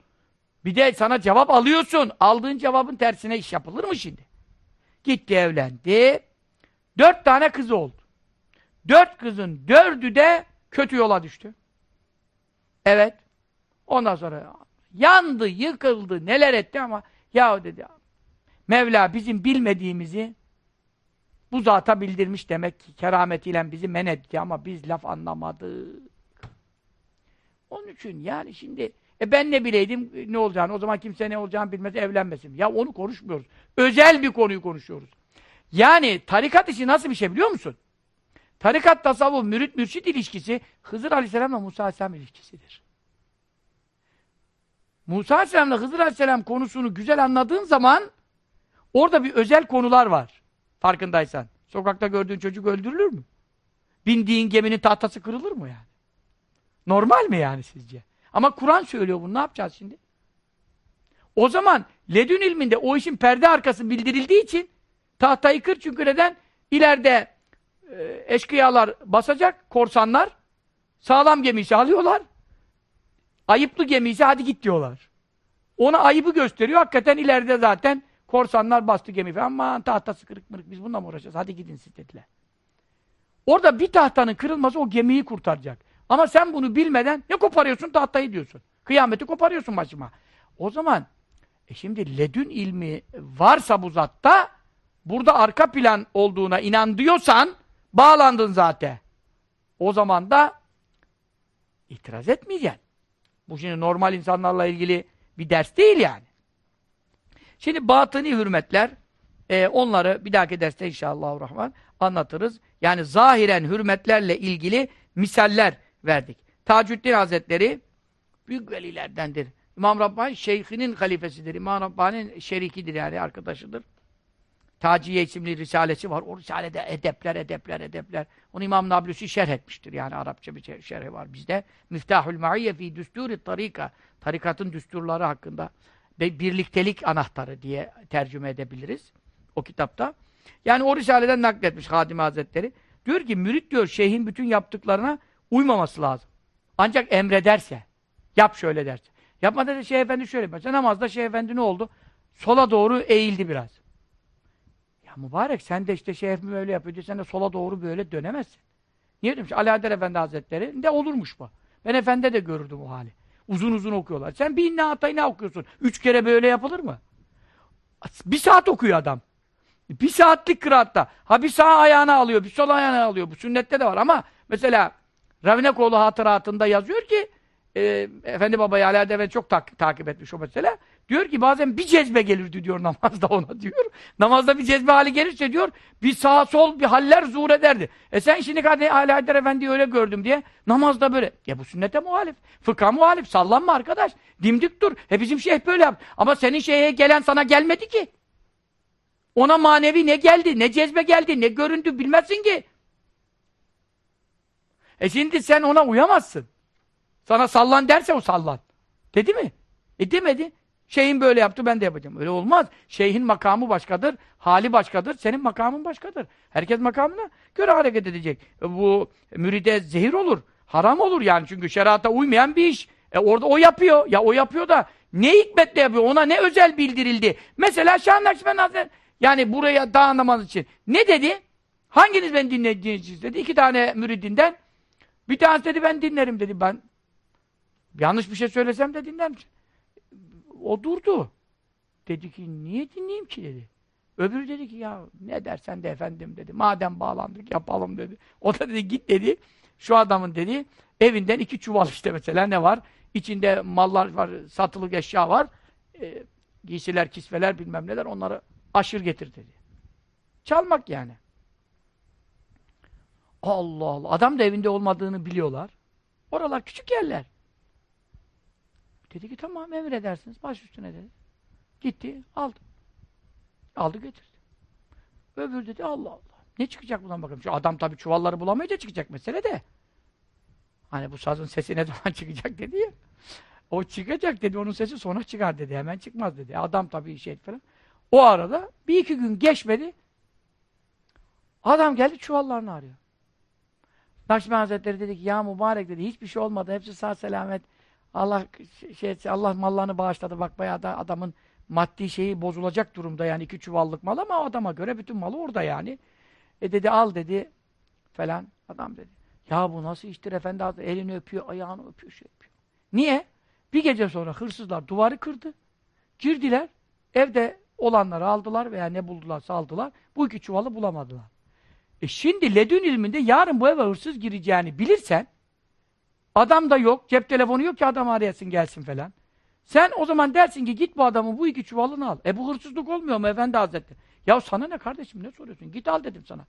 Bir de sana cevap alıyorsun. Aldığın cevabın tersine iş yapılır mı şimdi? Gitti evlendi. Dört tane kızı oldu. Dört kızın dördü de kötü yola düştü. Evet. Ondan sonra Yandı, yıkıldı, neler etti ama ya dedi Mevla bizim bilmediğimizi bu zata bildirmiş demek ki kerametiyle bizi men etti ama biz laf anlamadık. Onun için yani şimdi e ben ne bileydim ne olacağını o zaman kimse ne olacağını bilmez evlenmesin. Ya onu konuşmuyoruz. Özel bir konuyu konuşuyoruz. Yani tarikat işi nasıl bir şey biliyor musun? Tarikat, tasavvuf, mürit, mürşit ilişkisi Hızır Aleyhisselam'la Musa Aleyhisselam ilişkisidir. Musa Aleyhisselam'la Hızır Aleyhisselam konusunu güzel anladığın zaman orada bir özel konular var. Farkındaysan. Sokakta gördüğün çocuk öldürülür mü? Bindiğin geminin tahtası kırılır mı yani? Normal mi yani sizce? Ama Kur'an söylüyor bunu. Ne yapacağız şimdi? O zaman ledün ilminde o işin perde arkası bildirildiği için tahtayı kır çünkü neden? İleride e, eşkıyalar basacak, korsanlar sağlam gemisi alıyorlar. Ayıplı gemisi hadi git diyorlar. Ona ayıbı gösteriyor. Hakikaten ileride zaten korsanlar bastı gemi falan. Aman tahtası kırık mırık biz bununla mı uğraşacağız? Hadi gidin siz dediler. Orada bir tahtanın kırılması o gemiyi kurtaracak. Ama sen bunu bilmeden ne koparıyorsun tahtayı diyorsun. Kıyameti koparıyorsun başıma. O zaman e şimdi ledün ilmi varsa bu zatta burada arka plan olduğuna inan diyorsan bağlandın zaten. O zaman da itiraz etmeyeceksin. Bu şimdi normal insanlarla ilgili bir ders değil yani. Şimdi batıni hürmetler e, onları bir dahaki derste inşallah rahman anlatırız. Yani zahiren hürmetlerle ilgili misaller verdik. Taceddin Hazretleri büyük velilerdendir. İmam Rabbani şeyhinin halifesidir. İmam Rabbani'nin şerikidir yani arkadaşıdır. Taciye isimli risalesi var. O risalede edepler, edepler, edepler. Onu İmam Nablusi şerh etmiştir. Yani Arapça bir şerhi var bizde. Miftahul ma'iyye fi düsturi tarika. Tarikatın düsturları hakkında birliktelik anahtarı diye tercüme edebiliriz. O kitapta. Yani o risaleden nakletmiş Hadim Hazretleri. Diyor ki mürit diyor şeyhin bütün yaptıklarına uymaması lazım. Ancak emrederse, yap şöyle derse. Yapmadı da Şeyh Efendi şöyle yapar. Namazda Şeyh Efendi ne oldu? Sola doğru eğildi biraz. Ya mübarek sen de işte Şeyh Efendi öyle yapıyor diye sen de sola doğru böyle dönemezsin. Niye demiş? Ali Adel Efendi Hazretleri de olurmuş bu. Ben Efendi de görürdüm o hali. Uzun uzun okuyorlar. Sen bir inna hatayı ne okuyorsun? Üç kere böyle yapılır mı? Bir saat okuyor adam. Bir saatlik kıraatta. Ha bir sağ ayağına alıyor, bir sol ayağına alıyor. Bu sünnette de var ama mesela Ravinekoğlu hatıratında yazıyor ki e, Efendi Baba'yı Ali Deve çok tak takip etmiş o mesela. Diyor ki bazen bir cezbe gelirdi diyor namazda ona diyor. Namazda bir cezbe hali gelirse diyor bir sağ sol bir haller zuhur ederdi. E sen şimdi hadi Ali Haydar Efendi'yi öyle gördüm diye namazda böyle. Ya bu sünnete muhalif. Fıkha muhalif. Sallanma arkadaş. Dimdik dur. E bizim şeyh böyle yap. Ama senin şeyhe gelen sana gelmedi ki. Ona manevi ne geldi, ne cezbe geldi, ne göründü bilmezsin ki. E şimdi sen ona uyamazsın. Sana sallan derse o sallan. Dedi mi? E demedi. Şeyhin böyle yaptı ben de yapacağım. Öyle olmaz. Şeyhin makamı başkadır, hali başkadır, senin makamın başkadır. Herkes makamına göre hareket edecek. E bu müride zehir olur, haram olur yani çünkü şerata uymayan bir iş. E orada o yapıyor. Ya o yapıyor da ne hikmetle yapıyor? Ona ne özel bildirildi? Mesela Şah Nakşibendi Hazretleri yani buraya daha anlamanız için. Ne dedi? Hanginiz ben dinleyeceğiniz dedi. İki tane müridinden. Bir tanesi dedi ben dinlerim dedi. Ben yanlış bir şey söylesem de dinler misin? O durdu. Dedi ki niye dinleyeyim ki dedi. Öbürü dedi ki ya ne dersen de efendim dedi. Madem bağlandık yapalım dedi. O da dedi git dedi. Şu adamın dedi evinden iki çuval işte mesela ne var? İçinde mallar var, satılık eşya var. E, giysiler, kisveler bilmem neler onları aşır getir dedi. Çalmak yani. Allah Allah. Adam da evinde olmadığını biliyorlar. Oralar küçük yerler. Dedi ki tamam emredersiniz. Baş üstüne dedi. Gitti aldı. Aldı getirdi. Öbür dedi Allah Allah. Ne çıkacak bundan bakalım. Şu adam tabii çuvalları bulamayınca çıkacak mesele de. Hani bu sazın sesi ne zaman çıkacak dedi ya. O çıkacak dedi. Onun sesi sonra çıkar dedi. Hemen çıkmaz dedi. Adam tabii şey falan. O arada bir iki gün geçmedi. Adam geldi çuvallarını arıyor. Nakşibendi Hazretleri dedi ki ya mübarek dedi hiçbir şey olmadı. Hepsi sağ selamet. Allah şey Allah mallarını bağışladı. Bak bayağı da adamın maddi şeyi bozulacak durumda yani iki çuvallık mal ama adama göre bütün malı orada yani. E dedi al dedi falan. Adam dedi. Ya bu nasıl iştir efendi elini öpüyor, ayağını öpüyor, şey yapıyor. Niye? Bir gece sonra hırsızlar duvarı kırdı. Girdiler. Evde olanları aldılar veya ne buldularsa aldılar. Bu iki çuvalı bulamadılar. E şimdi ledün ilminde yarın bu eve hırsız gireceğini bilirsen adam da yok, cep telefonu yok ki adam arayasın gelsin falan. Sen o zaman dersin ki git bu adamın bu iki çuvalını al. E bu hırsızlık olmuyor mu efendi hazretleri? Ya sana ne kardeşim ne soruyorsun? Git al dedim sana.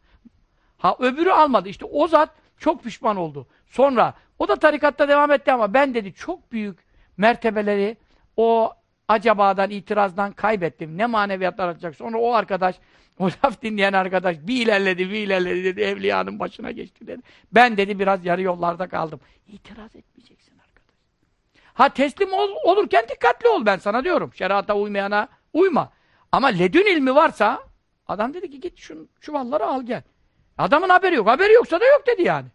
Ha öbürü almadı. İşte o zat çok pişman oldu. Sonra o da tarikatta devam etti ama ben dedi çok büyük mertebeleri o acabadan, itirazdan kaybettim. Ne maneviyatlar atacak. Sonra o arkadaş, o laf dinleyen arkadaş bir ilerledi, bir ilerledi dedi. Evliyanın başına geçti dedi. Ben dedi biraz yarı yollarda kaldım. İtiraz etmeyeceksin arkadaş. Ha teslim ol, olurken dikkatli ol ben sana diyorum. Şerata uymayana uyma. Ama ledün ilmi varsa adam dedi ki git şu çuvalları al gel. Adamın haberi yok. Haberi yoksa da yok dedi yani.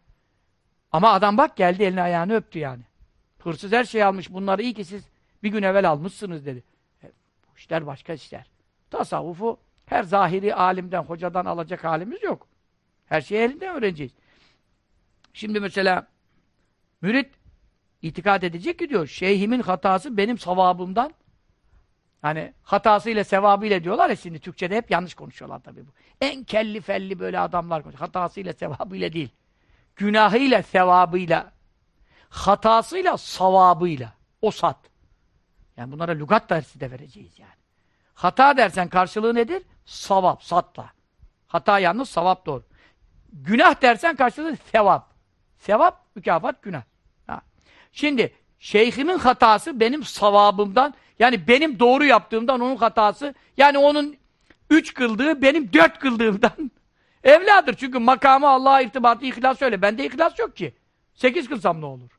Ama adam bak geldi elini ayağını öptü yani. Hırsız her şeyi almış. Bunları iyi ki siz bir gün evvel almışsınız dedi. E, bu işler başka işler. Tasavvufu her zahiri alimden, hocadan alacak halimiz yok. Her şeyi elinden öğreneceğiz. Şimdi mesela mürit itikad edecek ki diyor, şeyhimin hatası benim savabımdan Hani hatasıyla sevabıyla diyorlar ya şimdi Türkçe'de hep yanlış konuşuyorlar tabii bu. En kelli felli böyle adamlar konuşuyor. Hatasıyla sevabıyla değil. Günahıyla sevabıyla hatasıyla savabıyla. O sat. Yani bunlara lügat dersi de vereceğiz yani. Hata dersen karşılığı nedir? Savap, satla. Hata yalnız, savap doğru. Günah dersen karşılığı sevap. Sevap, mükafat, günah. Ha. Şimdi, şeyhimin hatası benim savabımdan, yani benim doğru yaptığımdan onun hatası, yani onun üç kıldığı benim dört kıldığımdan evladır. Çünkü makamı Allah'a irtibatı ihlas öyle. Bende ihlas yok ki. Sekiz kılsam ne olur?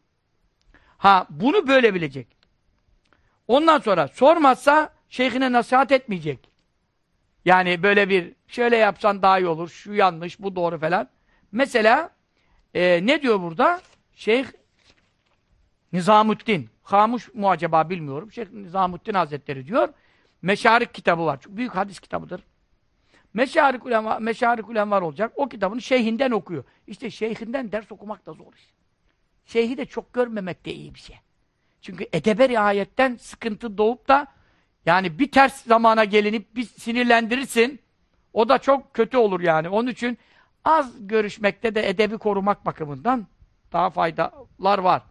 Ha, bunu böyle bilecek. Ondan sonra sormazsa şeyhine nasihat etmeyecek. Yani böyle bir şöyle yapsan daha iyi olur, şu yanlış, bu doğru falan. Mesela e, ne diyor burada? Şeyh Nizamüddin, Hamuş mu acaba bilmiyorum. Şeyh Nizamüddin Hazretleri diyor. Meşarik kitabı var. Çok büyük hadis kitabıdır. Meşarik Ulenvar, Meşarik Ulenvar olacak. O kitabını şeyhinden okuyor. İşte şeyhinden ders okumak da zor iş. Şeyhi de çok görmemek de iyi bir şey. Çünkü edebe riayetten sıkıntı doğup da yani bir ters zamana gelinip bir sinirlendirirsin. O da çok kötü olur yani. Onun için az görüşmekte de edebi korumak bakımından daha faydalar var.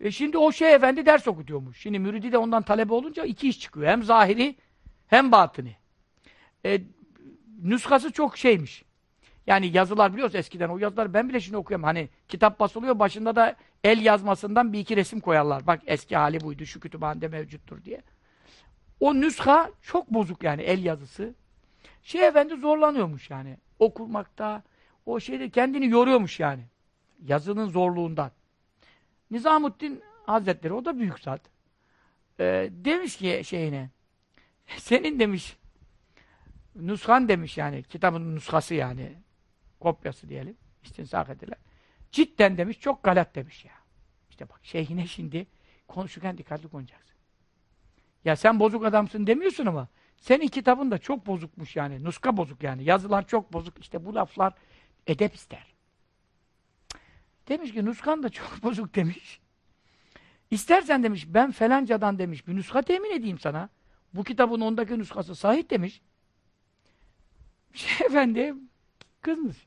E şimdi o şey efendi ders okutuyormuş. Şimdi müridi de ondan talebe olunca iki iş çıkıyor. Hem zahiri hem batını. E, nüshası çok şeymiş. Yani yazılar biliyoruz eskiden o yazılar ben bile şimdi okuyorum. Hani kitap basılıyor başında da el yazmasından bir iki resim koyarlar. Bak eski hali buydu şu kütüphanede mevcuttur diye. O nüsha çok bozuk yani el yazısı. Şey efendi zorlanıyormuş yani okumakta. O şeyde kendini yoruyormuş yani. Yazının zorluğundan. Nizamuddin Hazretleri o da büyük zat. Ee, demiş ki şeyine senin demiş nuskan demiş yani kitabın nuskası yani kopyası diyelim istinsak edilen. Cidden demiş çok galat demiş ya. İşte bak şeyhine şimdi konuşurken dikkatli konuşacaksın. Ya sen bozuk adamsın demiyorsun ama senin kitabın da çok bozukmuş yani. Nuska bozuk yani. Yazılar çok bozuk. İşte bu laflar edep ister. Demiş ki nuskan da çok bozuk demiş. İstersen demiş ben felancadan demiş bir nuska temin edeyim sana. Bu kitabın ondaki nuskası sahih demiş. Şey efendi kızmış.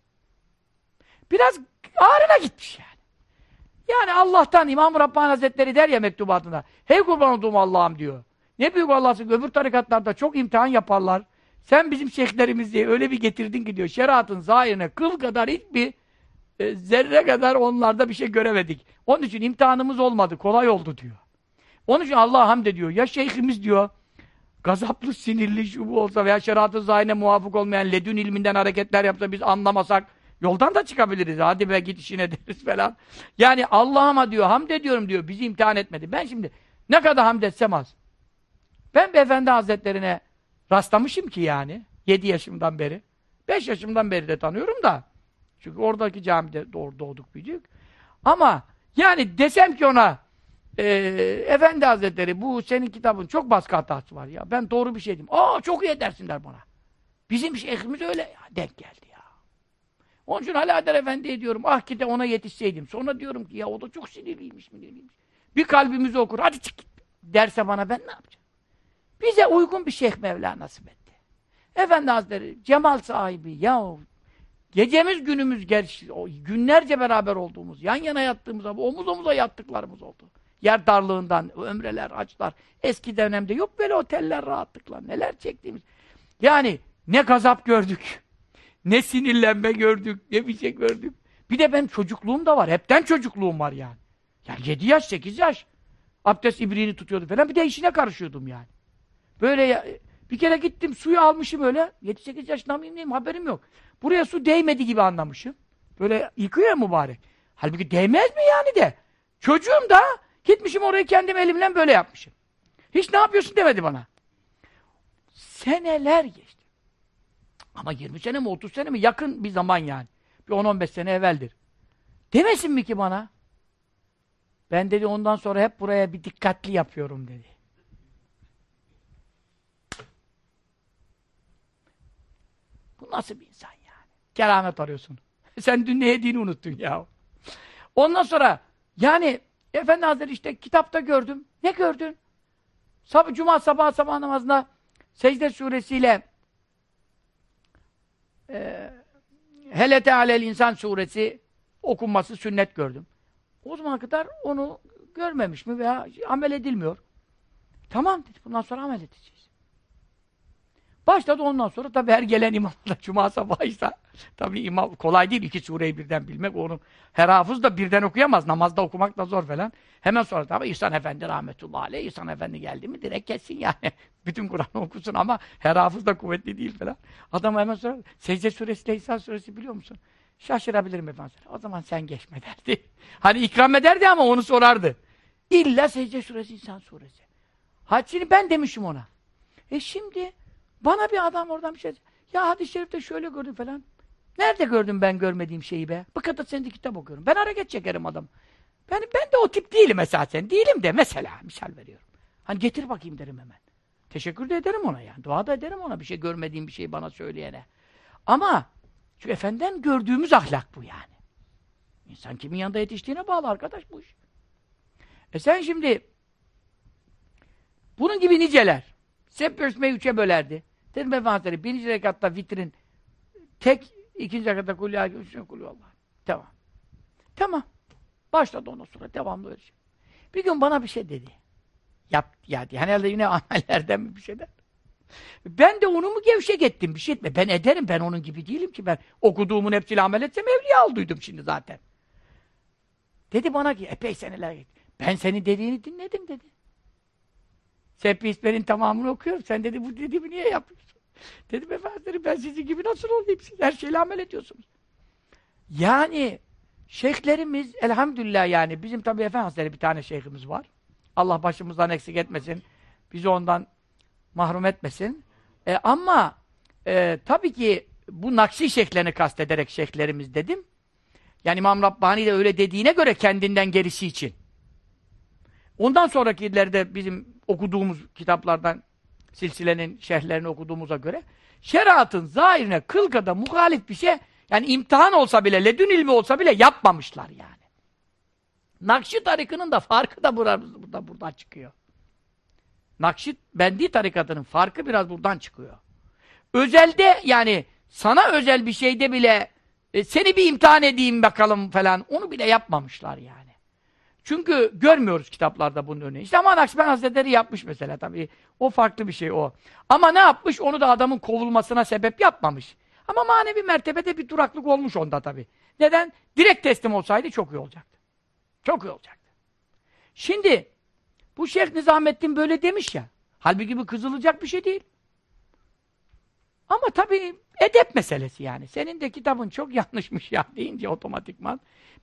Biraz ağrına gitmiş yani. Yani Allah'tan İmam Rabbani Hazretleri der ya mektubatında. Hey kurban olduğum Allah'ım diyor. Ne büyük Allah'sın. Öbür tarikatlarda çok imtihan yaparlar. Sen bizim şeyhlerimiz diye öyle bir getirdin ki diyor. Şeriatın zahirine kıl kadar hiçbir e, zerre kadar onlarda bir şey göremedik. Onun için imtihanımız olmadı. Kolay oldu diyor. Onun için Allah'a hamd ediyor. Ya şeyhimiz diyor gazaplı, sinirli şu olsa veya şeriatın zahirine muvafık olmayan ledün ilminden hareketler yapsa biz anlamasak yoldan da çıkabiliriz. Hadi be git işine deriz falan. Yani Allah'ıma diyor hamd ediyorum diyor. Bizi imtihan etmedi. Ben şimdi ne kadar hamd etsem az. Ben Beyefendi Hazretlerine rastlamışım ki yani. Yedi yaşımdan beri. Beş yaşımdan beri de tanıyorum da. Çünkü oradaki camide doğduk büyüdük. Ama yani desem ki ona e, Efendi Hazretleri bu senin kitabın çok baskı hatası var ya. Ben doğru bir şey diyeyim. Aa çok iyi edersin der bana. Bizim şeyhimiz öyle. Denk geldi. Onun için Alaeddin Efendi diyorum. Ah ki de ona yetişseydim. Sonra diyorum ki ya o da çok sinirliymiş, sinirliymiş. Bir kalbimizi okur. Hadi çık derse bana ben ne yapacağım? Bize uygun bir şeyh Mevla nasip etti. Efendi Hazretleri cemal sahibi ya gecemiz günümüz gerçi günlerce beraber olduğumuz, yan yana yattığımız, omuz omuza yattıklarımız oldu. Yer darlığından, ömreler, açlar. Eski dönemde yok böyle oteller rahatlıkla. Neler çektiğimiz. Yani ne gazap gördük. Ne sinirlenme gördük. Ne bir şey gördük. Bir de benim çocukluğum da var. Hepten çocukluğum var yani. Yani 7 yaş, 8 yaş. Abdest ibriğini tutuyordu falan. Bir de işine karışıyordum yani. Böyle ya, bir kere gittim suyu almışım öyle. 7-8 yaşında mıyım neyim haberim yok. Buraya su değmedi gibi anlamışım. Böyle yıkıyor mübarek. Halbuki değmez mi yani de. Çocuğum da gitmişim orayı kendim elimle böyle yapmışım. Hiç ne yapıyorsun demedi bana. Seneler geçti. Ama 20 sene mi 30 sene mi yakın bir zaman yani. Bir 10-15 sene evveldir. Demesin mi ki bana? Ben dedi ondan sonra hep buraya bir dikkatli yapıyorum dedi. Bu nasıl bir insan yani? Keramet arıyorsun. Sen dün ne yediğini unuttun ya. Ondan sonra yani Efendi Hazretleri işte kitapta gördüm. Ne gördün? Sab Cuma sabah sabah namazında secde suresiyle e, Hele Teala'l insan suresi okunması sünnet gördüm. O zamana kadar onu görmemiş mi veya amel edilmiyor. Tamam dedi. Bundan sonra amel edeceğiz. Başladı ondan sonra tabi her gelen imam da cuma sabahıysa tabi imam kolay değil iki sureyi birden bilmek. Onu her hafız da birden okuyamaz. Namazda okumak da zor falan. Hemen sonra tabi İhsan Efendi rahmetullahi aleyh İhsan Efendi geldi mi direkt kessin yani. Bütün Kur'an'ı okusun ama her hafız da kuvvetli değil falan. Adam hemen sonra secde suresi İhsan suresi biliyor musun? Şaşırabilirim efendim. O zaman sen geçme derdi. Hani ikram ederdi ama onu sorardı. İlla secde suresi İhsan suresi. Ha şimdi ben demişim ona. E şimdi bana bir adam oradan bir şey ya hadis-i şerifte şöyle gördüm falan. Nerede gördüm ben görmediğim şeyi be? Bu kadar senin kitap okuyorum. Ben hareket çekerim adam. Ben, ben de o tip değilim esasen. Değilim de mesela misal veriyorum. Hani getir bakayım derim hemen. Teşekkür de ederim ona yani. Dua da ederim ona bir şey görmediğim bir şey bana söyleyene. Ama çünkü efendiden gördüğümüz ahlak bu yani. İnsan kimin yanında yetiştiğine bağlı arkadaş bu iş. E sen şimdi bunun gibi niceler. Sebbih Hüsme'yi üçe bölerdi. Dedim efendim birinci rekatta vitrin tek, ikinci rekatta kulya, üçüncü kulya Allah. Tamam. Tamam. Başladı ondan sonra devamlı öyle şey. Bir gün bana bir şey dedi. Yap ya diye. Hani herhalde yine amellerden bir şeyden. Ben de onu mu gevşek ettim bir şey etme. Ben ederim ben onun gibi değilim ki ben okuduğumun hepsiyle amel etsem evliya olduydum şimdi zaten. Dedi bana ki epey seneler geçti. Ben senin dediğini dinledim dedi. Sebbih İsmer'in tamamını okuyorum. Sen dedi bu dediğimi niye yapıyorsun? Dedim efendim ben sizin gibi nasıl olayım? Siz her şeyle amel ediyorsunuz. Yani şeyhlerimiz elhamdülillah yani bizim tabi efendim bir tane şeyhimiz var. Allah başımızdan eksik etmesin. Bizi ondan mahrum etmesin. E, ama e, tabii ki bu nakşi şeklerini kastederek şeyhlerimiz dedim. Yani İmam Rabbani de öyle dediğine göre kendinden gerisi için. Ondan sonraki ileride bizim okuduğumuz kitaplardan silsilenin şerhlerini okuduğumuza göre şeriatın zahirine kılkada muhalif bir şey yani imtihan olsa bile, ledün ilmi olsa bile yapmamışlar yani. Nakşi tarikının da farkı da burada, burada buradan çıkıyor. Nakşibendi tarikatının farkı biraz buradan çıkıyor. Özelde yani sana özel bir şeyde bile e, seni bir imtihan edeyim bakalım falan onu bile yapmamışlar yani. Çünkü görmüyoruz kitaplarda bunun örneği. İşte ama Nakşibend Hazretleri yapmış mesela tabii. O farklı bir şey o. Ama ne yapmış? Onu da adamın kovulmasına sebep yapmamış. Ama manevi mertebede bir duraklık olmuş onda tabii. Neden? Direkt teslim olsaydı çok iyi olacaktı. Çok iyi olacaktı. Şimdi bu Şeyh Nizamettin böyle demiş ya. Halbuki bu kızılacak bir şey değil. Ama tabii edep meselesi yani. Senin de kitabın çok yanlışmış ya deyince otomatikman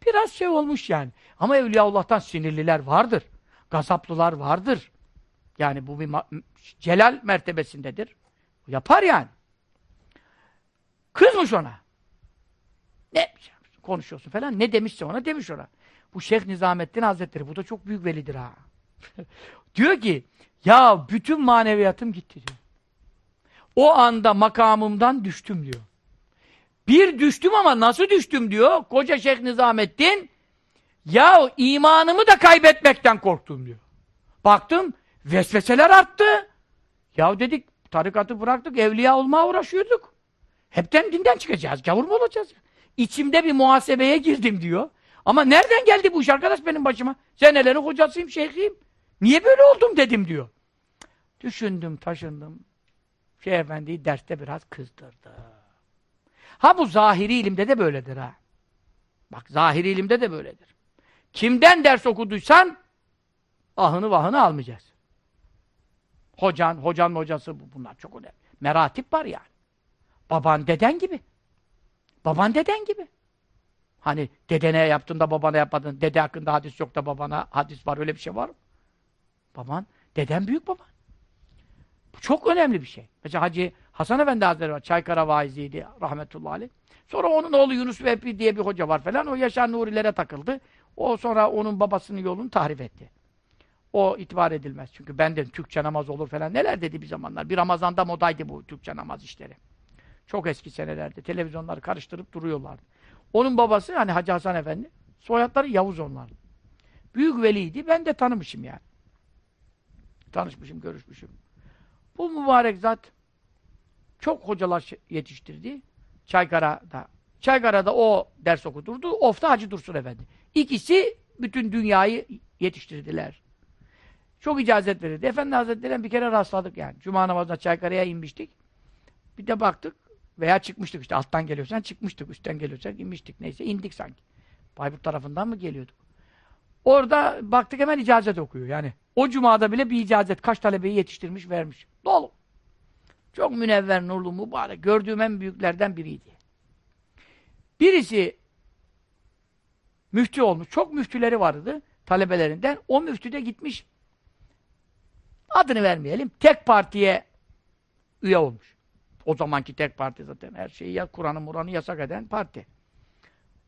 biraz şey olmuş yani. Ama Evliyaullah'tan sinirliler vardır. Gazaplılar vardır. Yani bu bir celal mertebesindedir. Yapar yani. Kızmış ona. Ne konuşuyorsun falan. Ne demişse ona demiş ona. Bu Şeyh Nizamettin Hazretleri bu da çok büyük velidir ha. diyor ki ya bütün maneviyatım gitti diyor. O anda makamımdan düştüm diyor. Bir düştüm ama nasıl düştüm diyor. Koca Şeyh Nizamettin Ya imanımı da kaybetmekten korktum diyor. Baktım vesveseler arttı. Ya dedik tarikatı bıraktık evliya olmaya uğraşıyorduk. Hepten dinden çıkacağız. Gavur mu olacağız? İçimde bir muhasebeye girdim diyor. Ama nereden geldi bu iş arkadaş benim başıma? Senelerin hocasıyım, şeyhiyim. Niye böyle oldum dedim diyor. Düşündüm, taşındım. Şeyh Efendi'yi derste biraz kızdırdı. Ha bu zahiri ilimde de böyledir ha. Bak zahiri ilimde de böyledir. Kimden ders okuduysan ahını vahını almayacağız. Hocan, hocanın hocası bunlar çok önemli. Meratip var yani. Baban deden gibi. Baban deden gibi. Hani dedene yaptın da babana yapmadın. Dede hakkında hadis yok da babana hadis var. Öyle bir şey var mı? Baban, deden büyük baban. Çok önemli bir şey. Mesela Hacı Hasan Efendi Hazretleri var. Çaykara vaiziydi rahmetullahi aleyh. Sonra onun oğlu Yunus Vehbi diye bir hoca var falan. O Yaşar Nuri'lere takıldı. O sonra onun babasının yolunu tahrif etti. O itibar edilmez. Çünkü ben de Türkçe namaz olur falan. Neler dedi bir zamanlar. Bir Ramazan'da modaydı bu Türkçe namaz işleri. Çok eski senelerde. Televizyonları karıştırıp duruyorlardı. Onun babası hani Hacı Hasan Efendi. Soyadları Yavuz onlar. Büyük veliydi. Ben de tanımışım yani. Tanışmışım, görüşmüşüm. Bu mübarek zat çok hocalar yetiştirdi. Çaykara'da. Çaykara'da o ders okudurdu. Of'ta Hacı Dursun Efendi. İkisi bütün dünyayı yetiştirdiler. Çok icazet verirdi. Efendi Hazretleri'ne bir kere rastladık yani. Cuma namazına Çaykara'ya inmiştik. Bir de baktık veya çıkmıştık işte alttan geliyorsan çıkmıştık, üstten geliyorsak inmiştik. Neyse indik sanki. Bayburt tarafından mı geliyorduk? Orada baktık hemen icazet okuyor yani. O cumada bile bir icazet kaç talebeyi yetiştirmiş vermiş. Dolu. Çok münevver, nurlu, mübarek. Gördüğüm en büyüklerden biriydi. Birisi müftü olmuş. Çok müftüleri vardı talebelerinden. O müftü de gitmiş adını vermeyelim. Tek partiye üye olmuş. O zamanki tek parti zaten her şeyi ya Kur'an'ı Muran'ı yasak eden parti.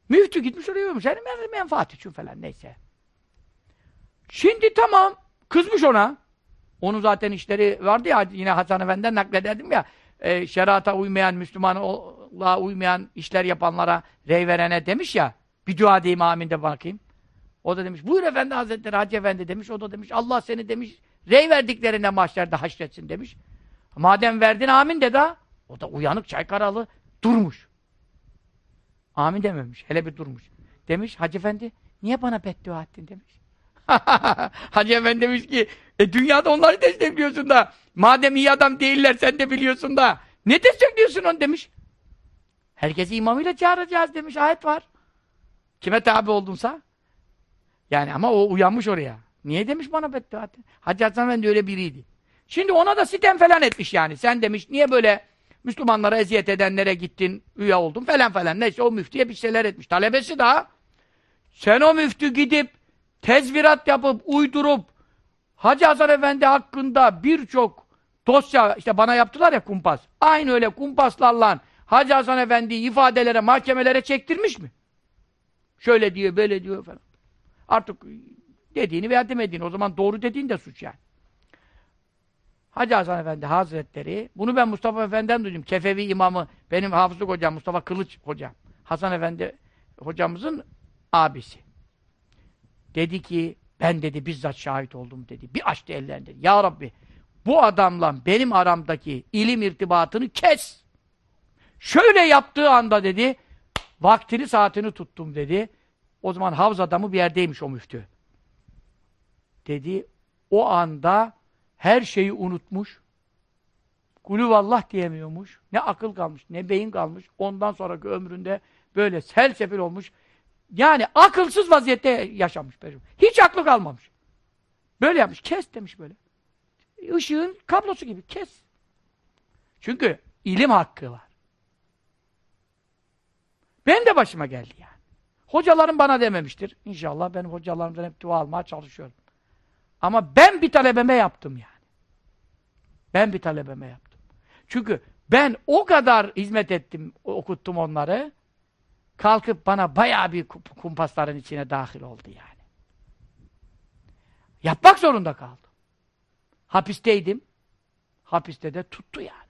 Müftü gitmiş oraya olmuş. Yani menfaat için falan neyse. Şimdi tamam. Kızmış ona. Onun zaten işleri vardı ya yine Hasan Efendi'den naklederdim ya e, şerata uymayan, Müslümanlığa uymayan işler yapanlara, rey verene demiş ya bir dua diyeyim amin de bakayım. O da demiş buyur efendi hazretleri Hacı efendi demiş. O da demiş Allah seni demiş rey verdiklerine mahşerde haşretsin demiş. Madem verdin amin de da o da uyanık çaykaralı durmuş. Amin dememiş. Hele bir durmuş. Demiş Hacı efendi niye bana beddua ettin demiş. Hacı efendi demiş ki e dünyada onları destekliyorsun da madem iyi adam değiller sen de biliyorsun da ne destekliyorsun onu demiş. Herkesi imamıyla çağıracağız demiş. Ayet var. Kime tabi oldunsa. Yani ama o uyanmış oraya. Niye demiş bana beddua ettin? Hacı Hasan Efendi öyle biriydi. Şimdi ona da sitem falan etmiş yani. Sen demiş niye böyle Müslümanlara eziyet edenlere gittin, üye oldun falan falan. Neyse o müftüye bir şeyler etmiş. Talebesi daha. Sen o müftü gidip tezvirat yapıp, uydurup Hacı Hasan Efendi hakkında birçok dosya, işte bana yaptılar ya kumpas. Aynı öyle kumpaslarla Hacı Hasan Efendi ifadelere, mahkemelere çektirmiş mi? Şöyle diyor, böyle diyor falan. Artık dediğini veya demediğini. O zaman doğru dediğin de suç yani. Hacı Hasan Efendi Hazretleri, bunu ben Mustafa Efendi'den duydum. Kefevi imamı, benim hafızlık hocam, Mustafa Kılıç hocam. Hasan Efendi hocamızın abisi. Dedi ki, ben dedi bizzat şahit oldum dedi. Bir açtı ellerini dedi. Ya Rabbi, bu adamla benim aramdaki ilim irtibatını kes. Şöyle yaptığı anda dedi, vaktini saatini tuttum dedi. O zaman havz adamı bir yerdeymiş o müftü. Dedi, o anda her şeyi unutmuş. Kulüvallah diyemiyormuş. Ne akıl kalmış, ne beyin kalmış. Ondan sonraki ömründe böyle selsefil olmuş. Yani akılsız vaziyette yaşamış. Hiç aklı kalmamış. Böyle yapmış. Kes demiş böyle. Işığın kablosu gibi. Kes. Çünkü ilim hakkı var. Benim de başıma geldi yani. Hocalarım bana dememiştir. İnşallah benim hocalarımdan hep dua almaya çalışıyorum. Ama ben bir talebeme yaptım yani. Ben bir talebeme yaptım. Çünkü ben o kadar hizmet ettim, okuttum onları. Kalkıp bana bayağı bir kumpasların içine dahil oldu yani. Yapmak zorunda kaldım. Hapisteydim. Hapiste de tuttu yani.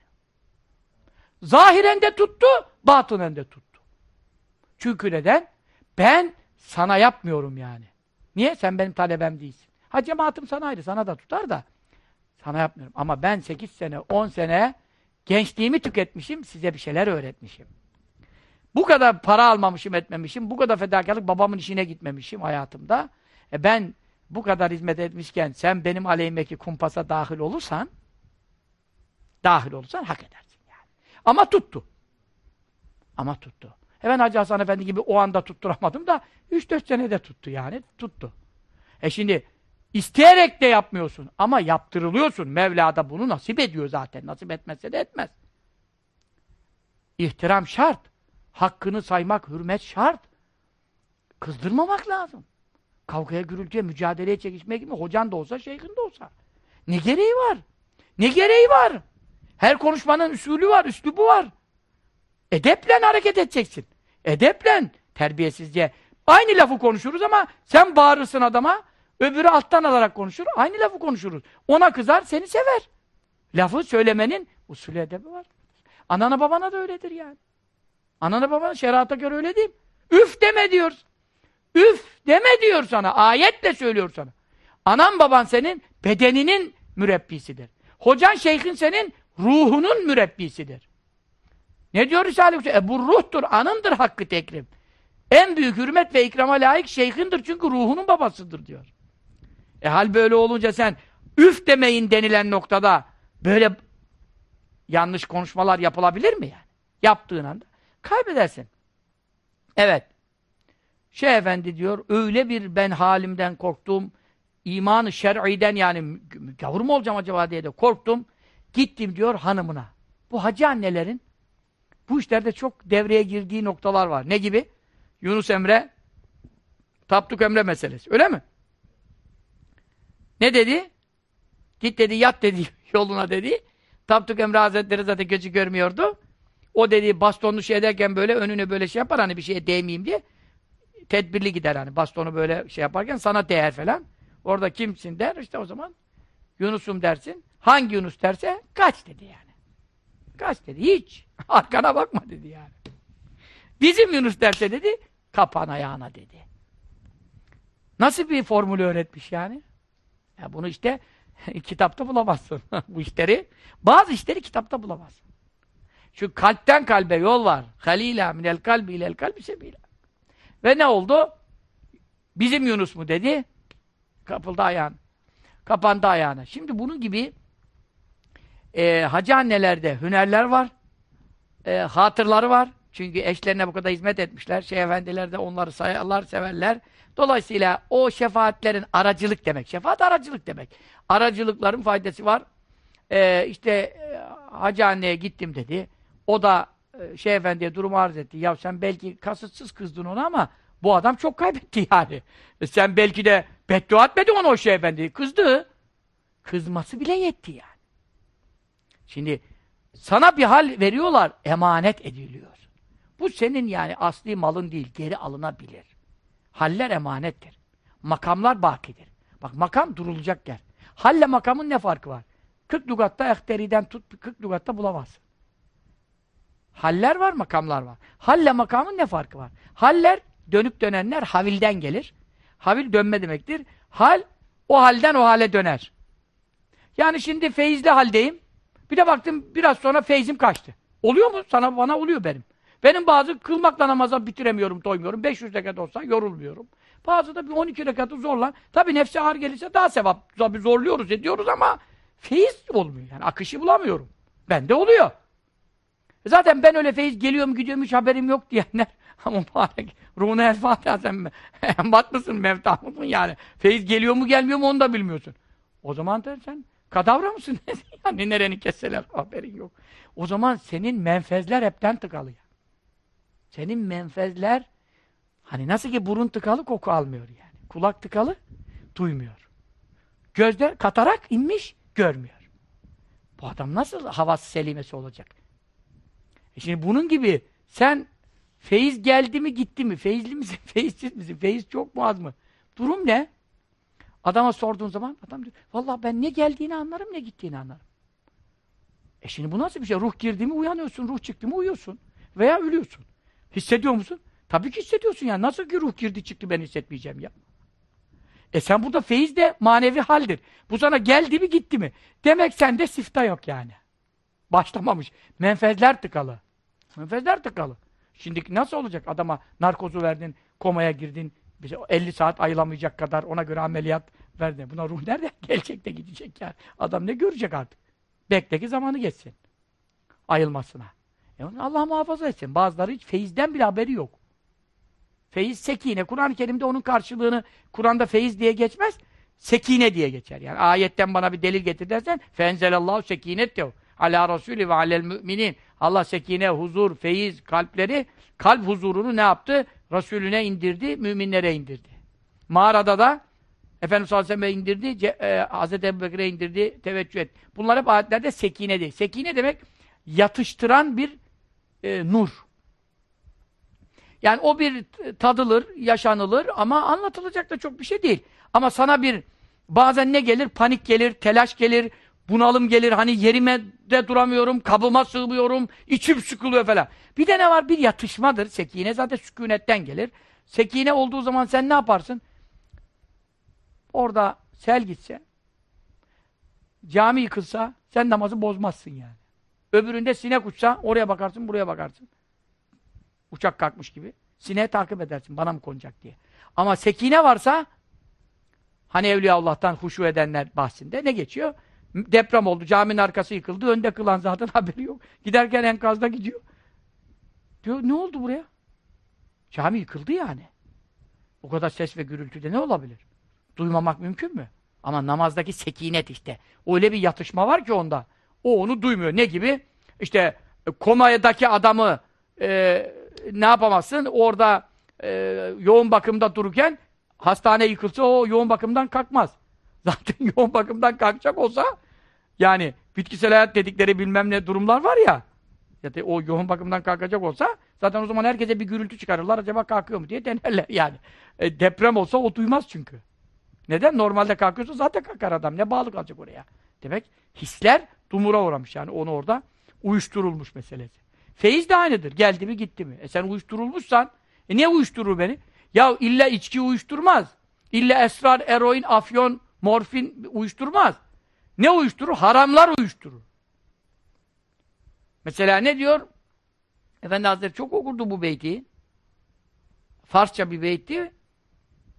Zahiren de tuttu, batınen de tuttu. Çünkü neden? Ben sana yapmıyorum yani. Niye? Sen benim talebem değilsin. Ha cemaatim sana ayrı, sana da tutar da sana yapmıyorum. Ama ben 8 sene, 10 sene gençliğimi tüketmişim, size bir şeyler öğretmişim. Bu kadar para almamışım, etmemişim, bu kadar fedakarlık babamın işine gitmemişim hayatımda. E ben bu kadar hizmet etmişken sen benim aleyhimdeki kumpasa dahil olursan dahil olursan hak edersin yani. Ama tuttu. Ama tuttu. E ben Hacı Hasan Efendi gibi o anda tutturamadım da 3-4 senede tuttu yani. Tuttu. E şimdi isteyerek de yapmıyorsun ama yaptırılıyorsun. Mevla da bunu nasip ediyor zaten. Nasip etmezse de etmez. İhtiram şart. Hakkını saymak, hürmet şart. Kızdırmamak lazım. Kavgaya, gürültüye, mücadeleye çekişmek gibi hocan da olsa, şeyhin de olsa. Ne gereği var? Ne gereği var? Her konuşmanın usulü var, üslubu var. Edeple hareket edeceksin. Edeple, terbiyesizce. Aynı lafı konuşuruz ama sen bağırırsın adama, öbürü alttan alarak konuşur, aynı lafı konuşuruz. Ona kızar, seni sever. Lafı söylemenin usulü edebi var. Anana babana da öyledir yani. Anana babana şerata göre öyle değil. Üf deme diyor. Üf deme diyor sana. Ayetle söylüyor sana. Anan baban senin bedeninin mürebbisidir. Hocan şeyhin senin ruhunun mürebbisidir. Ne diyor Risale-i e, bu ruhtur, anındır hakkı tekrim. En büyük hürmet ve ikrama layık şeyhindir çünkü ruhunun babasıdır diyor. E hal böyle olunca sen üf demeyin denilen noktada böyle yanlış konuşmalar yapılabilir mi yani? Yaptığın anda kaybedersin. Evet. Şeyh Efendi diyor, öyle bir ben halimden korktum, imanı şer'iden yani gavur mu olacağım acaba diye de korktum. Gittim diyor hanımına. Bu hacı annelerin bu işlerde çok devreye girdiği noktalar var. Ne gibi? Yunus Emre, Tapduk Emre meselesi. Öyle mi? Ne dedi? Git dedi, yat dedi yoluna dedi. Tapduk Emre Hazretleri zaten gözü görmüyordu. O dedi bastonlu şey ederken böyle önüne böyle şey yapar hani bir şeye değmeyeyim diye. Tedbirli gider hani bastonu böyle şey yaparken sana değer falan. Orada kimsin der işte o zaman Yunus'um dersin. Hangi Yunus derse kaç dedi yani. Kaç dedi hiç. Arkana bakma dedi yani. Bizim Yunus derse dedi kapan ayağına dedi. Nasıl bir formülü öğretmiş yani? Ya bunu işte kitapta bulamazsın bu işleri. Bazı işleri kitapta bulamazsın. Şu kalpten kalbe yol var. Halila minel kalbi ilel kalbi sebila. Ve ne oldu? Bizim Yunus mu dedi? Kapıldı ayağına. Kapandı ayağına. Şimdi bunun gibi e, hacı annelerde hünerler var. E, hatırları var. Çünkü eşlerine bu kadar hizmet etmişler. Şeyh efendiler de onları sayarlar, severler. Dolayısıyla o şefaatlerin aracılık demek. Şefaat aracılık demek. Aracılıkların faydası var. E, işte e, hacı anneye gittim dedi. O da Şeyh Efendi'ye durumu arz etti. Ya sen belki kasıtsız kızdın ona ama bu adam çok kaybetti yani. E sen belki de beddua etmedin ona o Şeyh Efendi. Kızdı. Kızması bile yetti yani. Şimdi sana bir hal veriyorlar, emanet ediliyor. Bu senin yani asli malın değil, geri alınabilir. Haller emanettir. Makamlar bakidir. Bak makam durulacak yer. Halle makamın ne farkı var? 40 lugatta ehteriden tut, 40 lugatta bulamazsın. Haller var, makamlar var. Halle makamın ne farkı var? Haller, dönüp dönenler havilden gelir. Havil dönme demektir. Hal, o halden o hale döner. Yani şimdi feyizli haldeyim. Bir de baktım biraz sonra feyzim kaçtı. Oluyor mu? Sana bana oluyor benim. Benim bazı kılmakla namaza bitiremiyorum, doymuyorum. 500 rekat olsa yorulmuyorum. Bazı da bir 12 rekatı zorlan. Tabii nefse ağır gelirse daha sevap. Tabii zorluyoruz, ediyoruz ama feyiz olmuyor. Yani akışı bulamıyorum. Bende oluyor. Zaten ben öyle feyiz geliyorum gidiyorum hiç haberim yok diyenler ama mübarek ruhuna el Fatiha sen embat mısın mevta mısın yani feyiz geliyor mu gelmiyor mu onu da bilmiyorsun. O zaman da sen kadavra mısın? yani nereni kesseler haberin yok. O zaman senin menfezler hepten tıkalı. Senin menfezler hani nasıl ki burun tıkalı koku almıyor yani. Kulak tıkalı duymuyor. Gözler katarak inmiş görmüyor. Bu adam nasıl havası selimesi olacak? E şimdi bunun gibi sen feyiz geldi mi gitti mi? Feyizli misin? Feyizsiz misin? Feyiz çok mu az mı? Durum ne? Adama sorduğun zaman adam diyor vallahi ben ne geldiğini anlarım ne gittiğini anlarım. E şimdi bu nasıl bir şey? Ruh girdi mi uyanıyorsun, ruh çıktı mı uyuyorsun. Veya ölüyorsun. Hissediyor musun? Tabii ki hissediyorsun ya. Nasıl ki ruh girdi çıktı ben hissetmeyeceğim ya. E sen burada feyiz de manevi haldir. Bu sana geldi mi gitti mi? Demek sende sifta yok yani. Başlamamış. Menfezler tıkalı. Menfezler tıkalı. Şimdi nasıl olacak? Adama narkozu verdin, komaya girdin, bize 50 saat ayılamayacak kadar ona göre ameliyat verdin. Buna ruh nerede? Gelecek de gidecek yani. Adam ne görecek artık? Bekle ki zamanı geçsin. Ayılmasına. E Allah muhafaza etsin. Bazıları hiç feyizden bile haberi yok. Feyiz sekine. Kur'an-ı Kerim'de onun karşılığını Kur'an'da feyiz diye geçmez. Sekine diye geçer. Yani ayetten bana bir delil getir dersen fenzelallahu sekinet diyor. Ala Resulü ve alel müminin. Allah sekine, huzur, feyiz, kalpleri, kalp huzurunu ne yaptı? Resulüne indirdi, müminlere indirdi. Mağarada da Efendimiz sallallahu indirdi, e, Hazreti Ebu Bekir'e indirdi, teveccüh et. Bunlar hep ayetlerde sekine değil. Sekine demek yatıştıran bir e, nur. Yani o bir tadılır, yaşanılır ama anlatılacak da çok bir şey değil. Ama sana bir bazen ne gelir? Panik gelir, telaş gelir, bunalım gelir. Hani yerime de duramıyorum, kabıma sığmıyorum, içim sıkılıyor falan. Bir de ne var? Bir yatışmadır. Sekine zaten sükunetten gelir. Sekine olduğu zaman sen ne yaparsın? Orada sel gitse, cami yıkılsa sen namazı bozmazsın yani. Öbüründe sinek uçsa oraya bakarsın, buraya bakarsın. Uçak kalkmış gibi. Sineği takip edersin bana mı konacak diye. Ama sekine varsa hani Evliya Allah'tan huşu edenler bahsinde ne geçiyor? Deprem oldu, caminin arkası yıkıldı, önde kılan zaten haberi yok. Giderken enkazda gidiyor. Diyor, ne oldu buraya? Cami yıkıldı yani. O kadar ses ve gürültüde ne olabilir? Duymamak mümkün mü? Ama namazdaki sekinet işte. Öyle bir yatışma var ki onda. O onu duymuyor. Ne gibi? İşte e, komadaki adamı e, ne yapamazsın? Orada e, yoğun bakımda dururken hastane yıkılsa o yoğun bakımdan kalkmaz. Zaten yoğun bakımdan kalkacak olsa yani bitkisel hayat dedikleri bilmem ne durumlar var ya ya da o yoğun bakımdan kalkacak olsa zaten o zaman herkese bir gürültü çıkarırlar. Acaba kalkıyor mu diye denerler yani. E, deprem olsa o duymaz çünkü. Neden? Normalde kalkıyorsa zaten kalkar adam. Ne bağlı kalacak oraya? Demek hisler dumura uğramış yani onu orada uyuşturulmuş meselesi. Feyiz de aynıdır. Geldi mi gitti mi? E sen uyuşturulmuşsan e niye uyuşturur beni? Ya illa içki uyuşturmaz. İlla esrar, eroin, afyon, morfin uyuşturmaz. Ne uyuşturur? Haramlar uyuşturur. Mesela ne diyor? Efendi Hazretleri çok okurdu bu beyti. Farsça bir beyti.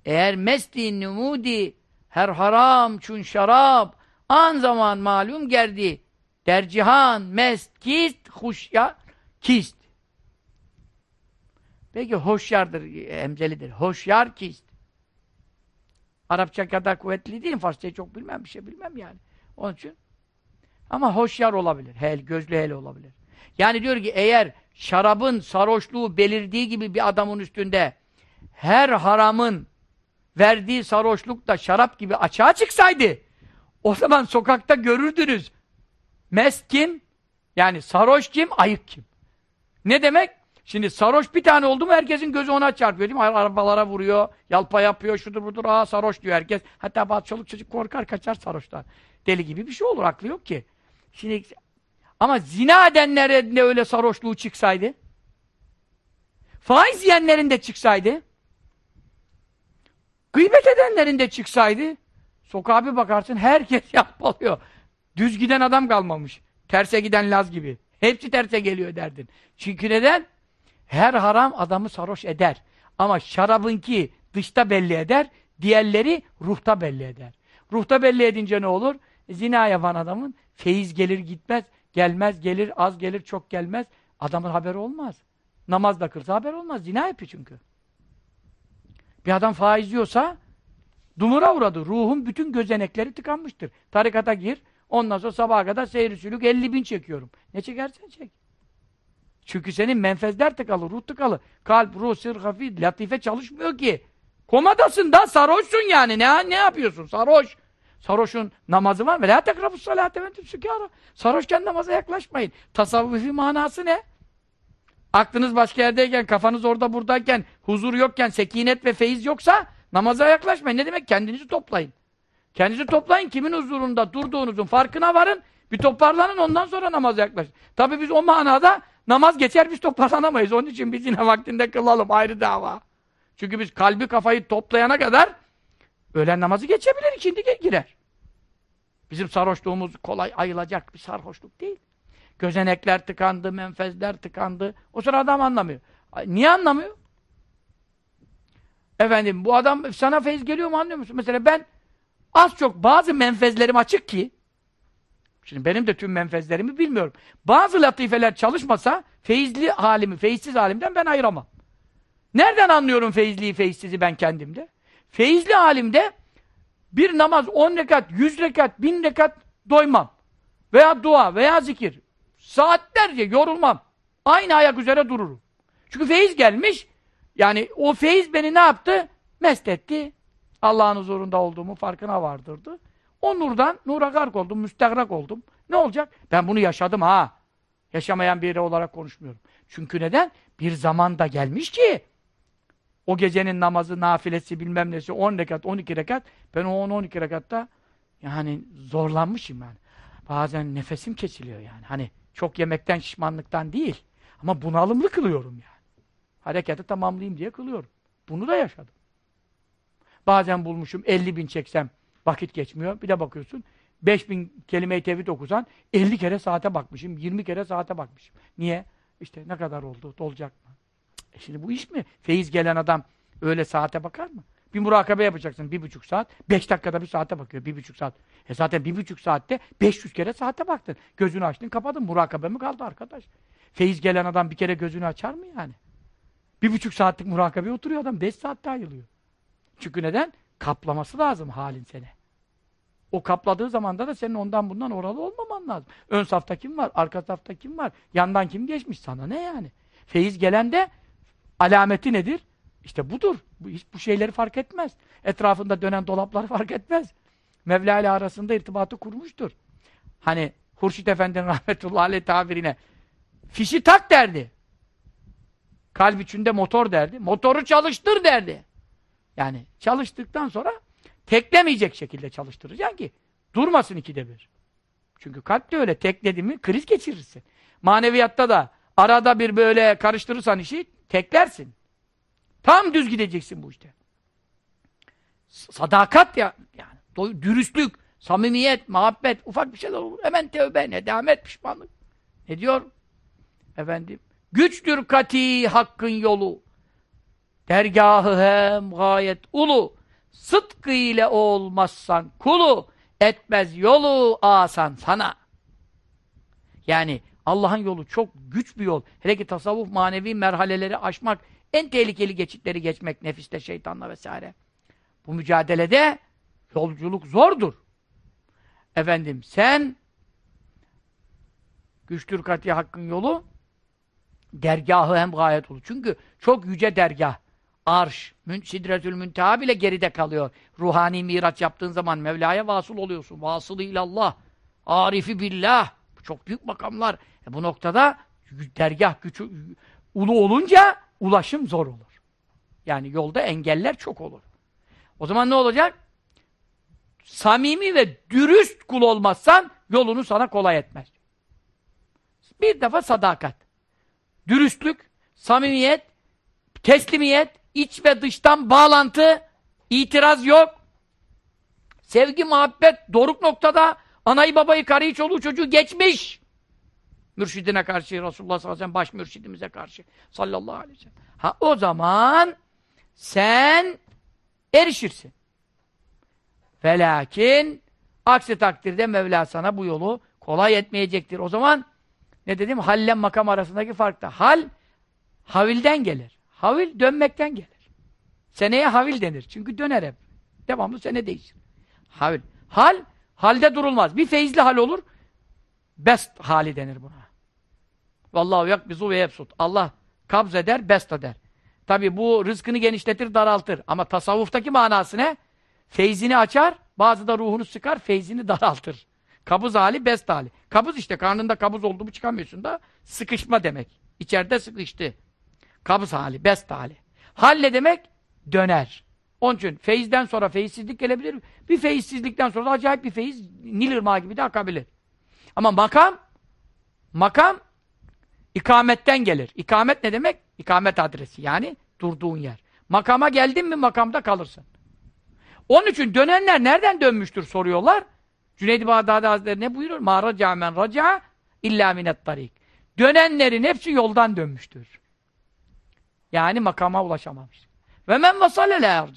Eğer mesti numudi her haram çun şarap an zaman malum geldi der cihan mest kist huşya kist. Peki hoşyardır, emzelidir. Hoşyar kist. Arapça kadar kuvvetli değil, Farsçayı çok bilmem, bir şey bilmem yani. Onun için. Ama hoşyar olabilir, hel, gözlü hel olabilir. Yani diyor ki eğer şarabın sarhoşluğu belirdiği gibi bir adamın üstünde her haramın verdiği sarhoşluk da şarap gibi açığa çıksaydı o zaman sokakta görürdünüz. Mest kim? Yani sarhoş kim? Ayık kim? Ne demek? Şimdi sarhoş bir tane oldu mu herkesin gözü ona çarpıyor değil mi? Arabalara vuruyor, yalpa yapıyor, şudur budur, aa sarhoş diyor herkes. Hatta bazı çoluk çocuk korkar kaçar sarhoştan. Deli gibi bir şey olur, aklı yok ki. Şimdi ama zina edenlere de öyle sarhoşluğu çıksaydı, faiz yiyenlerin de çıksaydı, gıybet edenlerin de çıksaydı, sokağa bir bakarsın herkes yapmalıyor. Düz giden adam kalmamış. Terse giden Laz gibi. Hepsi terse geliyor derdin. Çünkü neden? Her haram adamı sarhoş eder. Ama şarabınki dışta belli eder, diğerleri ruhta belli eder. Ruhta belli edince ne olur? Zina yapan adamın feyiz gelir gitmez, gelmez gelir, az gelir çok gelmez. Adamın haberi olmaz. Namaz da kırsa haber olmaz. Zina yapıyor çünkü. Bir adam faiz yiyorsa dumura uğradı. Ruhun bütün gözenekleri tıkanmıştır. Tarikata gir, ondan sonra sabaha kadar seyir sülük 50 bin çekiyorum. Ne çekersen çek. Çünkü senin menfezler tıkalı, ruh tıkalı. Kalp, ruh, sır, hafif, latife çalışmıyor ki. Komadasın da sarhoşsun yani. Ne ne yapıyorsun? Sarhoş. Sarhoşun namazı var mı? La tekrabus salate ve sükara. Sarhoşken namaza yaklaşmayın. Tasavvufi manası ne? Aklınız başka yerdeyken, kafanız orada buradayken, huzur yokken, sekinet ve feyiz yoksa namaza yaklaşmayın. Ne demek? Kendinizi toplayın. Kendinizi toplayın. Kimin huzurunda durduğunuzun farkına varın. Bir toparlanın ondan sonra namaza yaklaşın. Tabi biz o manada Namaz geçer biz toparlanamayız. Onun için biz yine vaktinde kılalım. Ayrı dava. Çünkü biz kalbi kafayı toplayana kadar öğlen namazı geçebilir. ikindi girer. Bizim sarhoşluğumuz kolay ayılacak bir sarhoşluk değil. Gözenekler tıkandı, menfezler tıkandı. O sırada adam anlamıyor. Niye anlamıyor? Efendim bu adam sana feyiz geliyor mu anlıyor musun? Mesela ben az çok bazı menfezlerim açık ki şimdi benim de tüm menfezlerimi bilmiyorum. Bazı latifeler çalışmasa feyizli halimi, feyizsiz halimden ben ayıramam. Nereden anlıyorum feyizliyi, feyizsizi ben kendimde? Feyizli halimde bir namaz 10 rekat, 100 rekat, 1000 rekat doymam. Veya dua veya zikir. Saatlerce yorulmam. Aynı ayak üzere dururum. Çünkü feyiz gelmiş. Yani o feyiz beni ne yaptı? Mest etti. Allah'ın huzurunda olduğumu farkına vardırdı. O nurdan nura gark oldum, müstegrak oldum. Ne olacak? Ben bunu yaşadım ha. Yaşamayan biri olarak konuşmuyorum. Çünkü neden? Bir zaman da gelmiş ki o gecenin namazı, nafilesi, bilmem nesi 10 rekat, 12 rekat ben o 10-12 rekatta yani zorlanmışım yani. Bazen nefesim kesiliyor yani. Hani çok yemekten, şişmanlıktan değil. Ama bunalımlı kılıyorum yani. Hareketi tamamlayayım diye kılıyorum. Bunu da yaşadım. Bazen bulmuşum 50 bin çeksem vakit geçmiyor. Bir de bakıyorsun 5 bin kelime-i tevhid okusan 50 kere saate bakmışım, 20 kere saate bakmışım. Niye? İşte ne kadar oldu, dolacak mı? E şimdi bu iş mi? Feyiz gelen adam öyle saate bakar mı? Bir murakabe yapacaksın bir buçuk saat, beş dakikada bir saate bakıyor, bir buçuk saat. E zaten bir buçuk saatte 500 kere saate baktın. Gözünü açtın kapadın, murakabe mi kaldı arkadaş? Feyiz gelen adam bir kere gözünü açar mı yani? Bir buçuk saatlik murakabeye oturuyor adam, beş saatte ayılıyor. Çünkü neden? Kaplaması lazım halin seni. O kapladığı zamanda da senin ondan bundan oralı olmaman lazım. Ön safta kim var? Arka safta kim var? Yandan kim geçmiş? Sana ne yani? Feyiz gelen de alameti nedir? İşte budur. Bu, hiç bu şeyleri fark etmez. Etrafında dönen dolapları fark etmez. Mevla ile arasında irtibatı kurmuştur. Hani Hurşit Efendi'nin rahmetullahi aleyh tabirine fişi tak derdi. Kalp içinde motor derdi. Motoru çalıştır derdi. Yani çalıştıktan sonra teklemeyecek şekilde çalıştıracaksın ki durmasın ikide bir. Çünkü kalp de öyle tekledi mi kriz geçirirsin. Maneviyatta da arada bir böyle karıştırırsan işi teklersin. Tam düz gideceksin bu işte. Sadakat ya yani dürüstlük, samimiyet, muhabbet, ufak bir şeyler olur. Hemen tövbe, nedamet, pişmanlık. Ne diyor? Efendim, güçtür kati hakkın yolu. Dergahı hem gayet ulu. Sıtkı ile olmazsan kulu etmez yolu asan sana. Yani Allah'ın yolu çok güç bir yol. Hele ki tasavvuf manevi merhaleleri aşmak, en tehlikeli geçitleri geçmek nefiste, şeytanla vesaire. Bu mücadelede yolculuk zordur. Efendim sen güçtür kati hakkın yolu dergahı hem gayet olur. Çünkü çok yüce dergah. Arş, Sidretül Münteha bile geride kalıyor. Ruhani miraç yaptığın zaman Mevla'ya vasıl oluyorsun. Vasılı ilallah. Arifi billah. Çok büyük makamlar. E bu noktada dergah gücü ulu olunca ulaşım zor olur. Yani yolda engeller çok olur. O zaman ne olacak? Samimi ve dürüst kul olmazsan yolunu sana kolay etmez. Bir defa sadakat. Dürüstlük, samimiyet, teslimiyet, iç ve dıştan bağlantı, itiraz yok. Sevgi, muhabbet, doruk noktada anayı babayı, karıyı, çoluğu, çocuğu geçmiş. Mürşidine karşı, Resulullah sallallahu aleyhi ve sellem baş mürşidimize karşı sallallahu aleyhi ve sellem. Ha o zaman sen erişirsin. Velakin aksi takdirde Mevla sana bu yolu kolay etmeyecektir. O zaman ne dedim? Halle makam arasındaki fark da. Hal havilden gelir. Havil dönmekten gelir. Seneye havil denir. Çünkü döner hep. Devamlı sene değişir. Havil. Hal, halde durulmaz. Bir feyizli hal olur. Best hali denir buna. Vallahu yakbizu ve yebsut. Allah kabz eder, best eder. Tabi bu rızkını genişletir, daraltır. Ama tasavvuftaki manası ne? Feyzini açar, bazı da ruhunu sıkar, feyzini daraltır. Kabız hali, best hali. Kabız işte, karnında kabız oldu mu çıkamıyorsun da sıkışma demek. İçeride sıkıştı. Kabız hali, best hali. Halle demek döner. Onun için feyizden sonra feyizsizlik gelebilir. Bir feyizsizlikten sonra acayip bir feyiz Nil gibi de akabilir. Ama makam makam İkametten gelir. İkamet ne demek? İkamet adresi. Yani durduğun yer. Makama geldin mi makamda kalırsın. Onun için dönenler nereden dönmüştür soruyorlar. Cüneyd-i Bağdadi Hazretleri ne buyuruyor? Ma raca men raca illa minet tarik. Dönenlerin hepsi yoldan dönmüştür. Yani makama ulaşamamış. Ve men vasale la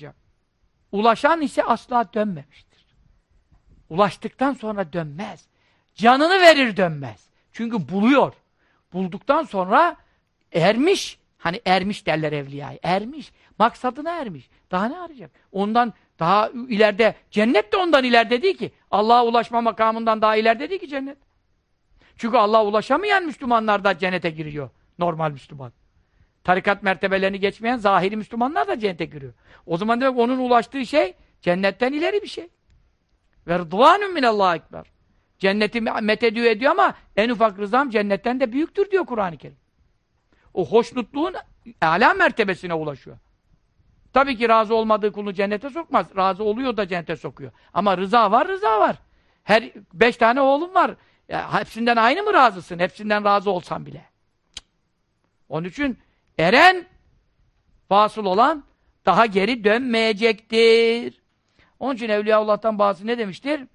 Ulaşan ise asla dönmemiştir. Ulaştıktan sonra dönmez. Canını verir dönmez. Çünkü buluyor. Bulduktan sonra ermiş. Hani ermiş derler evliyayı. Ermiş. Maksadına ermiş. Daha ne arayacak? Ondan daha ileride, cennet de ondan ileride değil ki. Allah'a ulaşma makamından daha ileride değil ki cennet. Çünkü Allah'a ulaşamayan Müslümanlar da cennete giriyor. Normal Müslüman. Tarikat mertebelerini geçmeyen zahiri Müslümanlar da cennete giriyor. O zaman demek onun ulaştığı şey cennetten ileri bir şey. Ve rıdvanun minallahu ekber. Cenneti methediyor ediyor ama en ufak rızam cennetten de büyüktür diyor Kur'an-ı Kerim. O hoşnutluğun âlâ mertebesine ulaşıyor. Tabii ki razı olmadığı kulunu cennete sokmaz. Razı oluyor da cennete sokuyor. Ama rıza var, rıza var. Her beş tane oğlum var. Ya, hepsinden aynı mı razısın? Hepsinden razı olsan bile. Onun için eren, vasıl olan daha geri dönmeyecektir. Onun için Evliyaullah'tan bazı ne demiştir?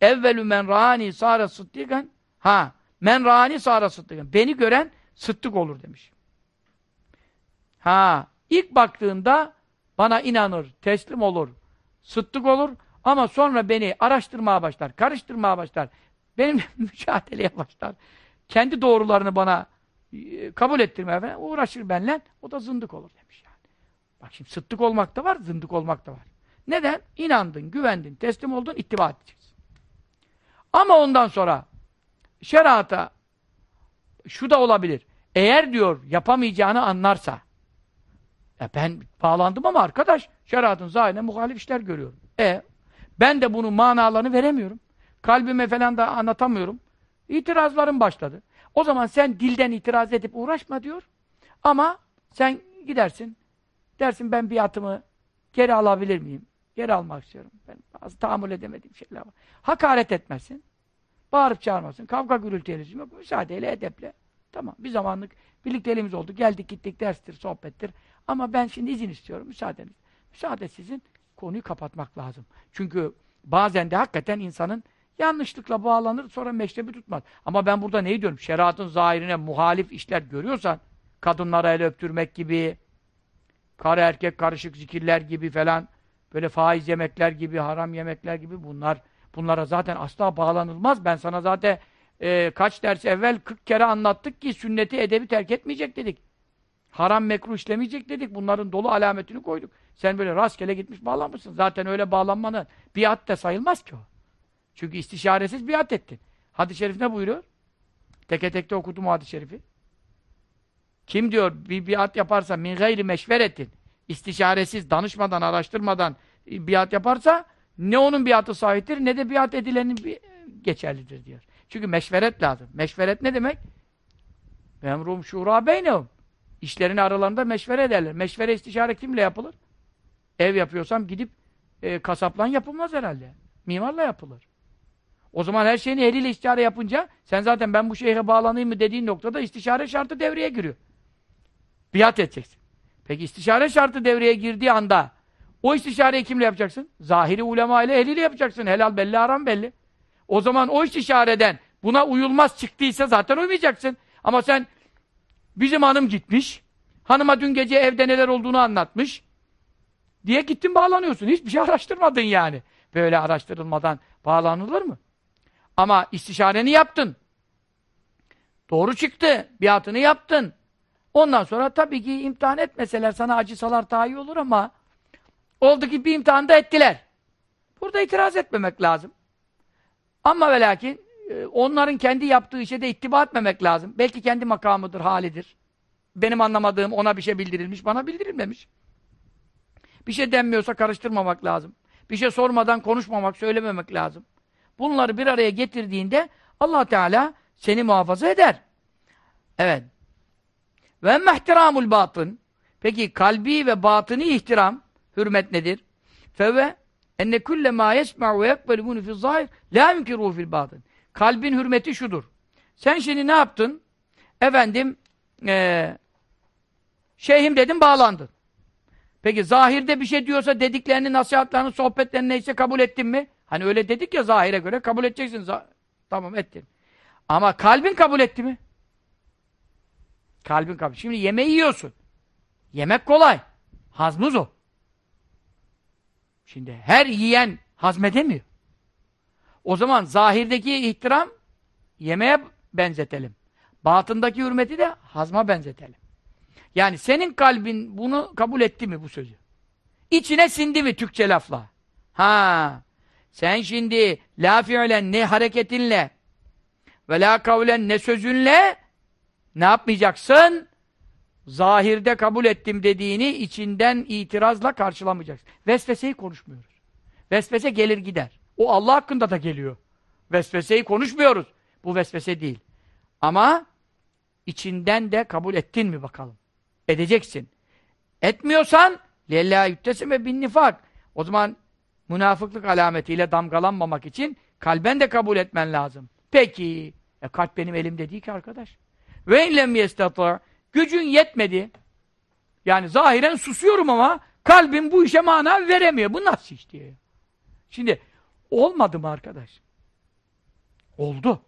Evvelü men rani sâre sıddıkan ha men rani sâre sıddıkan beni gören sıddık olur demiş. Ha ilk baktığında bana inanır, teslim olur, sıddık olur ama sonra beni araştırmaya başlar, karıştırmaya başlar, benim mücadeleye başlar. Kendi doğrularını bana kabul ettirmeye falan uğraşır benle. O da zındık olur demiş yani. Bak şimdi sıddık olmak da var, zındık olmak da var. Neden? İnandın, güvendin, teslim oldun, ittiba edeceksin. Ama ondan sonra şerata şu da olabilir. Eğer diyor yapamayacağını anlarsa e ben bağlandım ama arkadaş şeriatın zahirine muhalif işler görüyorum. E ben de bunun manalarını veremiyorum. Kalbime falan da anlatamıyorum. İtirazlarım başladı. O zaman sen dilden itiraz edip uğraşma diyor. Ama sen gidersin. Dersin ben biatımı geri alabilir miyim? Geri almak istiyorum. Ben bazı tahammül edemediğim şeyler var. Hakaret etmesin. Bağırıp çağırmasın. Kavga gürültü elizim yok. Müsaadeyle, edeple. Tamam. Bir zamanlık birlikteliğimiz oldu. Geldik gittik derstir, sohbettir. Ama ben şimdi izin istiyorum. Müsaadeniz. Müsaade sizin. Konuyu kapatmak lazım. Çünkü bazen de hakikaten insanın yanlışlıkla bağlanır sonra meşrebi tutmaz. Ama ben burada neyi diyorum? Şeriatın zahirine muhalif işler görüyorsan kadınlara el öptürmek gibi karı erkek karışık zikirler gibi falan böyle faiz yemekler gibi, haram yemekler gibi bunlar bunlara zaten asla bağlanılmaz. Ben sana zaten e, kaç ders evvel 40 kere anlattık ki sünneti edebi terk etmeyecek dedik. Haram mekruh işlemeyecek dedik. Bunların dolu alametini koyduk. Sen böyle rastgele gitmiş bağlanmışsın. Zaten öyle bağlanmanın biat de sayılmaz ki o. Çünkü istişaresiz biat ettin. Hadis-i şerif ne buyuruyor? Teke tekte okudum hadis-i şerifi. Kim diyor bir biat yaparsa min gayri meşveretin istişaresiz, danışmadan, araştırmadan biat yaparsa ne onun biatı sahiptir ne de biat edilenin bi geçerlidir diyor. Çünkü meşveret lazım. Meşveret ne demek? Emrum şura beynehum. İşlerini aralarında meşvere ederler. Meşvere istişare kimle yapılır? Ev yapıyorsam gidip e, kasapla yapılmaz herhalde. Mimarla yapılır. O zaman her şeyini eliyle istişare yapınca sen zaten ben bu şeyhe bağlanayım mı dediğin noktada istişare şartı devreye giriyor. Biat edeceksin. Peki istişare şartı devreye girdiği anda o istişareyi kimle yapacaksın? Zahiri ulema ile eliyle yapacaksın. Helal belli, haram belli. O zaman o istişareden buna uyulmaz çıktıysa zaten uymayacaksın. Ama sen bizim hanım gitmiş, hanıma dün gece evde neler olduğunu anlatmış diye gittin bağlanıyorsun. Hiçbir şey araştırmadın yani. Böyle araştırılmadan bağlanılır mı? Ama istişareni yaptın. Doğru çıktı. Biatını yaptın. Ondan sonra tabii ki imtihan etmeseler sana acısalar daha iyi olur ama oldu ki bir imtihanda ettiler. Burada itiraz etmemek lazım. Ama ve lakin e, onların kendi yaptığı işe de ittiba etmemek lazım. Belki kendi makamıdır, halidir. Benim anlamadığım ona bir şey bildirilmiş, bana bildirilmemiş. Bir şey denmiyorsa karıştırmamak lazım. Bir şey sormadan konuşmamak, söylememek lazım. Bunları bir araya getirdiğinde allah Teala seni muhafaza eder. Evet. Ve emmehtiramul batın. Peki kalbi ve batını ihtiram, hürmet nedir? Feve enne kulle ma yesma'u ve yekbelu bunu fi zahir la yunkiruhu fil batın. Kalbin hürmeti şudur. Sen şimdi ne yaptın? Efendim ee, şeyhim dedim bağlandın. Peki zahirde bir şey diyorsa dediklerini, nasihatlerini, sohbetlerini neyse kabul ettin mi? Hani öyle dedik ya zahire göre kabul edeceksin. Tamam ettin. Ama kalbin kabul etti mi? Kalbin kabul. Şimdi yemeği yiyorsun. Yemek kolay. Hazmuz o. Şimdi her yiyen hazmedemiyor. O zaman zahirdeki ihtiram yemeğe benzetelim. Batındaki hürmeti de hazma benzetelim. Yani senin kalbin bunu kabul etti mi bu sözü? İçine sindi mi Türkçe lafla? Ha, sen şimdi la fiilen ne hareketinle ve la kavlen ne sözünle ne yapmayacaksın? Zahirde kabul ettim dediğini içinden itirazla karşılamayacaksın. Vesveseyi konuşmuyoruz. Vesvese gelir gider. O Allah hakkında da geliyor. Vesveseyi konuşmuyoruz. Bu vesvese değil. Ama içinden de kabul ettin mi bakalım? Edeceksin. Etmiyorsan lella yüttesime bin nifak. O zaman münafıklık alametiyle damgalanmamak için kalben de kabul etmen lazım. Peki. E kalp benim elimde değil ki arkadaş. Ve inlem yestatı gücün yetmedi. Yani zahiren susuyorum ama kalbim bu işe mana veremiyor. Bu nasıl iş diye. Şimdi olmadı mı arkadaş? Oldu.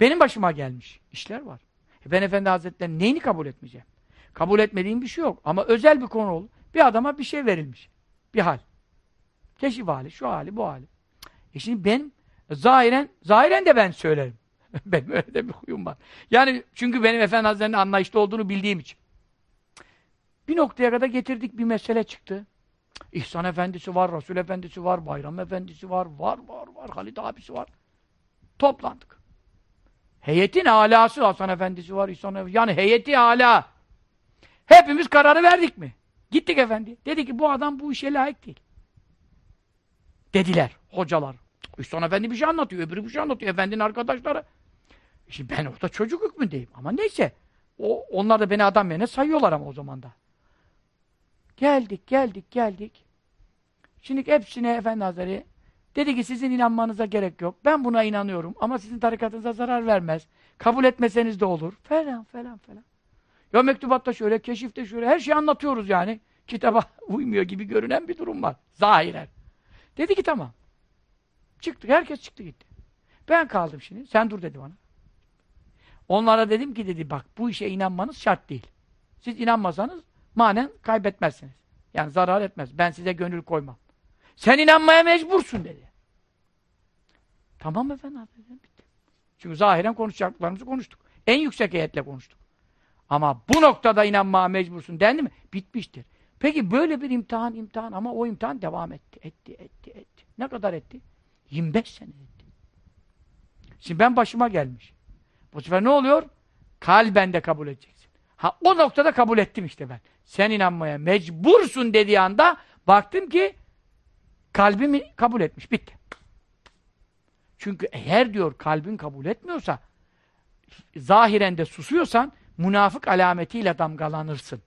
Benim başıma gelmiş. işler var. E ben Efendi Hazretleri neyini kabul etmeyeceğim? Kabul etmediğim bir şey yok. Ama özel bir konu oldu. Bir adama bir şey verilmiş. Bir hal. Keşif hali, şu hali, bu hali. E şimdi ben zahiren, zahiren de ben söylerim. benim öyle de bir huyum var. Yani çünkü benim Efendi Hazretleri'nin anlayışlı olduğunu bildiğim için. Bir noktaya kadar getirdik bir mesele çıktı. İhsan Efendisi var, Resul Efendisi var, Bayram Efendisi var, var, var, var, Halit abisi var. Toplandık. Heyetin alası Hasan Efendisi var, İhsan Efendisi. Yani heyeti ala. Hepimiz kararı verdik mi? Gittik efendi. Dedi ki bu adam bu işe layık değil. Dediler hocalar. İhsan Efendi bir şey anlatıyor, öbürü bir şey anlatıyor. Efendinin arkadaşları. Şimdi ben orada çocuk hükmündeyim. Ama neyse. O, onlar da beni adam yerine sayıyorlar ama o zaman da. Geldik, geldik, geldik. Şimdi hepsine Efendi Hazretleri dedi ki sizin inanmanıza gerek yok. Ben buna inanıyorum ama sizin tarikatınıza zarar vermez. Kabul etmeseniz de olur. Falan falan falan. Ya mektubatta şöyle, keşifte şöyle, her şeyi anlatıyoruz yani. Kitaba uymuyor gibi görünen bir durum var. Zahiren. Dedi ki tamam. Çıktık, herkes çıktı gitti. Ben kaldım şimdi. Sen dur dedi bana. Onlara dedim ki dedi bak bu işe inanmanız şart değil. Siz inanmasanız manen kaybetmezsiniz. Yani zarar etmez. Ben size gönül koymam. Sen inanmaya mecbursun dedi. Tamam efendim. Bitti. Çünkü zahiren konuşacaklarımızı konuştuk. En yüksek heyetle konuştuk. Ama bu noktada inanmaya mecbursun dendi mi? Bitmiştir. Peki böyle bir imtihan imtihan ama o imtihan devam etti. Etti, etti, etti. Ne kadar etti? 25 sene etti. Şimdi ben başıma gelmiş. Bu sefer ne oluyor? Kalben de kabul edeceksin. Ha o noktada kabul ettim işte ben. Sen inanmaya mecbursun dediği anda baktım ki kalbimi kabul etmiş. Bitti. Çünkü eğer diyor kalbin kabul etmiyorsa zahiren de susuyorsan münafık alametiyle damgalanırsın.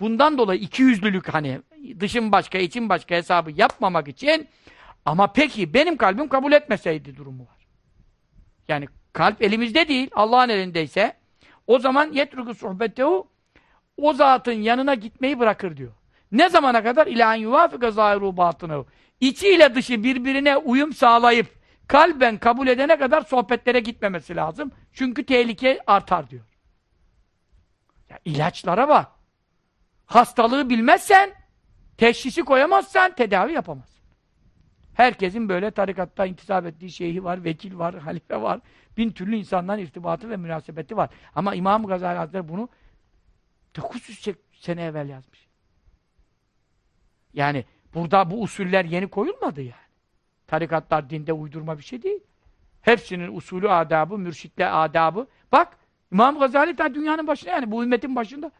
Bundan dolayı iki yüzlülük hani dışın başka, için başka hesabı yapmamak için ama peki benim kalbim kabul etmeseydi durumu var. Yani kalp elimizde değil, Allah'ın elindeyse o zaman yetruku sohbetehu o zatın yanına gitmeyi bırakır diyor. Ne zamana kadar? İlahen yuvafika zahiru batınehu. İçiyle dışı birbirine uyum sağlayıp kalben kabul edene kadar sohbetlere gitmemesi lazım. Çünkü tehlike artar diyor. Ya ilaçlara bak. Hastalığı bilmezsen, teşhisi koyamazsan tedavi yapamazsın. Herkesin böyle tarikatta intisap ettiği şeyhi var, vekil var, halife var. Bin türlü insandan irtibatı ve münasebeti var. Ama İmam Gazali Hazretleri bunu 900 sene evvel yazmış. Yani burada bu usuller yeni koyulmadı yani. Tarikatlar dinde uydurma bir şey değil. Hepsinin usulü adabı, mürşitle adabı. Bak İmam Gazali ta dünyanın başında yani bu ümmetin başında.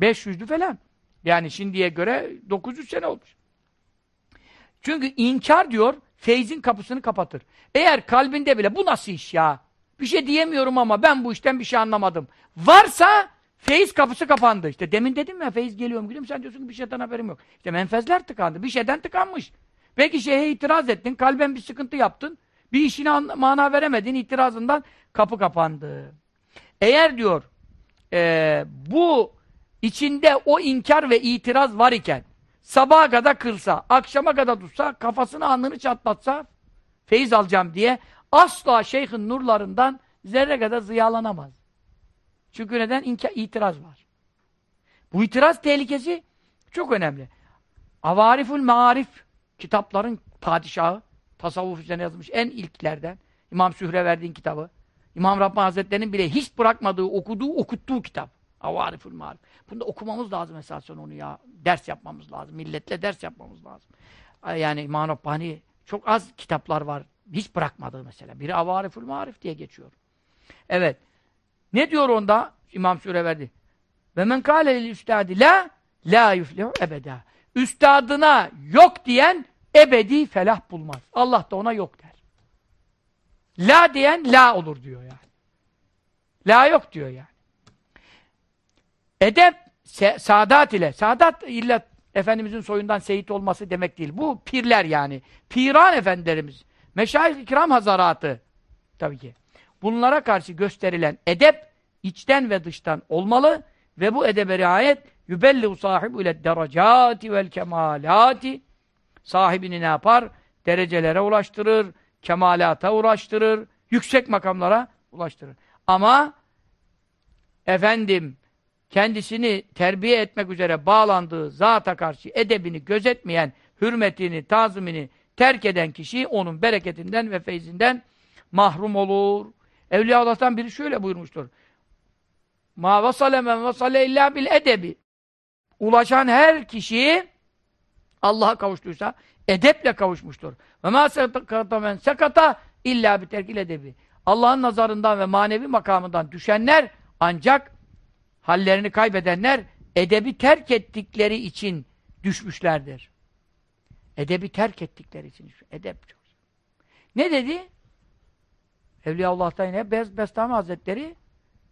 500'lü falan. Yani şimdiye göre 900 sene olmuş. Çünkü inkar diyor, feyzin kapısını kapatır. Eğer kalbinde bile bu nasıl iş ya? Bir şey diyemiyorum ama ben bu işten bir şey anlamadım. Varsa feyiz kapısı kapandı. İşte demin dedim ya feyiz geliyorum gidiyorum sen diyorsun ki bir şeyden haberim yok. İşte menfezler tıkandı. Bir şeyden tıkanmış. Belki şeyhe itiraz ettin, kalben bir sıkıntı yaptın. Bir işine mana veremedin, itirazından kapı kapandı. eğer diyor e, bu içinde o inkar ve itiraz var iken sabaha kadar kılsa, akşama kadar tutsa, kafasını alnını çatlatsa feyiz alacağım diye asla şeyhin nurlarından zerre kadar ziyalanamaz. Çünkü neden? İnka, itiraz var. Bu itiraz tehlikesi çok önemli. Avariful Marif kitapların padişahı tasavvuf üzerine yazmış en ilklerden İmam Sühreverdi'nin kitabı. İmam Rabbani Hazretleri'nin bile hiç bırakmadığı, okuduğu, okuttuğu kitap. Avariful Marif. Bunu da okumamız lazım esasen onu ya. Ders yapmamız lazım. Milletle ders yapmamız lazım. Yani Rabbani çok az kitaplar var. Hiç bırakmadığı mesela. Biri Avariful Marif diye geçiyor. Evet. Ne diyor onda İmam Süreverdi? Ve men kâle lil üstâdi la la yuflihu ebeda. Üstadına yok diyen ebedi felah bulmaz. Allah da ona yok der. La diyen la olur diyor yani. La yok diyor yani. Edep saadat ile, saadat illa Efendimizin soyundan seyit olması demek değil. Bu pirler yani. Piran efendilerimiz. Meşayih-i hazaratı. Tabii ki. Bunlara karşı gösterilen edep içten ve dıştan olmalı ve bu edebe riayet yübelliğu sahibu ile derecati vel kemalati sahibini ne yapar? Derecelere ulaştırır, kemalata ulaştırır, yüksek makamlara ulaştırır. Ama efendim kendisini terbiye etmek üzere bağlandığı zata karşı edebini gözetmeyen, hürmetini, tazimini terk eden kişi onun bereketinden ve feyzinden mahrum olur. Evliya Allah'tan biri şöyle buyurmuştur. Ma vasale men vasale illa bil edebi. Ulaşan her kişi Allah'a kavuştuysa edeple kavuşmuştur. Ve ma sekata men sekata illa bi terkil edebi. Allah'ın nazarından ve manevi makamından düşenler ancak hallerini kaybedenler edebi terk ettikleri için düşmüşlerdir. Edebi terk ettikleri için. Edep çok. Ne dedi? Evliyaullah'ta yine Bez Bestami Hazretleri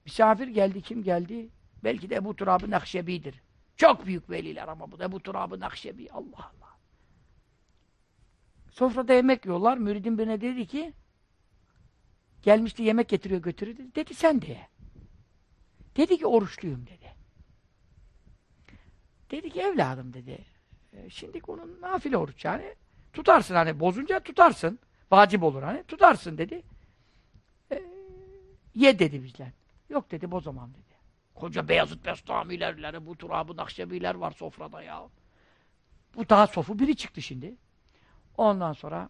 misafir geldi. Kim geldi? Belki de Ebu Turab-ı Nakşebi'dir. Çok büyük veliler ama bu da Ebu Turab-ı Nakşebi. Allah Allah. Sofrada yemek yiyorlar. Müridin birine dedi ki gelmişti yemek getiriyor götürüyor dedi. Dedi sen de ye. Dedi ki oruçluyum dedi. Dedi ki evladım dedi. E, şimdi onun nafile oruç yani. Tutarsın hani bozunca tutarsın. Vacip olur hani. Tutarsın dedi. E, ye dedi bizler. Yok dedi bozamam dedi. Koca Beyazıt Bestamilerleri, bu Turab-ı Nakşebiler var sofrada ya. Bu daha sofu biri çıktı şimdi. Ondan sonra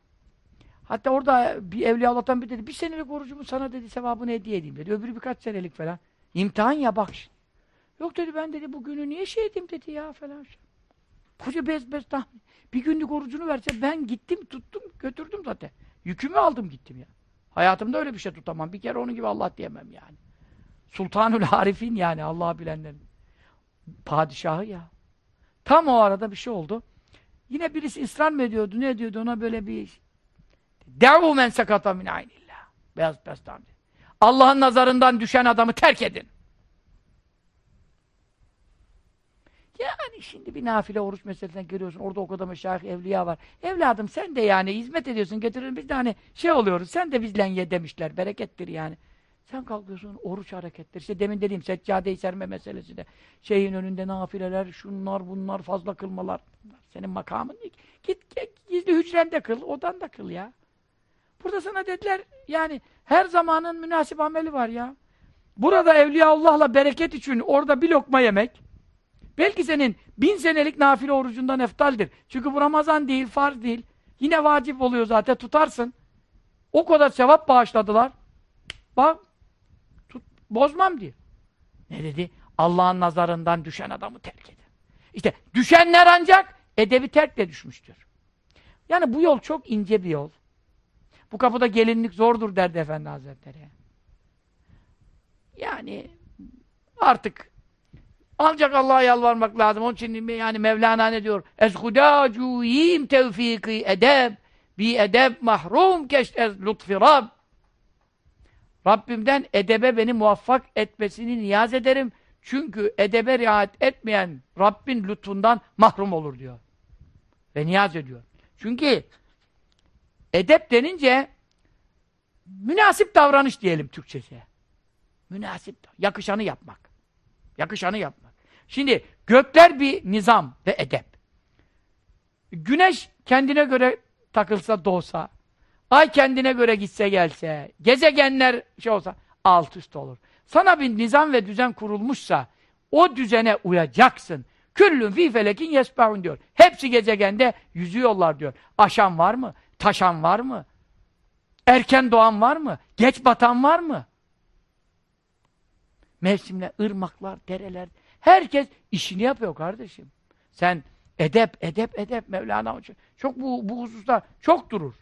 hatta orada bir evliya Allah'tan bir dedi bir senelik orucumu sana dedi sevabını hediye edeyim dedi. Öbürü birkaç senelik falan. İmtihan ya bak. Yok dedi ben dedi bugünü niye şey edeyim dedi ya falan. Koca bez bez tahmin. Bir günlük orucunu verse ben gittim tuttum götürdüm zaten. Yükümü aldım gittim ya. Hayatımda öyle bir şey tutamam. Bir kere onun gibi Allah diyemem yani. Sultanül Harifin yani Allah'ı bilenlerin. Padişahı ya. Tam o arada bir şey oldu. Yine birisi ısrar mı ediyordu? Ne ediyordu? Ona böyle bir Devu men sekata min aynillah. Beyaz beyaz Allah'ın nazarından düşen adamı terk edin. Yani şimdi bir nafile oruç meselesine görüyorsun. Orada o kadar meşayih evliya var. Evladım sen de yani hizmet ediyorsun. Getirin biz de hani şey oluyoruz. Sen de bizden ye demişler. Berekettir yani. Sen kalkıyorsun oruç harekettir. İşte demin dediğim seccade-i serme meselesi de. Şeyin önünde nafileler, şunlar bunlar fazla kılmalar. Senin makamın değil. Git, git gizli hücrende kıl, odan da kıl ya. Burada sana dediler yani her zamanın münasip ameli var ya. Burada Evliya Allah'la bereket için orada bir lokma yemek belki senin bin senelik nafile orucundan eftaldir. Çünkü bu Ramazan değil, farz değil. Yine vacip oluyor zaten tutarsın. O kadar sevap bağışladılar. Bak tut, bozmam diyor. Ne dedi? Allah'ın nazarından düşen adamı terk edin. İşte düşenler ancak edebi terkle düşmüştür. Yani bu yol çok ince bir yol. Bu kapıda gelinlik zordur derdi Efendi Hazretleri. Yani artık ancak Allah'a yalvarmak lazım. Onun için yani Mevlana ne diyor? Ezhudâcû yîm tevfîkî edeb bi edeb mahrum keştez lutfi Rab. Rabbimden edebe beni muvaffak etmesini niyaz ederim. Çünkü edebe riayet etmeyen Rabbin lütfundan mahrum olur diyor. Ve niyaz ediyor. Çünkü Edep denince münasip davranış diyelim Türkçesi. Münasip. Yakışanı yapmak. Yakışanı yapmak. Şimdi gökler bir nizam ve edep. Güneş kendine göre takılsa doğsa, ay kendine göre gitse gelse, gezegenler şey olsa alt üst olur. Sana bir nizam ve düzen kurulmuşsa o düzene uyacaksın. Küllün fi felekin yesbahun diyor. Hepsi gezegende yüzüyorlar diyor. Aşan var mı? Taşan var mı? Erken doğan var mı? Geç batan var mı? Mevsimler, ırmaklar, dereler. Herkes işini yapıyor kardeşim. Sen edep, edep, edep Mevlana çok bu, bu hususta çok durur.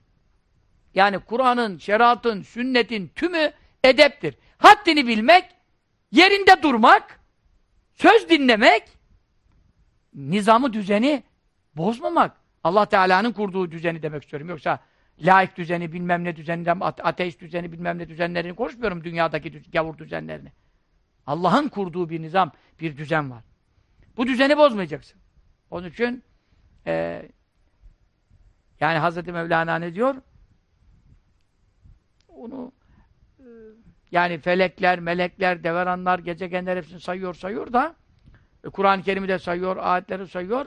Yani Kur'an'ın, şeriatın, sünnetin tümü edeptir. Haddini bilmek, yerinde durmak, söz dinlemek, nizamı, düzeni bozmamak. Allah Teala'nın kurduğu düzeni demek istiyorum. Yoksa laik düzeni, bilmem ne düzeninden, ateist düzeni, bilmem ne düzenlerini konuşmuyorum dünyadaki düzen, gavur düzenlerini. Allah'ın kurduğu bir nizam, bir düzen var. Bu düzeni bozmayacaksın. Onun için e, yani Hazreti Mevlana ne diyor? Onu e, yani felekler, melekler, deveranlar, gezegenler hepsini sayıyor sayıyor da e, Kur'an-ı Kerim'i de sayıyor, ayetleri sayıyor.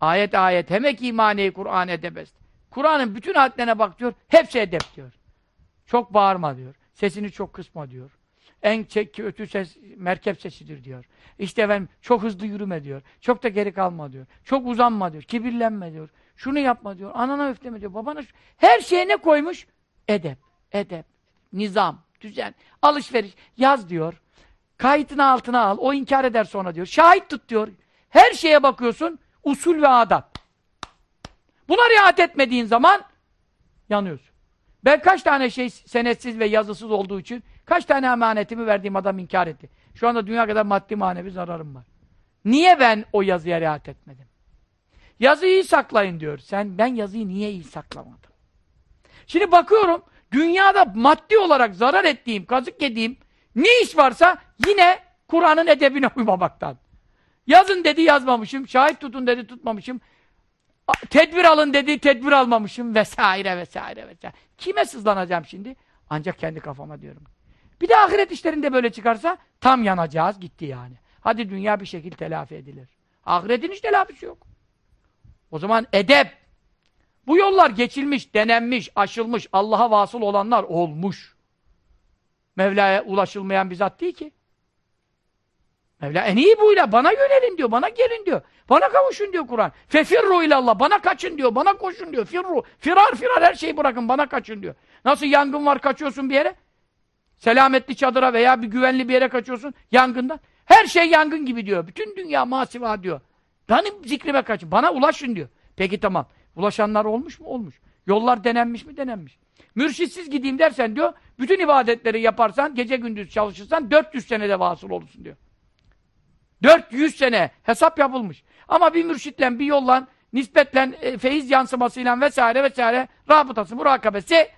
Ayet ayet hemek imaneyi Kur'an edebest. Kur'an'ın bütün ayetlerine bak diyor. Hepsi edep diyor. Çok bağırma diyor. Sesini çok kısma diyor. En kötü ses merkep sesidir diyor. İşte efendim çok hızlı yürüme diyor. Çok da geri kalma diyor. Çok uzanma diyor. Kibirlenme diyor. Şunu yapma diyor. Anana öfleme diyor. Babana her şeye ne koymuş? Edep. Edep. Nizam. Düzen. Alışveriş. Yaz diyor. Kayıtını altına al. O inkar eder sonra diyor. Şahit tut diyor. Her şeye bakıyorsun. Usul ve adab. Buna riayet etmediğin zaman yanıyorsun. Ben kaç tane şey senetsiz ve yazısız olduğu için kaç tane emanetimi verdiğim adam inkar etti. Şu anda dünya kadar maddi manevi zararım var. Niye ben o yazıya riayet etmedim? Yazıyı iyi saklayın diyor. Sen ben yazıyı niye iyi saklamadım? Şimdi bakıyorum dünyada maddi olarak zarar ettiğim, kazık yediğim ne iş varsa yine Kur'an'ın edebine uymamaktan. Yazın dedi yazmamışım, şahit tutun dedi tutmamışım, tedbir alın dedi, tedbir almamışım vesaire vesaire vesaire. Kime sızlanacağım şimdi? Ancak kendi kafama diyorum. Bir de ahiret işlerinde böyle çıkarsa tam yanacağız gitti yani. Hadi dünya bir şekilde telafi edilir. Ahiretin hiç telafisi yok. O zaman edep. Bu yollar geçilmiş, denenmiş, aşılmış, Allah'a vasıl olanlar olmuş. Mevla'ya ulaşılmayan bir zat değil ki. Mevla en iyi buyla bana yönelin diyor, bana gelin diyor. Bana kavuşun diyor Kur'an. Fefirru ilallah, bana kaçın diyor, bana koşun diyor. Firru, firar firar her şeyi bırakın, bana kaçın diyor. Nasıl yangın var kaçıyorsun bir yere? Selametli çadıra veya bir güvenli bir yere kaçıyorsun yangından. Her şey yangın gibi diyor. Bütün dünya masiva diyor. Benim zikrime kaçın, bana ulaşın diyor. Peki tamam. Ulaşanlar olmuş mu? Olmuş. Yollar denenmiş mi? Denenmiş. Mürşitsiz gideyim dersen diyor, bütün ibadetleri yaparsan, gece gündüz çalışırsan 400 senede vasıl olursun diyor. 400 sene hesap yapılmış. Ama bir mürşitle, bir yolla, nispetle, e, feyiz yansımasıyla vesaire vesaire rabıtası, murakabesi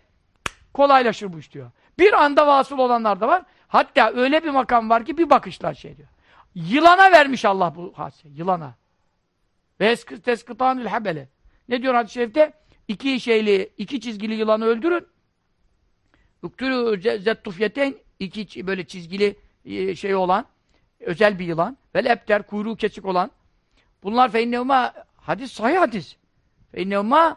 kolaylaşır bu iş diyor. Bir anda vasıl olanlar da var. Hatta öyle bir makam var ki bir bakışlar şey diyor. Yılana vermiş Allah bu hadise. Yılana. Ve teskıtanül habele. Ne diyor hadis-i şerifte? İki şeyli, iki çizgili yılanı öldürün. Uktürü zettufyeten iki böyle çizgili e, şey olan özel bir yılan. Ve lepter, kuyruğu kesik olan. Bunlar feinnevma, hadis sahih hadis. Feinnevma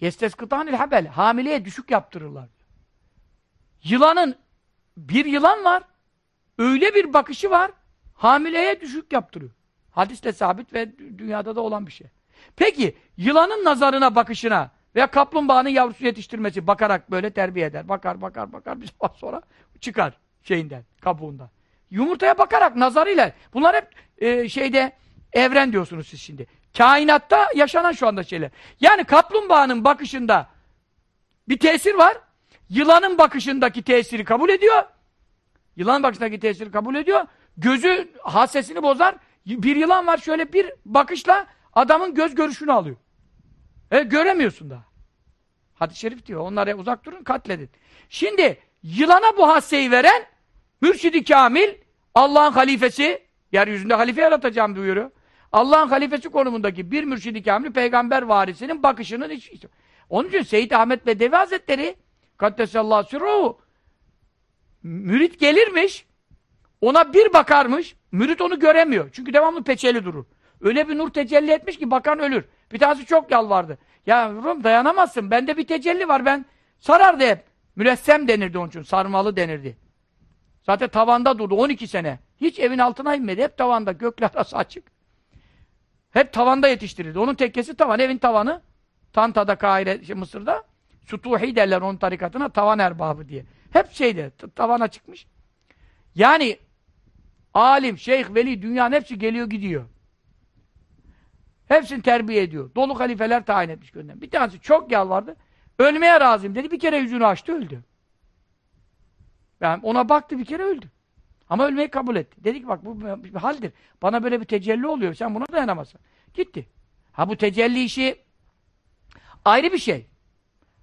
yesteskıtanil habel. Hamileye düşük yaptırırlar. Yılanın, bir yılan var. Öyle bir bakışı var. Hamileye düşük yaptırıyor. Hadisle sabit ve dünyada da olan bir şey. Peki, yılanın nazarına, bakışına veya kaplumbağanın yavrusu yetiştirmesi bakarak böyle terbiye eder. Bakar, bakar, bakar. Bir sonra çıkar şeyinden, kabuğundan. Yumurtaya bakarak, nazarıyla. Bunlar hep e, şeyde evren diyorsunuz siz şimdi. Kainatta yaşanan şu anda şeyler. Yani kaplumbağanın bakışında bir tesir var. Yılanın bakışındaki tesiri kabul ediyor. Yılan bakışındaki tesiri kabul ediyor. Gözü hassesini bozar. Bir yılan var şöyle bir bakışla adamın göz görüşünü alıyor. E, göremiyorsun da. Hadis-i şerif diyor. Onlara uzak durun katledin. Şimdi yılana bu hasseyi veren Mürşidi Kamil, Allah'ın halifesi, yeryüzünde halife yaratacağım buyuruyor. Allah'ın halifesi konumundaki bir mürşidi kamil peygamber varisinin bakışının hiç. Onun için Seyyid Ahmet Bedevi Hazretleri Kaddesallahu sürruhu mürit gelirmiş Ona bir bakarmış, mürit onu göremiyor. Çünkü devamlı peçeli durur. Öyle bir nur tecelli etmiş ki bakan ölür. Bir tanesi çok yalvardı. Ya Rum dayanamazsın. Bende bir tecelli var. Ben sarardı hep. Mülessem denirdi onun için. Sarmalı denirdi. Zaten tavanda durdu 12 sene. Hiç evin altına inmedi. Hep tavanda. Gökler arası açık. Hep tavanda yetiştirildi. Onun tekkesi tavan. Evin tavanı. Tanta'da, Kahire, şey, Mısır'da. Sutuhi derler onun tarikatına. Tavan erbabı diye. Hep şeyde. Tavana çıkmış. Yani alim, şeyh, veli, dünyanın hepsi geliyor gidiyor. Hepsini terbiye ediyor. Dolu halifeler tayin etmiş göndermiş. Bir tanesi çok yalvardı. Ölmeye razıyım dedi. Bir kere yüzünü açtı öldü. Yani ona baktı bir kere öldü. Ama ölmeyi kabul etti. Dedi ki bak bu bir haldir. Bana böyle bir tecelli oluyor. Sen buna dayanamazsın. Gitti. Ha bu tecelli işi ayrı bir şey.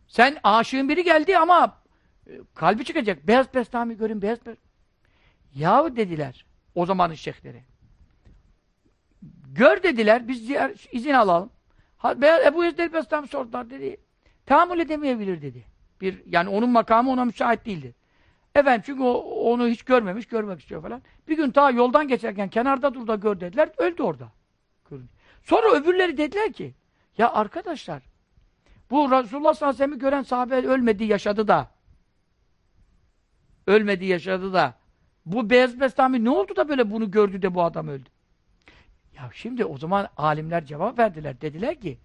Sen aşığın biri geldi ama e, kalbi çıkacak. Beyaz pestami görün beyaz pestami. Yahu dediler o zamanın şeyhleri. Gör dediler, biz izin alalım. Ha, Ebu Yezid el-Bestami sordular dedi. Tahammül edemeyebilir dedi. Bir, yani onun makamı ona müsait değildi. Efendim çünkü o, onu hiç görmemiş, görmek istiyor falan. Bir gün ta yoldan geçerken kenarda dur da gör dediler, öldü orada. Sonra öbürleri dediler ki, ya arkadaşlar, bu Resulullah sallallahu aleyhi ve sellem'i gören sahabe ölmedi, yaşadı da. Ölmedi, yaşadı da. Bu Beyaz Bestami ne oldu da böyle bunu gördü de bu adam öldü? Ya şimdi o zaman alimler cevap verdiler. Dediler ki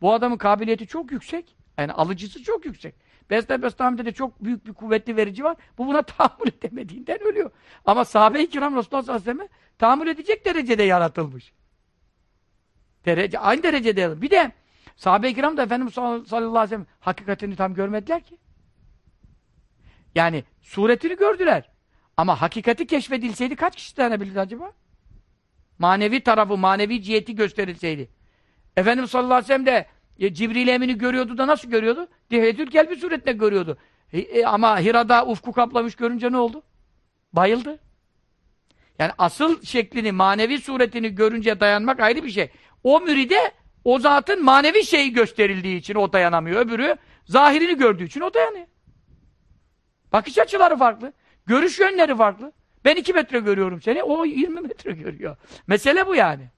bu adamın kabiliyeti çok yüksek. Yani alıcısı çok yüksek. Beste Bestami'de de çok büyük bir kuvvetli verici var. Bu buna tahammül edemediğinden ölüyor. Ama sahabe-i kiram Resulullah sallallahu tahammül edecek derecede yaratılmış. Derece, aynı derecede yaratılmış. Bir de sahabe-i kiram da Efendimiz sallallahu aleyhi ve sellem hakikatini tam görmediler ki. Yani suretini gördüler. Ama hakikati keşfedilseydi kaç kişi dayanabilirdi acaba? Manevi tarafı, manevi ciheti gösterilseydi. Efendimiz sallallahu aleyhi ve sellem de e, Cibril Emin'i görüyordu da nasıl görüyordu? Dihretül Kelbi suretinde görüyordu. E, e, ama Hira'da ufku kaplamış görünce ne oldu? Bayıldı. Yani asıl şeklini, manevi suretini görünce dayanmak ayrı bir şey. O müride o zatın manevi şeyi gösterildiği için o dayanamıyor. Öbürü zahirini gördüğü için o dayanıyor. Bakış açıları farklı. Görüş yönleri farklı. Ben iki metre görüyorum seni, o 20 metre görüyor. Mesele bu yani.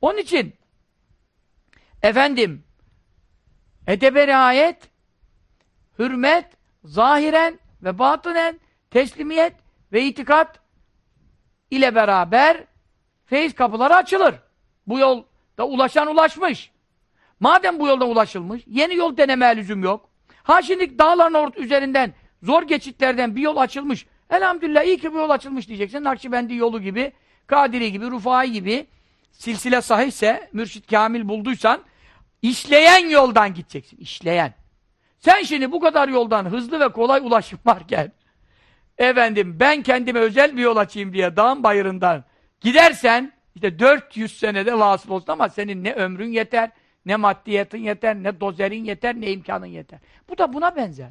Onun için efendim edebe riayet, hürmet, zahiren ve batınen, teslimiyet ve itikat ile beraber feyiz kapıları açılır. Bu yolda ulaşan ulaşmış. Madem bu yolda ulaşılmış, yeni yol denemeye lüzum yok. Ha şimdi dağların üzerinden, zor geçitlerden bir yol açılmış. Elhamdülillah iyi ki bu yol açılmış diyeceksin. Nakşibendi yolu gibi, Kadiri gibi, Rufai gibi silsile sahihse, mürşit kamil bulduysan işleyen yoldan gideceksin. İşleyen. Sen şimdi bu kadar yoldan hızlı ve kolay ulaşım varken efendim ben kendime özel bir yol açayım diye dağın bayırından gidersen işte 400 senede vasıl olsun ama senin ne ömrün yeter, ne maddiyetin yeter, ne dozerin yeter, ne imkanın yeter. Bu da buna benzer.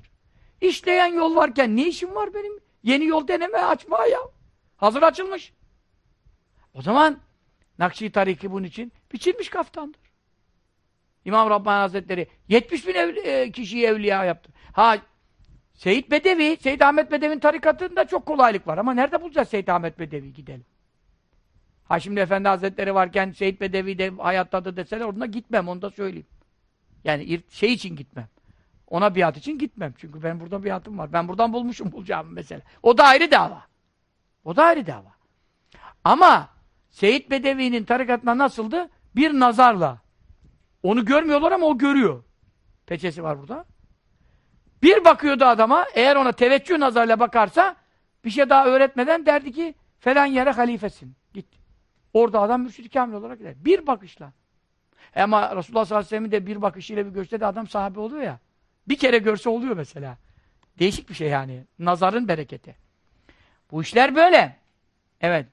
İşleyen yol varken ne işim var benim? Yeni yol deneme açma ya. Hazır açılmış. O zaman Nakşi Tariki bunun için biçilmiş kaftandır. İmam Rabbani Hazretleri 70 bin evli, e, kişiyi evliya yaptı. Ha Seyit Bedevi, Seyit Ahmet Bedevi'nin tarikatında çok kolaylık var. Ama nerede bulacağız Seyit Ahmet Bedevi gidelim. Ha şimdi Efendi Hazretleri varken Seyit Bedevi de hayattadır deseler orada gitmem onu da söyleyeyim. Yani şey için gitmem. Ona biat için gitmem. Çünkü ben burada biatım var. Ben buradan bulmuşum bulacağım mesela. O da ayrı dava. O da ayrı dava. Ama Seyit Bedevi'nin tarikatına nasıldı? Bir nazarla. Onu görmüyorlar ama o görüyor. Peçesi var burada. Bir bakıyordu adama, eğer ona teveccüh nazarıyla bakarsa, bir şey daha öğretmeden derdi ki, falan yere halifesin. Git. Orada adam mürşid-i kamil olarak gider. Bir bakışla. Ama Resulullah sallallahu aleyhi ve sellem'in de bir bakışıyla bir göçte de adam sahabe oluyor ya. Bir kere görse oluyor mesela. Değişik bir şey yani. Nazarın bereketi. Bu işler böyle. Evet.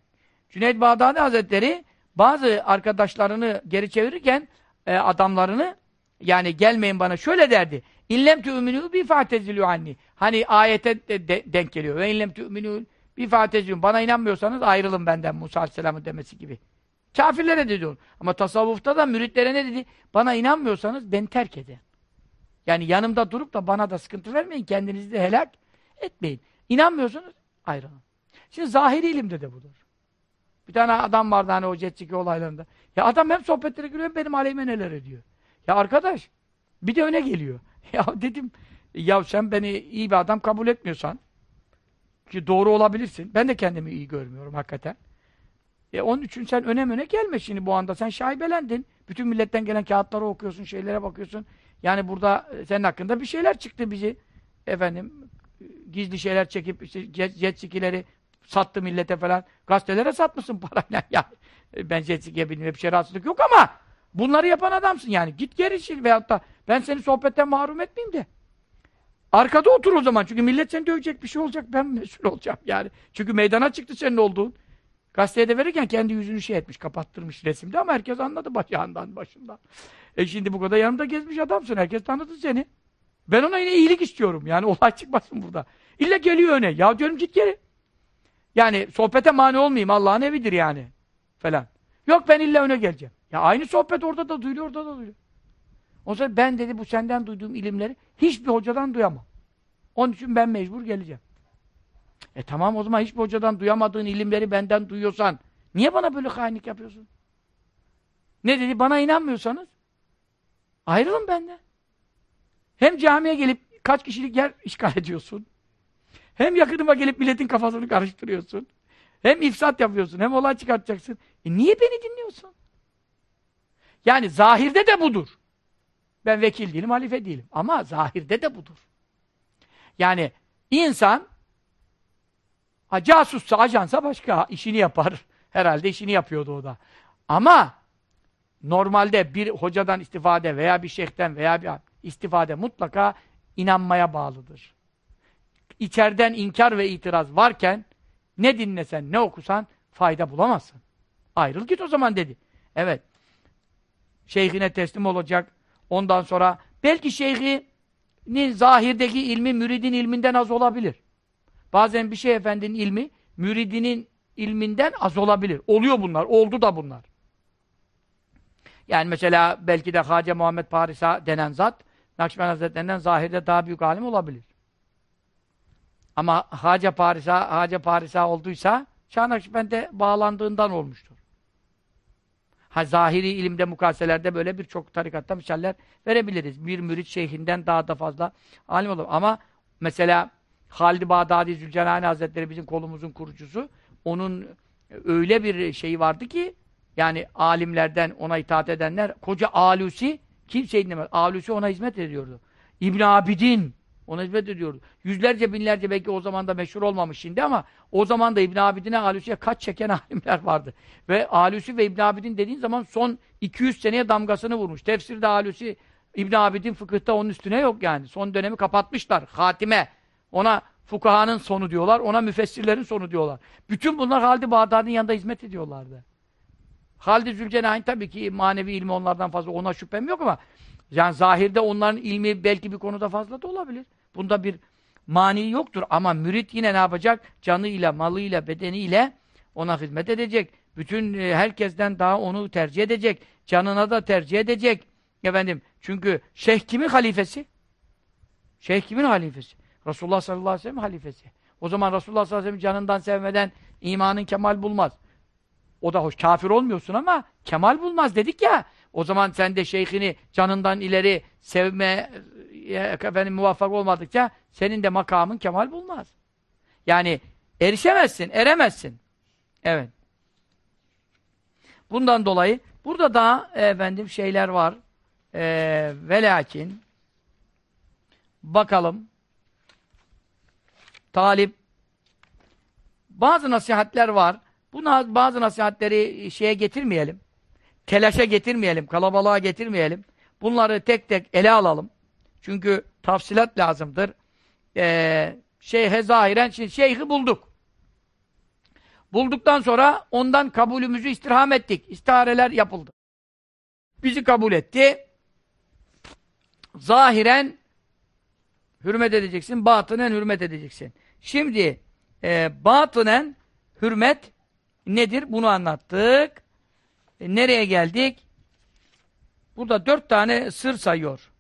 Cüneyt Bağdadi Hazretleri bazı arkadaşlarını geri çevirirken e, adamlarını yani gelmeyin bana şöyle derdi. İnlem tu'minû bi fa'tezilû anni. Hani ayete de, de, denk geliyor. Ve inlem tu'minû bi fa'tezilû. Bana inanmıyorsanız ayrılın benden Musa Aleyhisselam'ın demesi gibi. Kafirlere dedi onu. Ama tasavvufta da müritlere ne dedi? Bana inanmıyorsanız beni terk edin. Yani yanımda durup da bana da sıkıntı vermeyin. Kendinizi de helak etmeyin. İnanmıyorsunuz ayrılın. Şimdi zahiri ilimde de budur. Bir tane adam vardı hani o Cetsiki olaylarında. Ya adam hem sohbetlere giriyor hem benim aleyhime neler ediyor. Ya arkadaş bir de öne geliyor. Ya dedim ya sen beni iyi bir adam kabul etmiyorsan ki doğru olabilirsin. Ben de kendimi iyi görmüyorum hakikaten. E onun için sen önem öne gelme şimdi bu anda. Sen şaibelendin. Bütün milletten gelen kağıtları okuyorsun, şeylere bakıyorsun. Yani burada e, senin hakkında bir şeyler çıktı bizi. Efendim gizli şeyler çekip işte jet, jet skileri sattı millete falan. Gazetelere satmışsın parayla yani. E, ben jet skiye binmeye bir şey rahatsızlık yok ama bunları yapan adamsın yani. Git geri sil veyahut da ben seni sohbetten mahrum etmeyeyim de. Arkada otur o zaman. Çünkü millet seni dövecek bir şey olacak. Ben mesul olacağım yani. Çünkü meydana çıktı senin olduğun. Gazeteye de verirken kendi yüzünü şey etmiş, kapattırmış resimde ama herkes anladı bacağından, başından. E şimdi bu kadar yanımda gezmiş adamsın. Herkes tanıdı seni. Ben ona yine iyilik istiyorum. Yani olay çıkmasın burada. İlla geliyor öne. Ya diyorum git geri. Yani sohbete mani olmayayım. Allah'ın evidir yani. Falan. Yok ben illa öne geleceğim. Ya aynı sohbet orada da duyuluyor, orada da duyuluyor. O zaman ben dedi bu senden duyduğum ilimleri hiçbir hocadan duyamam. Onun için ben mecbur geleceğim. E tamam o zaman hiçbir hocadan duyamadığın ilimleri benden duyuyorsan niye bana böyle hainlik yapıyorsun? Ne dedi? Bana inanmıyorsanız ayrılın benden. Hem camiye gelip kaç kişilik yer işgal ediyorsun. Hem yakınıma gelip milletin kafasını karıştırıyorsun. Hem ifsat yapıyorsun, hem olay çıkartacaksın. E niye beni dinliyorsun? Yani zahirde de budur. Ben vekil değilim, halife değilim. Ama zahirde de budur. Yani insan casussa, ajansa başka işini yapar. Herhalde işini yapıyordu o da. Ama normalde bir hocadan istifade veya bir şeyhten veya bir istifade mutlaka inanmaya bağlıdır. İçeriden inkar ve itiraz varken ne dinlesen, ne okusan fayda bulamazsın. Ayrıl git o zaman dedi. Evet. Şeyhine teslim olacak. Ondan sonra belki şeyhinin zahirdeki ilmi müridin ilminden az olabilir. Bazen bir şey efendinin ilmi müridinin ilminden az olabilir. Oluyor bunlar. Oldu da bunlar. Yani mesela belki de Hacı Muhammed Parisa denen zat Nakşibend Hazretlerinden zahirde daha büyük alim olabilir. Ama Hacı Parisa, Hacı Parisa olduysa Şah Nakşibend'e bağlandığından olmuştur. Ha, zahiri ilimde, mukaselerde böyle birçok tarikatta misaller verebiliriz. Bir mürit şeyhinden daha da fazla alim olur. Ama mesela Halid-i Bağdadi Zülcenani Hazretleri bizim kolumuzun kurucusu. Onun öyle bir şeyi vardı ki yani alimlerden ona itaat edenler koca Alusi kimse dinlemez. Alusi ona hizmet ediyordu. İbn Abidin ona hizmet ediyordu. Yüzlerce binlerce belki o zaman da meşhur olmamış şimdi ama o zaman da İbn Abidin'e Alusi'ye kaç çeken alimler vardı. Ve Alusi ve İbn Abidin dediğin zaman son 200 seneye damgasını vurmuş. Tefsirde Alusi İbn Abidin fıkıhta onun üstüne yok yani. Son dönemi kapatmışlar. Hatime. Ona fukahanın sonu diyorlar. Ona müfessirlerin sonu diyorlar. Bütün bunlar Halid-i Bağdadi'nin yanında hizmet ediyorlardı. Halid-i Zülcenayn tabii ki manevi ilmi onlardan fazla ona şüphem yok ama yani zahirde onların ilmi belki bir konuda fazla da olabilir. Bunda bir mani yoktur ama mürit yine ne yapacak? Canıyla, malıyla, bedeniyle ona hizmet edecek. Bütün e, herkesten daha onu tercih edecek. Canına da tercih edecek. Efendim, çünkü şeyh kimin halifesi? Şeyh kimin halifesi? Resulullah sallallahu aleyhi ve sellem halifesi. O zaman Resulullah sallallahu aleyhi ve sellem canından sevmeden imanın kemal bulmaz. O da hoş. Kafir olmuyorsun ama kemal bulmaz dedik ya. O zaman sen de şeyhini canından ileri sevme efendim muvaffak olmadıkça senin de makamın kemal bulmaz. Yani erişemezsin, eremezsin. Evet. Bundan dolayı burada da efendim şeyler var. Ee, ve lakin bakalım talip bazı nasihatler var. Bu bazı nasihatleri şeye getirmeyelim. Telaşa getirmeyelim, kalabalığa getirmeyelim. Bunları tek tek ele alalım. Çünkü tafsilat lazımdır. Ee, şeyhe zahiren, şimdi şeyhi bulduk. Bulduktan sonra ondan kabulümüzü istirham ettik. İstihareler yapıldı. Bizi kabul etti. Zahiren hürmet edeceksin, batınen hürmet edeceksin. Şimdi e, batınen hürmet nedir? Bunu anlattık. E, nereye geldik? Burada dört tane sır sayıyor.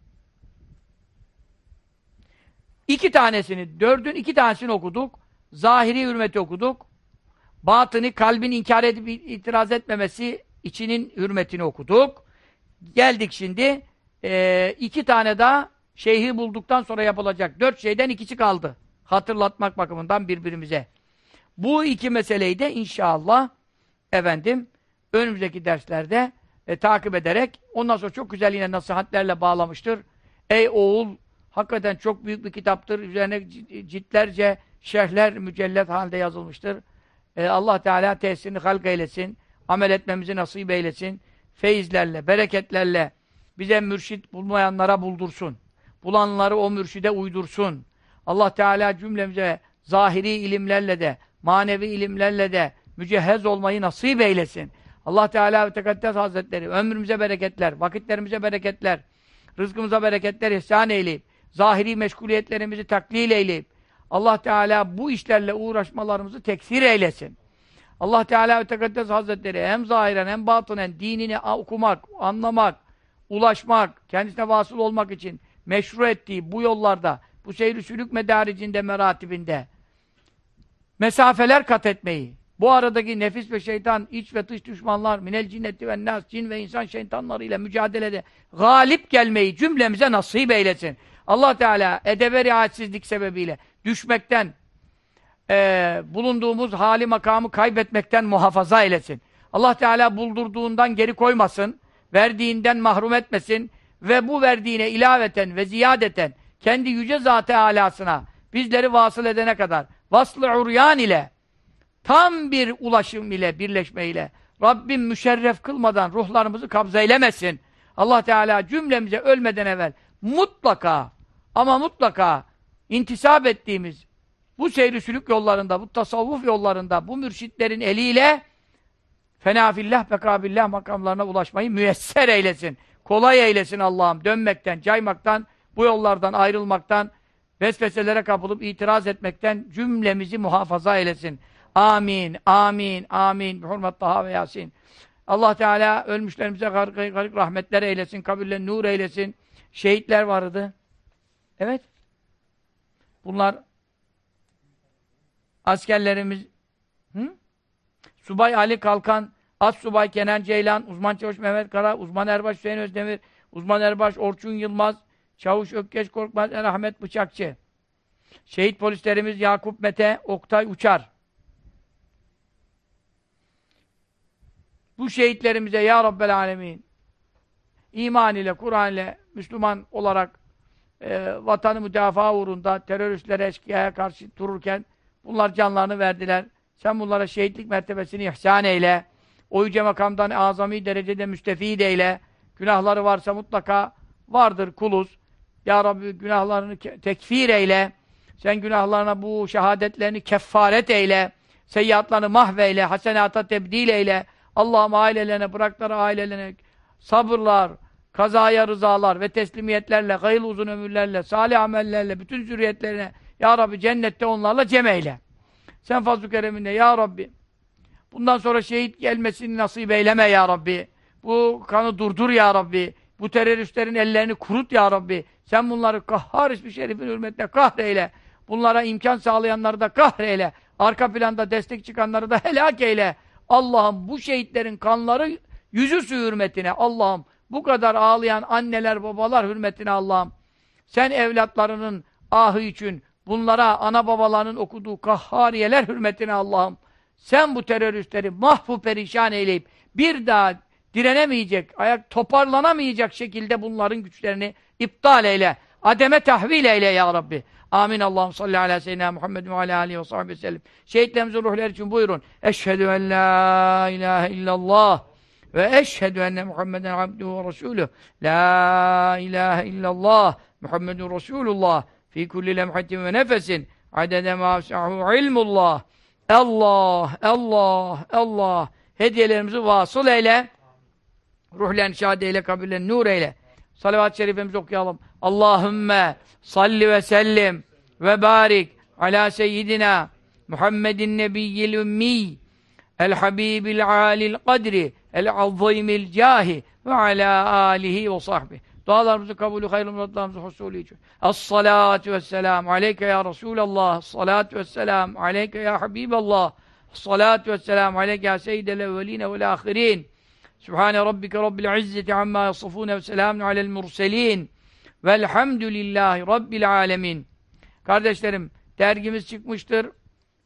İki tanesini, dördün iki tanesini okuduk. Zahiri hürmeti okuduk. batını kalbin inkar edip itiraz etmemesi içinin hürmetini okuduk. Geldik şimdi e, iki tane daha şeyhi bulduktan sonra yapılacak. Dört şeyden ikisi kaldı. Hatırlatmak bakımından birbirimize. Bu iki meseleyi de inşallah efendim önümüzdeki derslerde e, takip ederek ondan sonra çok güzel yine nasihatlerle bağlamıştır. Ey oğul hakikaten çok büyük bir kitaptır. Üzerine ciltlerce şerhler mücellet halde yazılmıştır. E, Allah Teala tesirini halk eylesin. Amel etmemizi nasip eylesin. Feyizlerle, bereketlerle bize mürşit bulmayanlara buldursun. Bulanları o mürşide uydursun. Allah Teala cümlemize zahiri ilimlerle de, manevi ilimlerle de mücehhez olmayı nasip eylesin. Allah Teala ve Tekaddes Hazretleri ömrümüze bereketler, vakitlerimize bereketler, rızkımıza bereketler ihsan eyleyip, zahiri meşguliyetlerimizi taklil eyleyip, Allah Teala bu işlerle uğraşmalarımızı teksir eylesin. Allah Teala ve Tekaddes Hazretleri hem zahiren hem batınen dinini okumak, anlamak, ulaşmak, kendisine vasıl olmak için meşru ettiği bu yollarda, bu seyri sülük medaricinde, meratibinde mesafeler kat etmeyi, bu aradaki nefis ve şeytan, iç ve dış düşmanlar, minel cinneti ve nas, cin ve insan şeytanlarıyla mücadelede galip gelmeyi cümlemize nasip eylesin. Allah Teala edebe riayetsizlik sebebiyle düşmekten, e, bulunduğumuz hali makamı kaybetmekten muhafaza eylesin. Allah Teala buldurduğundan geri koymasın, verdiğinden mahrum etmesin ve bu verdiğine ilaveten ve ziyadeten kendi yüce zat-ı alasına bizleri vasıl edene kadar vasıl-ı uryan ile tam bir ulaşım ile, birleşme ile Rabbim müşerref kılmadan ruhlarımızı kabza eylemesin. Allah Teala cümlemize ölmeden evvel mutlaka ama mutlaka intisap ettiğimiz bu seyri sülük yollarında, bu tasavvuf yollarında, bu mürşitlerin eliyle fenafillah, bekabillah makamlarına ulaşmayı müyesser eylesin. Kolay eylesin Allah'ım. Dönmekten, caymaktan, bu yollardan ayrılmaktan, vesveselere kapılıp itiraz etmekten cümlemizi muhafaza eylesin. Amin, amin, amin. Hürmet Taha ve Yasin. Allah Teala ölmüşlerimize garip rahmetler eylesin, kabirlerini nur eylesin. Şehitler vardı. Evet. Bunlar askerlerimiz Hı? Subay Ali Kalkan, As Subay Kenan Ceylan, Uzman Çavuş Mehmet Kara, Uzman Erbaş Hüseyin Özdemir, Uzman Erbaş Orçun Yılmaz, Çavuş Ökkeş Korkmaz, Rahmet Bıçakçı. Şehit polislerimiz Yakup Mete, Oktay Uçar. Bu şehitlerimize ya Rabbel Alemin iman ile, Kur'an ile, Müslüman olarak e, vatanı müdafaa uğrunda teröristlere, eşkıyaya karşı dururken bunlar canlarını verdiler. Sen bunlara şehitlik mertebesini ihsan eyle. O yüce makamdan azami derecede müstefid eyle. Günahları varsa mutlaka vardır kuluz. Ya Rabbi günahlarını tekfir eyle. Sen günahlarına bu şehadetlerini kefaret eyle. Seyyiatlarını mahveyle, hasenata tebdil eyle. Allah'ım ailelerine, bırakları ailelerine sabırlar, kazaya rızalar ve teslimiyetlerle, gayıl uzun ömürlerle, salih amellerle, bütün zürriyetlerine Ya Rabbi cennette onlarla cem eyle. Sen fazl-ı kereminle Ya Rabbi bundan sonra şehit gelmesini nasip eyleme Ya Rabbi. Bu kanı durdur Ya Rabbi. Bu teröristlerin ellerini kurut Ya Rabbi. Sen bunları kahhar ismi şerifin hürmetine kahreyle. Bunlara imkan sağlayanları da kahreyle. Arka planda destek çıkanları da helak eyle. Allah'ım bu şehitlerin kanları yüzü su hürmetine Allah'ım bu kadar ağlayan anneler babalar hürmetine Allah'ım sen evlatlarının ahı için bunlara ana babalarının okuduğu kahhariyeler hürmetine Allah'ım sen bu teröristleri mahvu perişan eyleyip bir daha direnemeyecek, ayak toparlanamayacak şekilde bunların güçlerini iptal eyle. Ademe tahvil eyle ya Rabbi. Amin. Allah'ım salli ala seyyidina Muhammed ve ala aleyhi ve sahibi sellem. Şehitlerimizin ruhları için buyurun. Eşhedü en la ilahe illallah ve eşhedü enne Muhammeden abduhu ve resuluh. La ilahe illallah Muhammedun Resulullah fi kulli lemhatin ve nefesin adede mâsa'hu ilmullah. Allah, Allah, Allah. Hediyelerimizi vasıl eyle. Ruhlen şad eyle, kabirlen nur eyle. Salavat-ı şerifemizi okuyalım. Allahümme salli ve sellim ve barik ala seyyidina Muhammedin nebiyyil ümmi el habibil alil kadri el azimil cahi ve ala alihi ve sahbihi. Dualarımızı kabulü, hayırlı muratlarımızı husulü için. Es-salatu vesselam aleyke ya Resulallah. Es-salatu vesselam aleyke ya Habiballah. Salatu vesselamu aleyke ya seyyidel evveline vel ahirin. Sübhane rabbike rabbil izzeti amma yasifune ve selamun alel murselin. Velhamdülillahi rabbil alemin. Kardeşlerim, dergimiz çıkmıştır.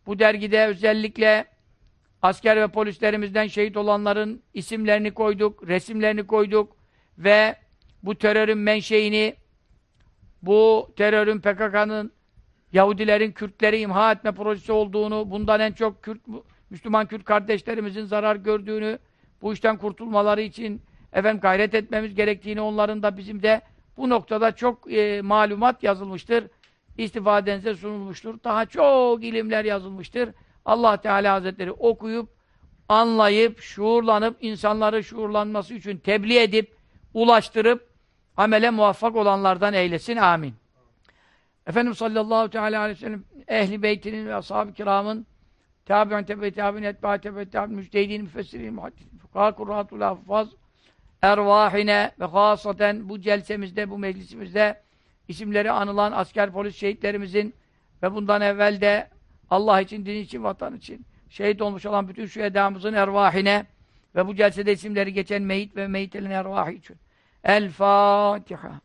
Bu dergide özellikle asker ve polislerimizden şehit olanların isimlerini koyduk, resimlerini koyduk ve bu terörün menşeini, bu terörün PKK'nın Yahudilerin Kürtleri imha etme projesi olduğunu, bundan en çok Kürt, Müslüman Kürt kardeşlerimizin zarar gördüğünü, bu işten kurtulmaları için efendim gayret etmemiz gerektiğini, onların da bizim de bu noktada çok e, malumat yazılmıştır. İstifadenize sunulmuştur. Daha çok ilimler yazılmıştır. Allah Teala Hazretleri okuyup, anlayıp, şuurlanıp, insanları şuurlanması için tebliğ edip, ulaştırıp, amele muvaffak olanlardan eylesin. Amin. Efendimiz sallallahu teala aleyhi ve sellem ehli beytinin ve ashab-ı kiramın tabi'un tebe tabi'in etba'a tebe tabi'in müçtehidin müfessirin muhaddisin fukaha kurratul hafaz ervahine ve hasaten bu celsemizde bu meclisimizde isimleri anılan asker polis şehitlerimizin ve bundan evvel de Allah için, din için, vatan için şehit olmuş olan bütün şu edamızın ervahine ve bu celsede isimleri geçen meyit ve meyitlerin ervahı için. El Fatiha.